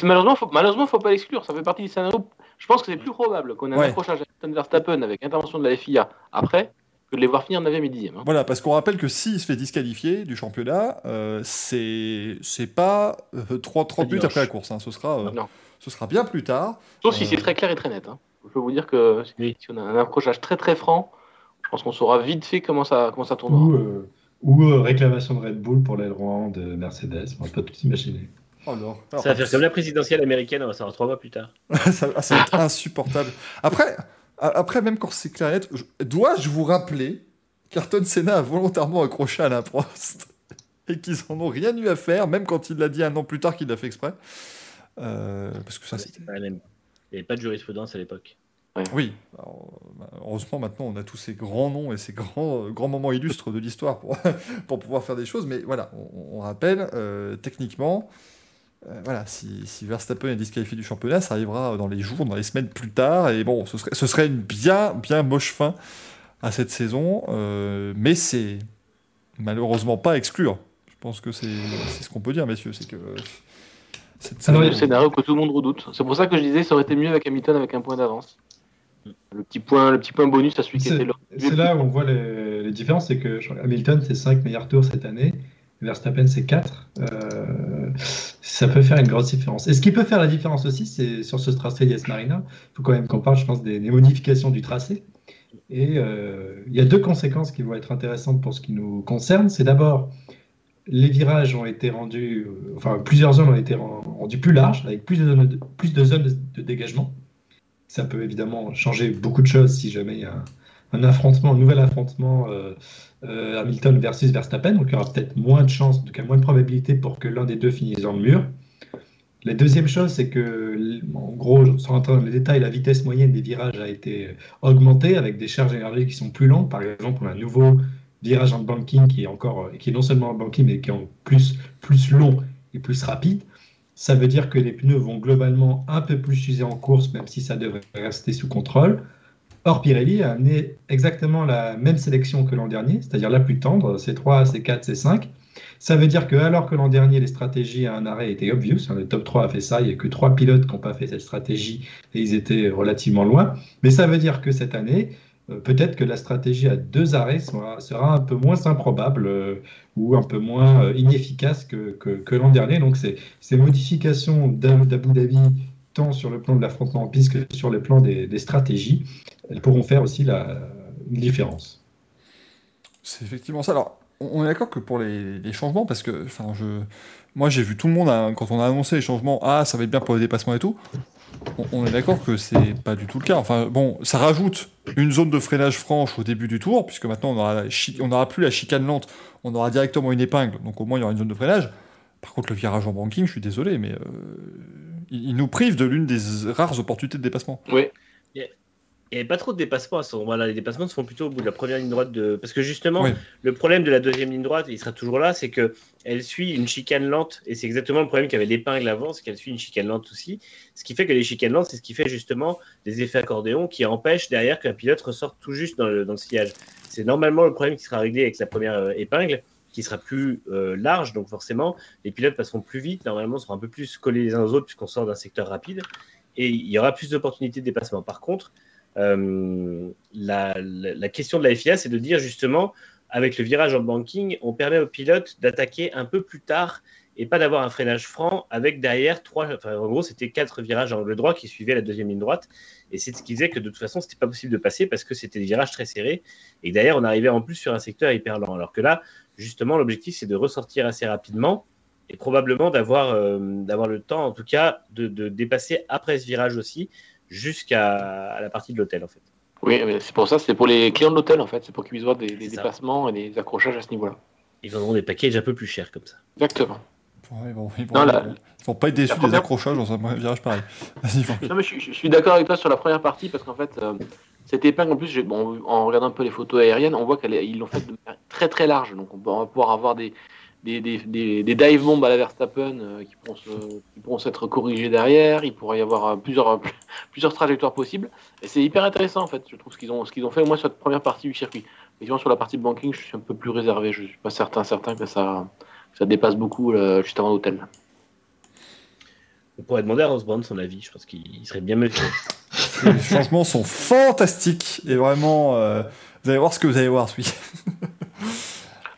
malheureusement, faut, malheureusement, faut pas l'exclure. Ça fait partie du scénario. Je pense que c'est plus probable qu'on ait un accrochage à Verstappen avec intervention de la FIA après que de les voir finir 9 et 10 Voilà, parce qu'on rappelle que s'il se fait disqualifier du championnat, euh, c'est pas euh, 3, 30 minutes après la course. Hein. Ce, sera, euh, ce sera bien plus tard. Sauf si c'est euh, très clair et très net. Hein. Je peux vous dire que si on a un accrochage très très franc, je pense qu'on saura vite fait comment ça, comment ça tournera. Ou euh, réclamation de Red Bull pour l'aileron de Mercedes. On peut tout imaginer. Oh ça va faire comme la présidentielle américaine, on va savoir trois mois plus tard. ça, va être insupportable. Après, après, même quand c'est clair dois-je vous rappeler qu'Arton Senna a volontairement accroché à la Prost et qu'ils en ont rien eu à faire, même quand il l'a dit un an plus tard qu'il l'a fait exprès? Euh, parce que ça, c'était. Il n'y avait pas de jurisprudence à l'époque. Oui, bah, heureusement maintenant on a tous ces grands noms et ces grands, euh, grands moments illustres de l'histoire pour, pour pouvoir faire des choses, mais voilà, on, rappelle, euh, techniquement, euh, voilà, si, si, Verstappen est disqualifié du championnat, ça arrivera dans les jours, dans les semaines plus tard, et bon, ce serait, ce serait une bien, bien moche fin à cette saison, mais c'est malheureusement pas exclure. Je pense que c'est ce qu'on peut dire, messieurs, c'est que C'est le scénario que tout le monde redoute. C'est pour ça que je disais, ça aurait été mieux avec Hamilton avec un point d'avance. Le petit point, le petit point bonus à celui qui était là. C'est là où on voit les, différences, c'est que Hamilton c'est 5 meilleurs tours cette année, Verstappen c'est 4. Euh, ça peut faire une grosse différence. Et ce qui peut faire la différence aussi, c'est sur ce tracé Yes Marina, il faut quand même qu'on parle, je pense, des, modifications du tracé. Et euh, il y a deux conséquences qui vont être intéressantes pour ce qui nous concerne. C'est d'abord, les virages ont été rendus, enfin plusieurs zones ont été rendues plus larges, avec plus de zones plus de, zones de dégagement. Ça peut évidemment changer beaucoup de choses si jamais il y a un, affrontement, un nouvel affrontement euh, euh, Hamilton versus Verstappen. Donc il y aura peut-être moins de chances, en tout cas moins de probabilité pour que l'un des deux finisse dans le mur. La deuxième chose, c'est que, en gros, sans rentrer dans les détails, la vitesse moyenne des virages a été augmentée avec des charges énergétiques qui sont plus longues. Par exemple, on a un nouveau virage en banking qui est encore, qui est non seulement en banking, mais qui est en plus, plus long et plus rapide. Ça veut dire que les pneus vont globalement un peu plus user en course, même si ça devrait rester sous contrôle. Or, Pirelli a amené exactement la même sélection que l'an dernier, c'est-à-dire la plus tendre, C3, C4, C5. Ça veut dire que alors que l'an dernier, les stratégies à un arrêt étaient obvious, hein, le top 3 a fait ça, il n'y a que trois pilotes qui n'ont pas fait cette stratégie et ils étaient relativement loin. Mais ça veut dire que cette année, peut-être que la stratégie à deux arrêts sera, un peu moins improbable euh, ou un peu moins euh, inefficace que, l'an dernier. Donc ces, modifications d'Abu Dhabi, tant sur le plan de l'affrontement en piste que sur le plan des, stratégies, elles pourront faire aussi la différence. C'est effectivement ça. Alors, on est d'accord que pour les, changements, parce que je, moi j'ai vu tout le monde, hein, quand on a annoncé les changements, ah ça va être bien pour les dépassements et tout, on, est d'accord que c'est pas du tout le cas. Enfin bon, ça rajoute une zone de freinage franche au début du tour, puisque maintenant on aura, on aura plus la chicane lente, on aura directement une épingle, donc au moins il y aura une zone de freinage. Par contre, le virage en banking, je suis désolé, mais euh, il, nous prive de l'une des rares opportunités de dépassement. Oui. Il n'y avait pas trop de dépassements Voilà, les dépassements se font plutôt au bout de la première ligne droite. De... Parce que justement, le problème de la deuxième ligne droite, il sera toujours là, c'est qu'elle suit une chicane lente. Et c'est exactement le problème qu'avait l'épingle avant, c'est qu'elle suit une chicane lente aussi. Ce qui fait que les chicanes lentes, c'est ce qui fait justement des effets accordéons qui empêchent derrière qu'un pilote ressorte tout juste dans le, dans le sillage. C'est normalement le problème qui sera réglé avec sa première euh, épingle qui sera plus euh, large, donc forcément les pilotes passeront plus vite, normalement seront un peu plus collés les uns aux autres puisqu'on sort d'un secteur rapide, et il y aura plus d'opportunités de dépassement. Par contre, euh, la, question de la FIA, c'est de dire justement, avec le virage en banking, on permet aux pilotes d'attaquer un peu plus tard et pas d'avoir un freinage franc avec derrière trois. Enfin, en gros, c'était quatre virages en angle droit qui suivaient la deuxième ligne droite. Et c'est ce qui disait que de toute façon, c'était pas possible de passer parce que c'était des virages très serrés. Et derrière, on arrivait en plus sur un secteur hyper lent. Alors que là, justement, l'objectif, c'est de ressortir assez rapidement et probablement d'avoir euh, le temps, en tout cas, de, dépasser après ce virage aussi jusqu'à la partie de l'hôtel en fait. Oui, c'est pour ça, c'est pour les clients de l'hôtel en fait, c'est pour qu'ils puissent voir des, dépassements et des accrochages à ce niveau-là. Ils vendront des packages un peu plus chers comme ça. Exactement. ils, vont, vont pas être déçus des accrochages dans un virage pareil. non, mais je, suis d'accord avec toi sur la première partie parce qu'en fait, euh, cette épingle, en plus, bon, en regardant un peu les photos aériennes, on voit qu'ils l'ont fait de manière très très large. Donc on va pouvoir avoir des, des, des, des, dive bombs à la Verstappen euh, qui, pourront qui pourront s'être corrigés derrière. Il pourrait y avoir euh, plusieurs, euh, plusieurs trajectoires possibles. Et c'est hyper intéressant en fait. Je trouve ce qu'ils ont, ce qu'ils ont fait au moins sur la première partie du circuit. Évidemment, sur la partie de banking, je suis un peu plus réservé. Je suis pas certain, certain que ça, ça dépasse beaucoup juste avant l'hôtel. On pourrait demander à Rosbrand son avis. Je pense qu'il serait bien mieux. Les changements sont fantastiques et vraiment, vous allez voir ce que vous allez voir, oui.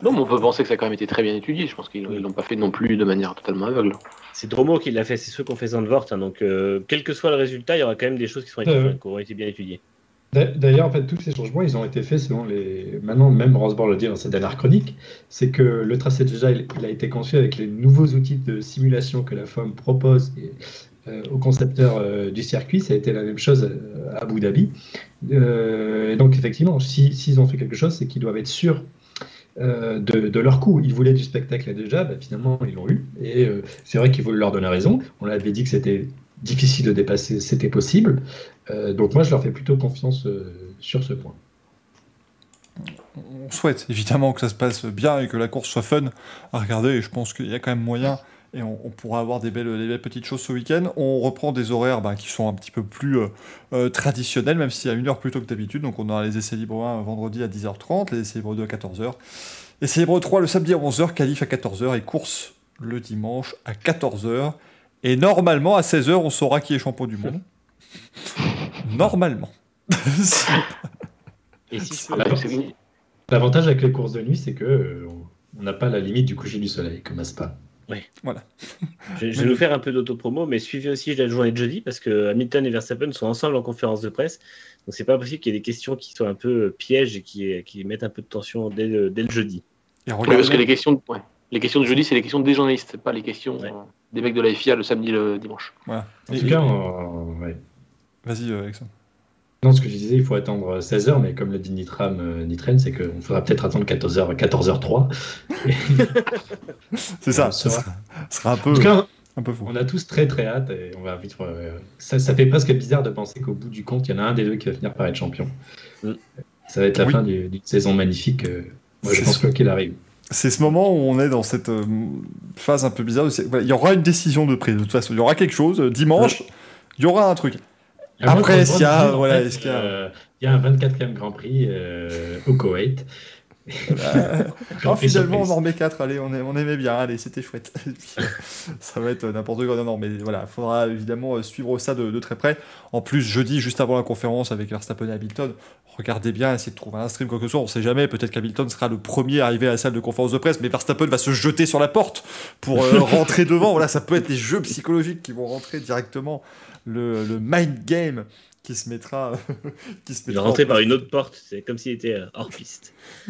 Non, mais on peut penser que ça a quand même été très bien étudié. Je pense qu'ils l'ont pas fait non plus de manière totalement aveugle. C'est Dromo qui l'a fait, c'est ceux qu'on fait Zandvoort. Hein, donc, euh, quel que soit le résultat, il y aura quand même des choses qui, sont été, qui auront été bien étudiées. D'ailleurs, en fait, tous ces changements, ils ont été faits selon les. Maintenant, même Rosborn le dit dans sa dernière chronique, c'est que le tracé déjà, il, a été conçu avec les nouveaux outils de simulation que la FOM propose euh, aux concepteurs euh, du circuit. Ça a été la même chose à Abu Dhabi. donc, effectivement, s'ils ont fait quelque chose, c'est qu'ils doivent être sûrs euh, de, leur coup. Ils voulaient du spectacle déjà, bah, finalement ils l'ont eu. Et euh, c'est vrai qu'ils voulaient leur donner raison. On l'avait dit que c'était difficile de dépasser, c'était possible. Euh, donc moi je leur fais plutôt confiance sur ce point. On souhaite évidemment que ça se passe bien et que la course soit fun à regarder. Et je pense qu'il y a quand même moyen et on, pourra avoir des belles, petites choses ce week-end. On reprend des horaires bah, qui sont un petit peu plus traditionnels, même s'il y a une heure plus tôt que d'habitude. Donc on aura les essais libres 1 vendredi à 10h30, les essais libres 2 à 14h. Essais libres 3 le samedi à 11h, qualif à 14h et course le dimanche à 14h. Et normalement, à 16h, on saura qui est champion du monde. normalement. Et si L'avantage avec les courses de nuit, c'est que euh, on n'a pas la limite du coucher du soleil, comme à Spa. Oui. Voilà. je, vais nous faire un peu d'autopromo, mais suivez aussi la journée de jeudi parce que Hamilton et Verstappen sont ensemble en conférence de presse. Donc c'est pas possible qu'il y ait des questions qui soient un peu pièges et qui, qui mettent un peu de tension dès le, dès le jeudi. Et parce que les questions, ouais. les questions de jeudi, c'est les questions des journalistes, pas les questions euh, des mecs de la FIA le samedi, le dimanche. Voilà. En tout cas, ouais. vas-y, euh, Alexandre. Non, ce que je disais, il faut attendre 16h, mais comme l'a dit Nitram, euh, Nitren, c'est qu'on faudra peut-être attendre 14h, 14h03. c'est ça, ce sera, un peu, un peu fou. On a tous très très hâte et on va vite. Euh, ça, ça, fait presque bizarre de penser qu'au bout du compte, il y en a un des deux qui va finir par être champion. Mm. Ça va être la fin d'une saison magnifique. Euh, moi, je pense qu'il arrive. C'est ce moment où on est dans cette phase un peu bizarre. Il y aura une décision de prise, de toute façon. Il y aura quelque chose. Dimanche, il y aura un truc. Après, est-ce qu'il y a, voilà, est-ce qu'il y a... Euh, il y a un 24e Grand Prix euh, au Koweït. non, finalement, on en remet 4. Allez, on, on aimait bien. Allez, c'était chouette. ça va être n'importe quoi. Non, non, mais voilà, il faudra évidemment suivre ça de, très près. En plus, jeudi, juste avant la conférence avec Verstappen et Hamilton, regardez bien, essayez de trouver un stream, quoi que ce soit. On sait jamais. Peut-être qu'Hamilton sera le premier à arriver à la salle de conférence de presse, mais Verstappen va se jeter sur la porte pour euh, rentrer devant. Voilà, ça peut être des jeux psychologiques qui vont rentrer directement le, le mind game qui se mettra. qui se mettra il rentrer par une autre porte, c'est comme s'il était euh, hors piste.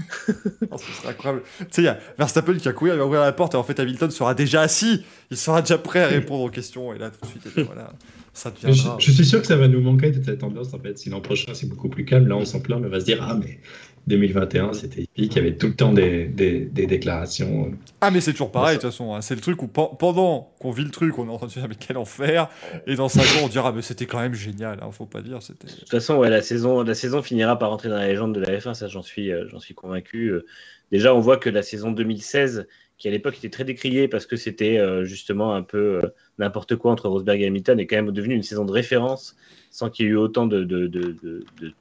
oh, ce serait incroyable. Tu sais, il y a Verstappen qui a couru, il va ouvrir la porte et en fait Hamilton sera déjà assis, il sera déjà prêt à répondre aux questions et là tout de suite, et voilà. Ça je, je, suis sûr que ça va nous manquer de cette ambiance en fait. Si l'an prochain c'est beaucoup plus calme, là on s'en plaint, mais on va se dire ah mais 2021, c'était épique. Il y avait tout le temps des, des, déclarations. Ah, mais c'est toujours pareil, de toute façon. Hein. C'est le truc où pendant qu'on vit le truc, on est en train de se dire, mais quel enfer. Et dans 5 ans, on dira, mais c'était quand même génial. Hein, faut pas dire. De toute façon, ouais, la, saison, la saison finira par rentrer dans la légende de la F1, ça, j'en suis, euh, j'en suis convaincu. Euh, déjà, on voit que la saison 2016 qui à l'époque était très décrié parce que c'était euh, justement un peu euh, n'importe quoi entre Rosberg et Hamilton, est quand même devenu une saison de référence sans qu'il y ait eu autant de,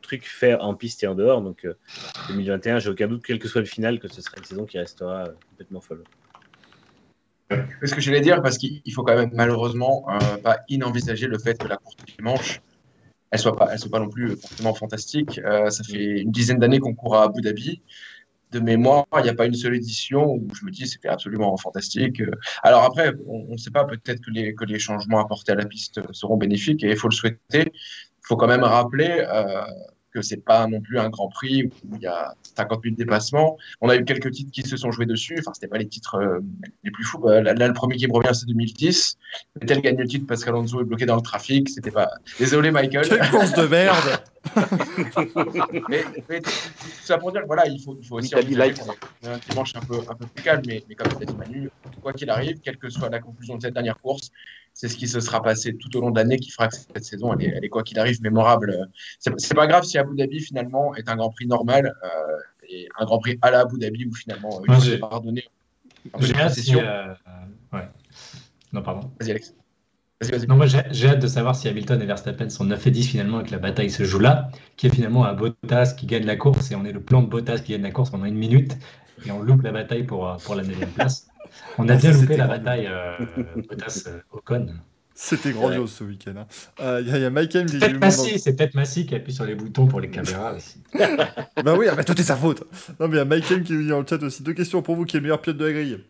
trucs faits en piste et en dehors. Donc 2021, euh, j'ai aucun doute, quel que soit le final, que ce sera une saison qui restera complètement folle. C'est ce que je voulais dire, parce qu'il faut quand même malheureusement pas inenvisager le fait que la course du dimanche, elle soit soit pas non plus forcément fantastique. ça fait une dizaine d'années qu'on court à Abu Dhabi de mémoire, il n'y a pas une seule édition où je me dis c'était absolument fantastique. Alors après, on ne sait pas, peut-être que les, changements apportés à la piste seront bénéfiques et il faut le souhaiter. Il faut quand même rappeler euh, que c'est pas non plus un Grand Prix où il y a 50 000 dépassements. On a eu quelques titres qui se sont joués dessus. Enfin, c'était pas les titres euh, les plus fous. Bah, là, le premier qui me revient, c'est 2010. Tel gagne le titre parce qu'Alonso est bloqué dans le trafic. C'était pas. Désolé, Michael. Quelle course de merde. mais, tout ça pour dire voilà, il faut, il faut aussi. un dimanche un peu, un peu plus calme, mais, mais comme l'a dit Manu, quoi qu'il arrive, quelle que soit la conclusion de cette dernière course, c'est ce qui se sera passé tout au long de l'année qui fera que cette saison, elle est, quoi qu'il arrive, mémorable. C'est pas grave si Abu Dhabi, finalement, est un Grand Prix normal euh, et un Grand Prix à la Abu Dhabi où, finalement, il faut pardonner. J'ai hâte euh, ouais. Non, pardon. Vas-y, Alex. Vas -y, vas -y. Non, moi, j'ai hâte de savoir si Hamilton et Verstappen sont 9 et 10 finalement et que la bataille se joue là, qui est finalement un Bottas qui gagne la course et on est le plan de Bottas qui gagne la course pendant une minute et on loupe la bataille pour, pour la 9 place. On a bien loupé la bataille euh, Ocon. C'était grandiose ce week-end. Il hein. euh, y, a Mike qui C'est peut-être Massy qui appuie sur les boutons pour les caméras aussi. bah oui, ah bah, tout est sa faute. Non, mais il y a Mike qui dit dans le chat aussi deux questions pour vous qui est le meilleur pilote de la grille.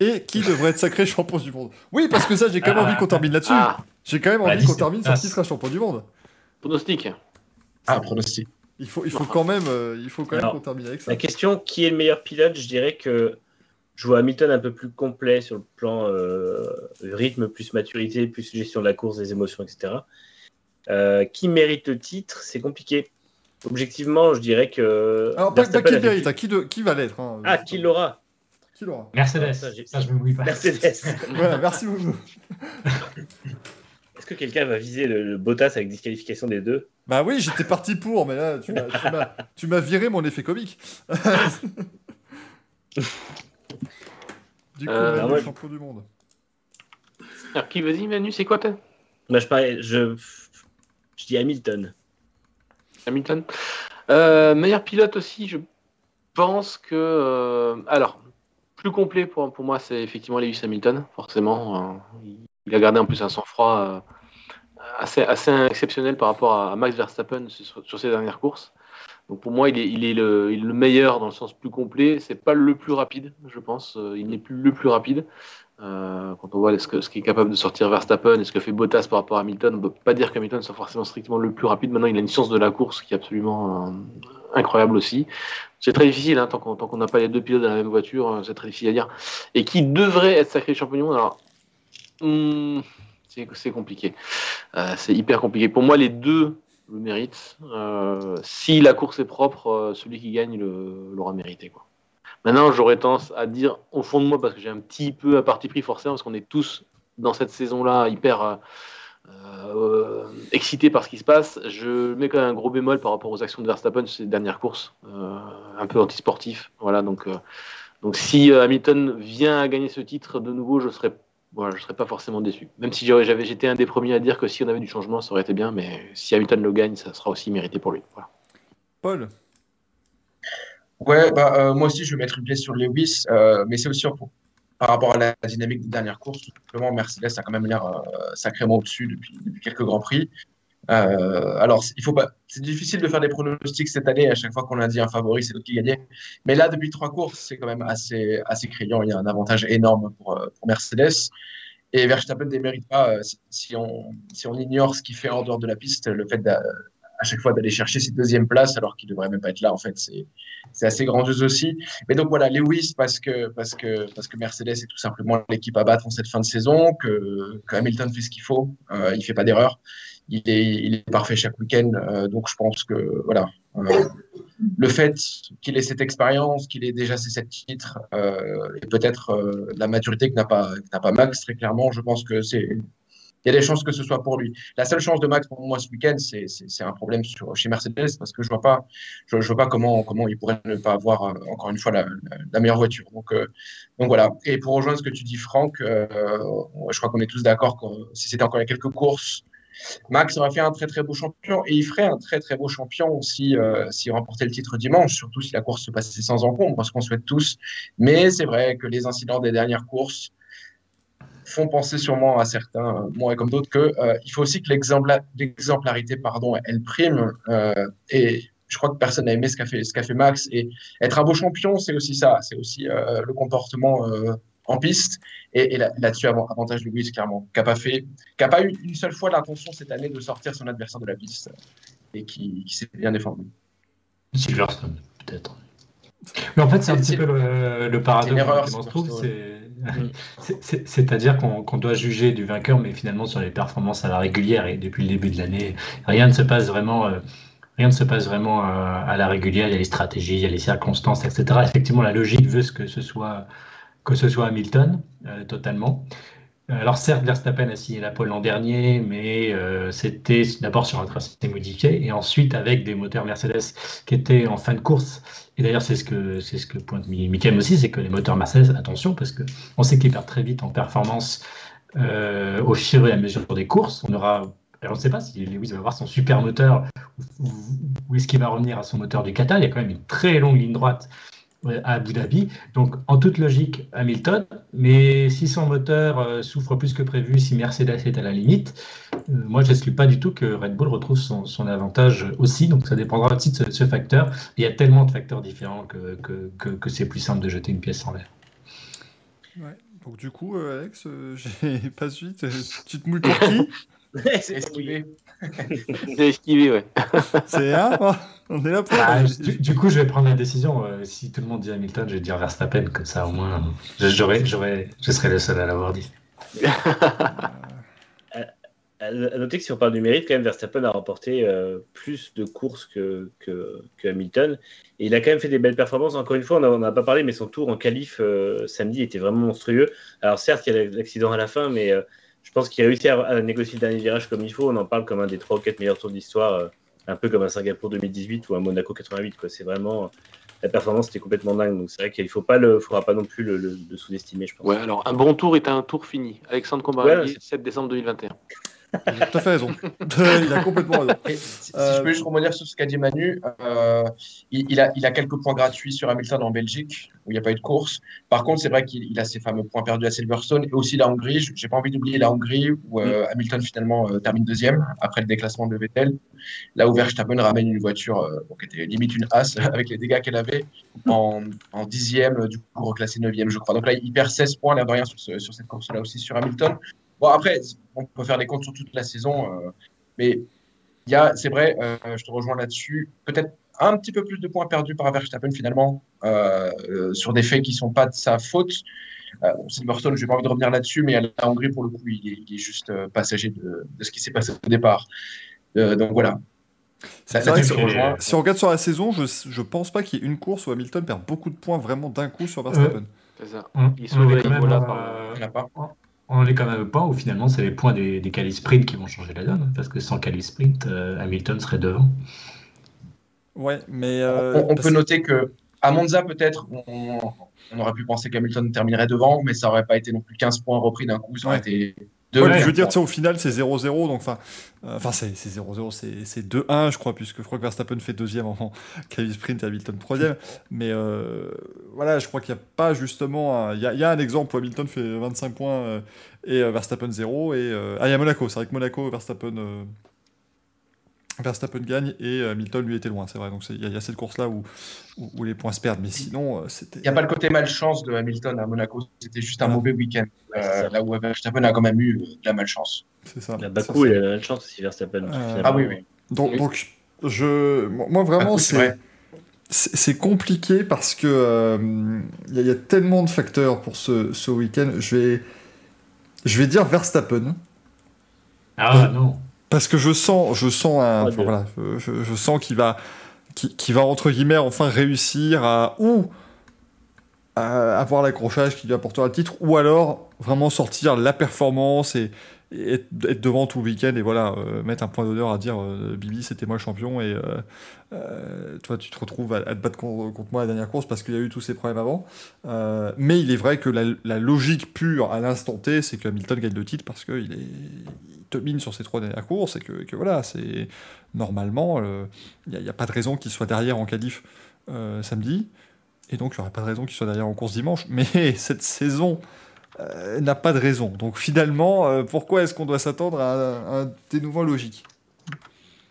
Et qui devrait être sacré champion du monde Oui, parce que ça, j'ai quand même envie qu'on termine là-dessus. Ah. J'ai quand même bah, envie qu'on termine sur qui sera champion du monde. Pronostic. Ah, pronostic. Il faut, il faut quand même, euh, il faut quand même qu'on termine avec ça. La question qui est le meilleur pilote, je dirais que je vois Hamilton un peu plus complet sur le plan euh, rythme, plus maturité, plus gestion de la course, des émotions, etc. Euh, qui mérite le titre C'est compliqué. Objectivement, je dirais que. Alors, pas, qui mérite, hein, qui, qui, va l'être hein, Ah, qui l'aura Qui l'aura Mercedes. ça, je me pas. Mercedes. voilà, merci beaucoup. Est-ce que quelqu'un va viser le, le, Bottas avec disqualification des deux? Bah oui, j'étais parti pour, mais là, tu m'as viré mon effet comique. Du coup, euh, champion du monde. Alors, qui vas-y, Manu, c'est quoi toi? Bah, je, je... je dis Hamilton. Hamilton? Euh, meilleur pilote aussi, je pense que. Euh, alors, plus complet pour, pour moi, c'est effectivement Lewis Hamilton, forcément. il a gardé en plus un sang-froid assez, assez exceptionnel par rapport à Max Verstappen sur, ses dernières courses. Donc pour moi, il est, le, le, meilleur dans le sens plus complet. C'est pas le plus rapide, je pense. Il n'est plus le plus rapide. Euh, quand on voit ce, qui est capable de sortir Verstappen et ce que fait Bottas par rapport à Hamilton, on ne peut pas dire qu'Hamilton soit forcément strictement le plus rapide. Maintenant, il a une science de la course qui est absolument euh, incroyable aussi. C'est très difficile, hein, tant qu'on n'a pas les deux pilotes dans la même voiture, euh, c'est très difficile à dire. Et qui devrait être sacré champion du monde Alors, hmm, c'est compliqué. c'est hyper compliqué. Pour moi, les deux le méritent. si la course est propre, celui qui gagne l'aura mérité. Quoi. Maintenant, j'aurais tendance à dire au fond de moi, parce que j'ai un petit peu à parti pris forcément, parce qu'on est tous dans cette saison-là hyper euh, euh, excités par ce qui se passe. Je mets quand même un gros bémol par rapport aux actions de Verstappen ces dernières courses, euh, un peu antisportif. Voilà, donc, donc si Hamilton vient à gagner ce titre de nouveau, je serais voilà, je serais pas forcément déçu. Même si j'avais, j'étais un des premiers à dire que si on avait du changement, ça aurait été bien, mais si Hamilton le gagne, ça sera aussi mérité pour lui. Voilà. Paul Ouais, bah, euh, moi aussi, je vais mettre une pièce sur Lewis, euh, mais c'est aussi par rapport à la dynamique des dernières courses. Simplement, Mercedes a quand même l'air euh, sacrément au-dessus depuis, quelques grands prix. Alors, il faut pas. C'est difficile de faire des pronostics cette année. À chaque fois qu'on a dit un favori, c'est l'autre qui gagnait. Mais là, depuis trois courses, c'est quand même assez, assez criant. Il y a un avantage énorme pour, pour Mercedes. Et Verstappen ne démérite pas, si, on, si on ignore ce qu'il fait en dehors de la piste, le fait à chaque fois d'aller chercher cette deuxième place alors qu'il devrait même pas être là. En fait, c'est assez grandiose aussi. Mais donc voilà, Lewis parce que parce que parce que Mercedes est tout simplement l'équipe à battre en cette fin de saison, que, Hamilton fait ce qu'il faut, euh, il fait pas d'erreur, il est parfait chaque week-end. Euh, donc je pense que voilà. Euh, le fait qu'il ait cette expérience, qu'il ait déjà ces sept titres, et peut-être la maturité que n'a pas, pas Max, très clairement, je pense que c'est il y a des chances que ce soit pour lui. La seule chance de Max pour moi ce week-end, c'est un problème sur, chez Mercedes parce que je vois pas, je, vois pas comment, comment il pourrait ne pas avoir euh, encore une fois la, meilleure voiture. Donc, euh, donc voilà. Et pour rejoindre ce que tu dis, Franck, euh, je crois qu'on est tous d'accord que si c'était encore quelques courses, Max aurait fait un très très beau champion et il ferait un très très beau champion si s'il remportait le titre dimanche, surtout si la course se passait sans encombre, parce qu'on souhaite tous. Mais c'est vrai que les incidents des dernières courses font penser sûrement à certains, moi et comme d'autres, qu'il euh, faut aussi que l'exemplarité, pardon, elle prime. Euh, et je crois que personne n'a aimé ce qu'a fait, Max. Et être un beau champion, c'est aussi ça. C'est aussi euh, le comportement en piste. Et, là-dessus, avantage de Louis, clairement, qui n'a pas fait, qui pas eu une seule fois l'intention cette année de sortir son adversaire de la piste et qui, s'est bien défendu. Silverstone, peut-être. Mais en fait, c'est un petit peu le, le paradoxe qu'on se trouve. C'est C'est-à-dire qu'on doit juger du vainqueur, mais finalement sur les performances à la régulière et depuis le début de l'année, rien ne se passe vraiment. Euh, rien ne se passe vraiment euh, à la régulière. Il y a les stratégies, il y a les circonstances, etc. Effectivement, la logique veut que ce soit que ce soit Hamilton euh, totalement. Alors certes, Verstappen a signé la pole l'an dernier, mais c'était d'abord sur un tracé modifié et ensuite avec des moteurs Mercedes qui étaient en fin de course et d'ailleurs, c'est ce que c'est ce que pointe Michael aussi, c'est que les moteurs Mercedes, attention, parce que on sait qu'ils perdent très vite en performance euh, au fur et à mesure des courses. On aura, on ne sait pas si Lewis va avoir son super moteur ou, est-ce qu'il va revenir à son moteur du Qatar. Il y a quand même une très longue ligne droite à Abu Dhabi. Donc, en toute logique, Hamilton. Mais si son moteur euh, souffre plus que prévu, si Mercedes est à la limite, euh, moi, je n'exclus pas du tout que Red Bull retrouve son, avantage aussi. Donc, ça dépendra aussi de ce, facteur. Il y a tellement de facteurs différents que, que, c'est plus simple de jeter une pièce en l'air. Ouais. Donc, du coup, euh, Alex, j'ai pas suite. Tu te mouilles pour qui? C'est esquivé. C'est esquivé, ouais. C'est un On est là pour. Ah, du, coup, je vais prendre la décision. Euh, si tout le monde dit Hamilton, je vais dire Verstappen, comme ça au moins, je, je serai le seul à l'avoir dit. à noter que si on parle du mérite, quand même, Verstappen a remporté euh, plus de courses que, que, Hamilton. Et il a quand même fait des belles performances. Encore une fois, on n'a pas parlé, mais son tour en qualif euh, samedi était vraiment monstrueux. Alors certes, il y a l'accident à la fin, mais je pense qu'il a réussi à, négocier le dernier virage comme il faut. On en parle comme un des 3 ou 4 meilleurs tours de l'histoire, euh, un peu comme un Singapour 2018 ou un Monaco 88. C'est vraiment la performance était complètement dingue. Donc c'est vrai qu'il ne faut pas le, faudra pas non plus le, sous-estimer, je pense. Ouais, alors un bon tour est un tour fini. Alexandre Combarelli, 7 décembre 2021. Il a tout à fait raison. il a complètement raison. si, je peux juste rebondir sur ce qu'a dit Manu, euh, il, a, il a quelques points gratuits sur Hamilton en Belgique, où il n'y a pas eu de course. Par contre, c'est vrai qu'il a ses fameux points perdus à Silverstone et aussi la Hongrie. Je n'ai pas envie d'oublier la Hongrie, où euh, mm. Hamilton finalement euh, termine deuxième après le déclassement de Vettel. Là où Verstappen ramène une voiture qui était limite une as avec les dégâts qu'elle avait en, en, dixième, du coup reclassé neuvième, je crois. Donc là, il perd 16 points, de rien, sur, sur cette course-là aussi sur Hamilton. Bon, après, on peut faire des comptes sur toute la saison, euh, mais c'est vrai, euh, je te rejoins là-dessus. Peut-être un petit peu plus de points perdus par Verstappen finalement euh, sur des faits qui ne sont pas de sa faute. Silverstone, je n'ai pas envie de revenir là-dessus, mais à la Hongrie, pour le coup, il est, juste passager de, ce qui s'est passé au départ. donc voilà. si on regarde sur la saison, je ne pense pas qu'il y ait une course où Hamilton perd beaucoup de points vraiment d'un coup sur Verstappen. c'est ça. Il sauve par on est quand même pas où finalement c'est les points des, des sprint qui vont changer la donne, parce que sans quali sprint, euh, Hamilton serait devant. Ouais, mais. Euh, on, peut noter que à Monza, peut-être, on, aurait pu penser qu'Hamilton terminerait devant, mais ça aurait pas été non plus 15 points repris d'un coup, ça aurait été je veux dire, au final, c'est 0-0, donc enfin, euh, enfin c'est 0-0, c'est 2-1, je crois, puisque je crois que Verstappen fait deuxième en Kevin Sprint et Hamilton troisième. Mais euh, voilà, je crois qu'il n'y a pas justement. Il y, y, a un exemple où Hamilton fait 25 points euh, et Verstappen 0. Et, ah, il y a Monaco, c'est vrai que Monaco, Verstappen. Verstappen gagne et Hamilton lui était loin, c'est vrai. Donc il y, a cette course là où, où, les points se perdent, mais sinon c'était. Il n'y a pas le côté malchance de Hamilton à Monaco, c'était juste un mauvais week-end. Euh, là où Verstappen a quand même eu de la malchance. C'est ça. La Bakou, il a la malchance aussi, Verstappen. Euh, ah oui, oui. Donc, donc je, moi vraiment, c'est c'est compliqué parce que euh, il y, a tellement de facteurs pour ce, ce week-end. Je vais, je vais dire Verstappen. Ah non. Parce que je sens, je sens un, voilà, je, je, sens qu'il va, qui va entre guillemets enfin réussir à ou avoir l'accrochage qui lui apportera le titre, ou alors vraiment sortir la performance et, être, devant tout le week-end et voilà, euh, mettre un point d'honneur à dire euh, Bibi, c'était moi le champion et euh, toi, tu te retrouves à, te battre contre, moi à la dernière course parce qu'il y a eu tous ces problèmes avant. mais il est vrai que la, logique pure à l'instant T, c'est que Hamilton gagne le titre parce qu'il il domine sur ces trois dernières courses et que, voilà, c'est normalement, il n'y a, pas de raison qu'il soit derrière en qualif samedi. Et donc, il n'y aurait pas de raison qu'il soit derrière en course dimanche. Mais cette saison euh, n'a pas de raison. Donc, finalement, euh, pourquoi est-ce qu'on doit s'attendre à, un dénouement logique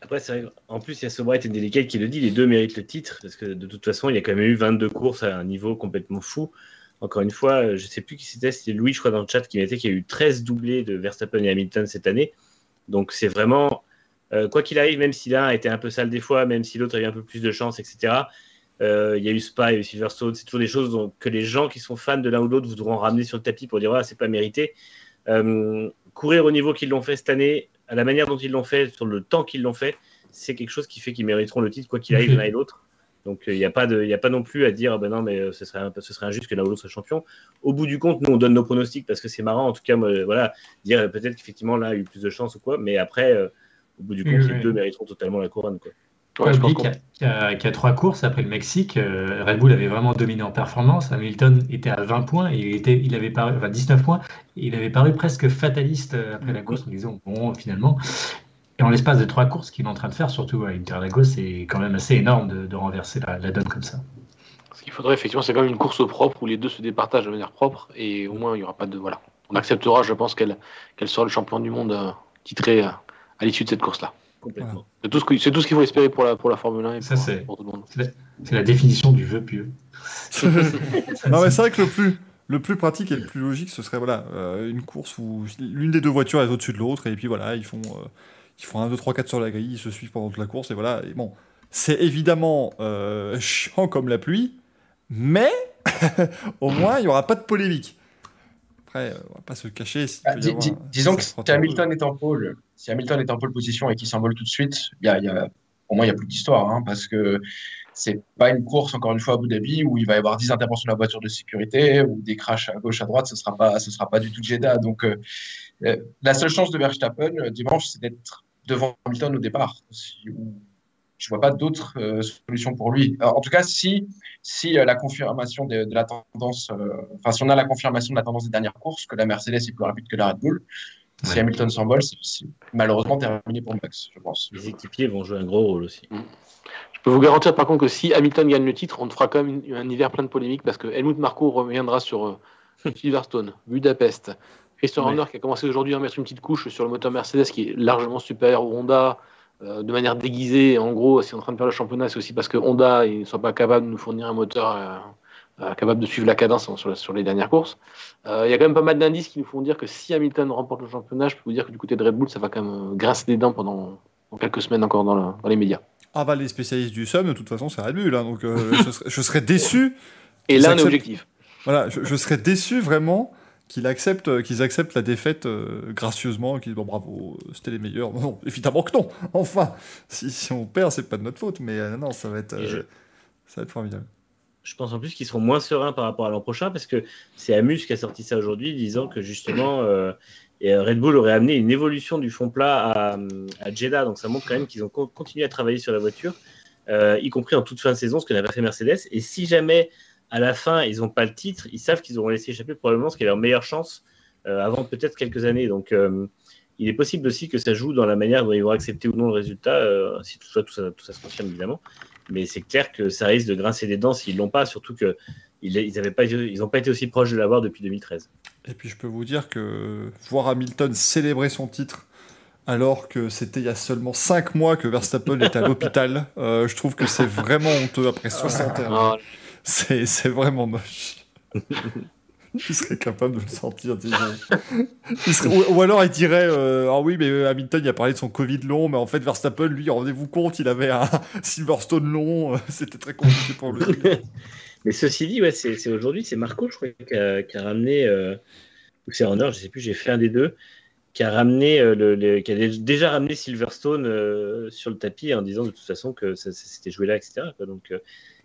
Après, c'est vrai, en plus, il y a et Délicat qui le dit les deux méritent le titre. Parce que de toute façon, il y a quand même eu 22 courses à un niveau complètement fou. Encore une fois, je ne sais plus qui c'était, c'était Louis, je crois, dans le chat, qui mettait qu'il y a eu 13 doublés de Verstappen et Hamilton cette année. Donc, c'est vraiment. Euh, quoi qu'il arrive, même si l'un a été un peu sale des fois, même si l'autre a eu un peu plus de chance, etc., euh, il y a eu Spa, il y a eu Silverstone, c'est toujours des choses que les gens qui sont fans de l'un ou l'autre voudront ramener sur le tapis pour dire voilà, c'est pas mérité. Euh, courir au niveau qu'ils l'ont fait cette année, à la manière dont ils l'ont fait, sur le temps qu'ils l'ont fait, c'est quelque chose qui fait qu'ils mériteront le titre, quoi qu'il arrive l'un et l'autre. Donc il n'y a, pas a pas non plus à dire ben non, mais ce serait, ce serait injuste que l'un ou l'autre soit champion. Au bout du compte, nous on donne nos pronostics parce que c'est marrant, en tout cas, voilà, dire peut-être qu'effectivement l'un a eu plus de chance ou quoi, mais après, euh, au bout du compte, les deux mériteront totalement la couronne. Quoi. Ouais, qu'il y, a trois courses après le Mexique, euh, Red Bull avait vraiment dominé en performance. Hamilton était à 20 points et il, était, il avait paru, enfin 19 points. il avait paru presque fataliste euh, après la course en disant bon, finalement. Et en l'espace de trois courses qu'il est en train de faire, surtout à Interlagos, c'est quand même assez énorme de, renverser la, donne comme ça. Ce qu'il faudrait effectivement, c'est quand même une course au propre où les deux se départagent de manière propre et au moins il n'y aura pas de. Voilà. On acceptera, je pense, qu'elle qu'elle sera le champion du monde euh, titré à l'issue de cette course-là. Complètement. C'est tout ce qu'il faut espérer pour la, pour la Formule 1 et Ça, c'est, la, définition du vœu pieux. non, mais c'est vrai que le plus, le plus pratique et le plus logique, ce serait voilà, euh, une course où l'une des deux voitures est au-dessus de l'autre, et puis voilà, ils font, euh, ils font 1, 2, 3, 4 sur la grille, ils se suivent pendant toute la course, et voilà. Et bon, c'est évidemment euh, chiant comme la pluie, mais au moins, il n'y aura pas de polémique. Après, on va pas se cacher. Bah, disons que si Hamilton est en pôle, si Hamilton est en pole position et qu'il s'envole tout de suite, y a, y a, pour moi, il n'y a plus d'histoire, hein, parce que c'est pas une course, encore une fois, à Abu Dhabi, où il va y avoir 10 interventions de la voiture de sécurité, ou des crashs à gauche, à droite, ce ne sera, pas, ce sera pas du tout Jeddah. Donc, euh, euh, la seule chance de Verstappen euh, dimanche, c'est d'être devant Hamilton au départ. je ne vois pas d'autres solutions pour lui. en tout cas, si, si la confirmation de, la tendance, enfin, si on a la confirmation de la tendance des dernières courses, que la Mercedes est plus rapide que la Red Bull, Si Hamilton s'envole, c'est malheureusement terminé pour Max, je pense. Les équipiers vont jouer un gros rôle aussi. Mm. Je peux vous garantir par contre que si Hamilton gagne le titre, on fera quand même un hiver plein de polémiques parce que Helmut Marko reviendra sur euh, Silverstone, Budapest. Christian Horner qui a commencé aujourd'hui à mettre une petite couche sur le moteur Mercedes qui est largement supérieur au Honda euh, de manière déguisée. En gros, si on est en train de faire le championnat, c'est aussi parce que Honda ne soit pas capable de nous fournir un moteur euh, capable de suivre la cadence sur, les dernières courses. Il y a quand même pas mal d'indices qui nous font dire que si Hamilton remporte le championnat, je peux vous dire que du côté de Red Bull, ça va quand même grincer des dents pendant, quelques semaines encore dans les médias. Ah bah les spécialistes du SOM, de toute façon, c'est Red Bull, hein, donc euh, je, serais, déçu. Et là, est objectif. Voilà, je, serais déçu vraiment qu'ils acceptent, qu'ils acceptent la défaite euh, gracieusement, qu'ils disent bon bravo, c'était les meilleurs. Non, évidemment que non. Enfin, si, on perd, c'est pas de notre faute, mais euh, non, ça va être, ça va être formidable. Je pense en plus qu'ils seront moins sereins par rapport à l'an prochain parce que c'est Amus qui a sorti ça aujourd'hui, disant que justement et euh, Red Bull aurait amené une évolution du fond plat à, Jeddah. Donc ça montre quand même qu'ils ont continué à travailler sur la voiture, euh, y compris en toute fin de saison, ce que n'a pas fait Mercedes. Et si jamais à la fin ils n'ont pas le titre, ils savent qu'ils auront laissé échapper probablement ce qui est leur meilleure chance euh, avant peut-être quelques années. Donc il est possible aussi que ça joue dans la manière dont ils vont accepter ou non le résultat, si tout ça, tout, ça, tout ça se confirme évidemment. Mais c'est clair que ça risque de grincer des dents s'ils ne l'ont pas, surtout qu'ils n'ont pas, ils pas été aussi proches de l'avoir depuis 2013. Et puis je peux vous dire que voir Hamilton célébrer son titre alors que c'était il y a seulement 5 mois que Verstappen était à l'hôpital, euh, je trouve que c'est vraiment honteux après 61 ans. C'est vraiment moche. il serait capable de le sentir. ou, alors il dirait euh, Ah oui, mais euh, Hamilton il a parlé de son Covid long, mais en fait Verstappen, lui, rendez-vous compte, il avait un Silverstone long, c'était très compliqué pour lui. Mais ceci dit, ouais, c'est aujourd'hui, c'est Marco, je crois, qui a, ramené, euh, ou c'est Honor, je sais plus, j'ai fait un des deux, qui a ramené, euh, le, qui a déjà ramené Silverstone euh, sur le tapis en disant de toute façon que ça, joué là, etc. Donc,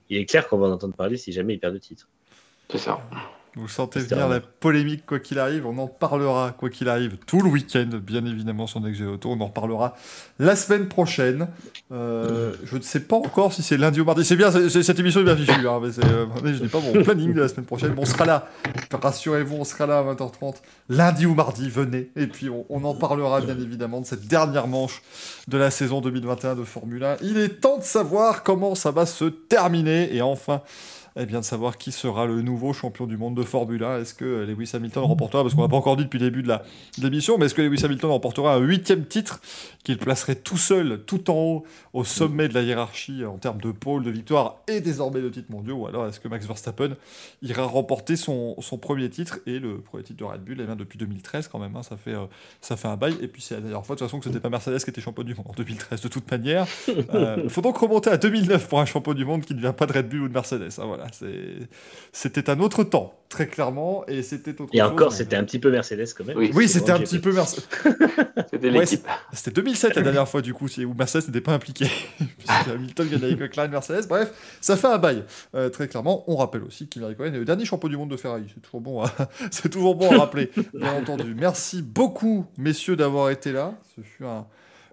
il est clair qu'on va en entendre parler si jamais il perd de titre. C'est ça. Vous sentez venir la polémique quoi qu'il arrive, on en parlera quoi qu'il arrive tout le week-end, bien évidemment sur Next Auto, on en reparlera la semaine prochaine. Euh, je ne sais pas encore si c'est lundi ou mardi, c'est bien, cette émission est bien fichue, hein, mais euh, je n'ai pas mon planning de la semaine prochaine, on sera là, rassurez-vous, on sera là à 20h30, lundi ou mardi, venez, et puis on, on en parlera bien évidemment de cette dernière manche de la saison 2021 de Formule 1. Il est temps de savoir comment ça va se terminer, et enfin eh bien, de savoir qui sera le nouveau champion du monde de Formule 1. Est-ce que Lewis Hamilton remportera, parce qu'on n'a pas encore dit depuis le début de l'émission, mais est-ce que Lewis Hamilton remportera un huitième titre qu'il placerait tout seul, tout en haut, au sommet de la hiérarchie en termes de pôle, de victoire et désormais de titres mondiaux? Ou alors est-ce que Max Verstappen ira remporter son, son, premier titre et le premier titre de Red Bull, eh bien, depuis 2013 quand même, hein, ça, fait, euh, ça fait un bail. Et puis c'est la dernière fois de toute façon que c'était pas Mercedes qui était champion du monde en 2013 de toute manière. Il euh, faut donc remonter à 2009 pour un champion du monde qui ne vient pas de Red Bull ou de Mercedes. Hein, voilà c'était un autre temps, très clairement, et c'était Et encore, c'était un petit peu Mercedes quand même. Oui, c'était un petit peu Mercedes. c'était l'équipe. c'était 2007 la dernière fois, du coup, où Mercedes n'était pas impliqué. Hamilton gagnait avec McLaren, Mercedes. Bref, ça fait un bail, euh, très clairement. On rappelle aussi qu'il est le dernier champion du monde de Ferrari. C'est toujours bon, c'est toujours bon à rappeler, bien entendu. Merci beaucoup, messieurs, d'avoir été là. Ce fut un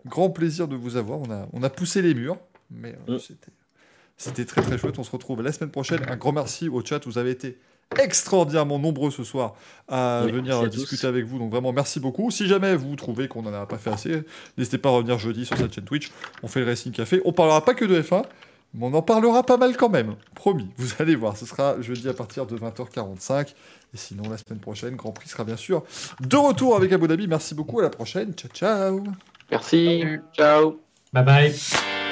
grand plaisir de vous avoir. On a, on a poussé les murs, mais euh, mm. c'était c'était très très chouette. On se retrouve la semaine prochaine. Un grand merci au chat. Vous avez été extraordinairement nombreux ce soir à venir discuter avec vous. Donc vraiment merci beaucoup. Si jamais vous trouvez qu'on n'en a pas fait assez, n'hésitez pas à revenir jeudi sur cette chaîne Twitch. On fait le Racing Café. On parlera pas que de F1, mais on en parlera pas mal quand même. Promis. Vous allez voir. Ce sera jeudi à partir de 20h45. Et sinon, la semaine prochaine, Grand Prix sera bien sûr de retour avec Abu Dhabi. Merci beaucoup. À la prochaine. Ciao, ciao. Merci. Ciao. Bye bye.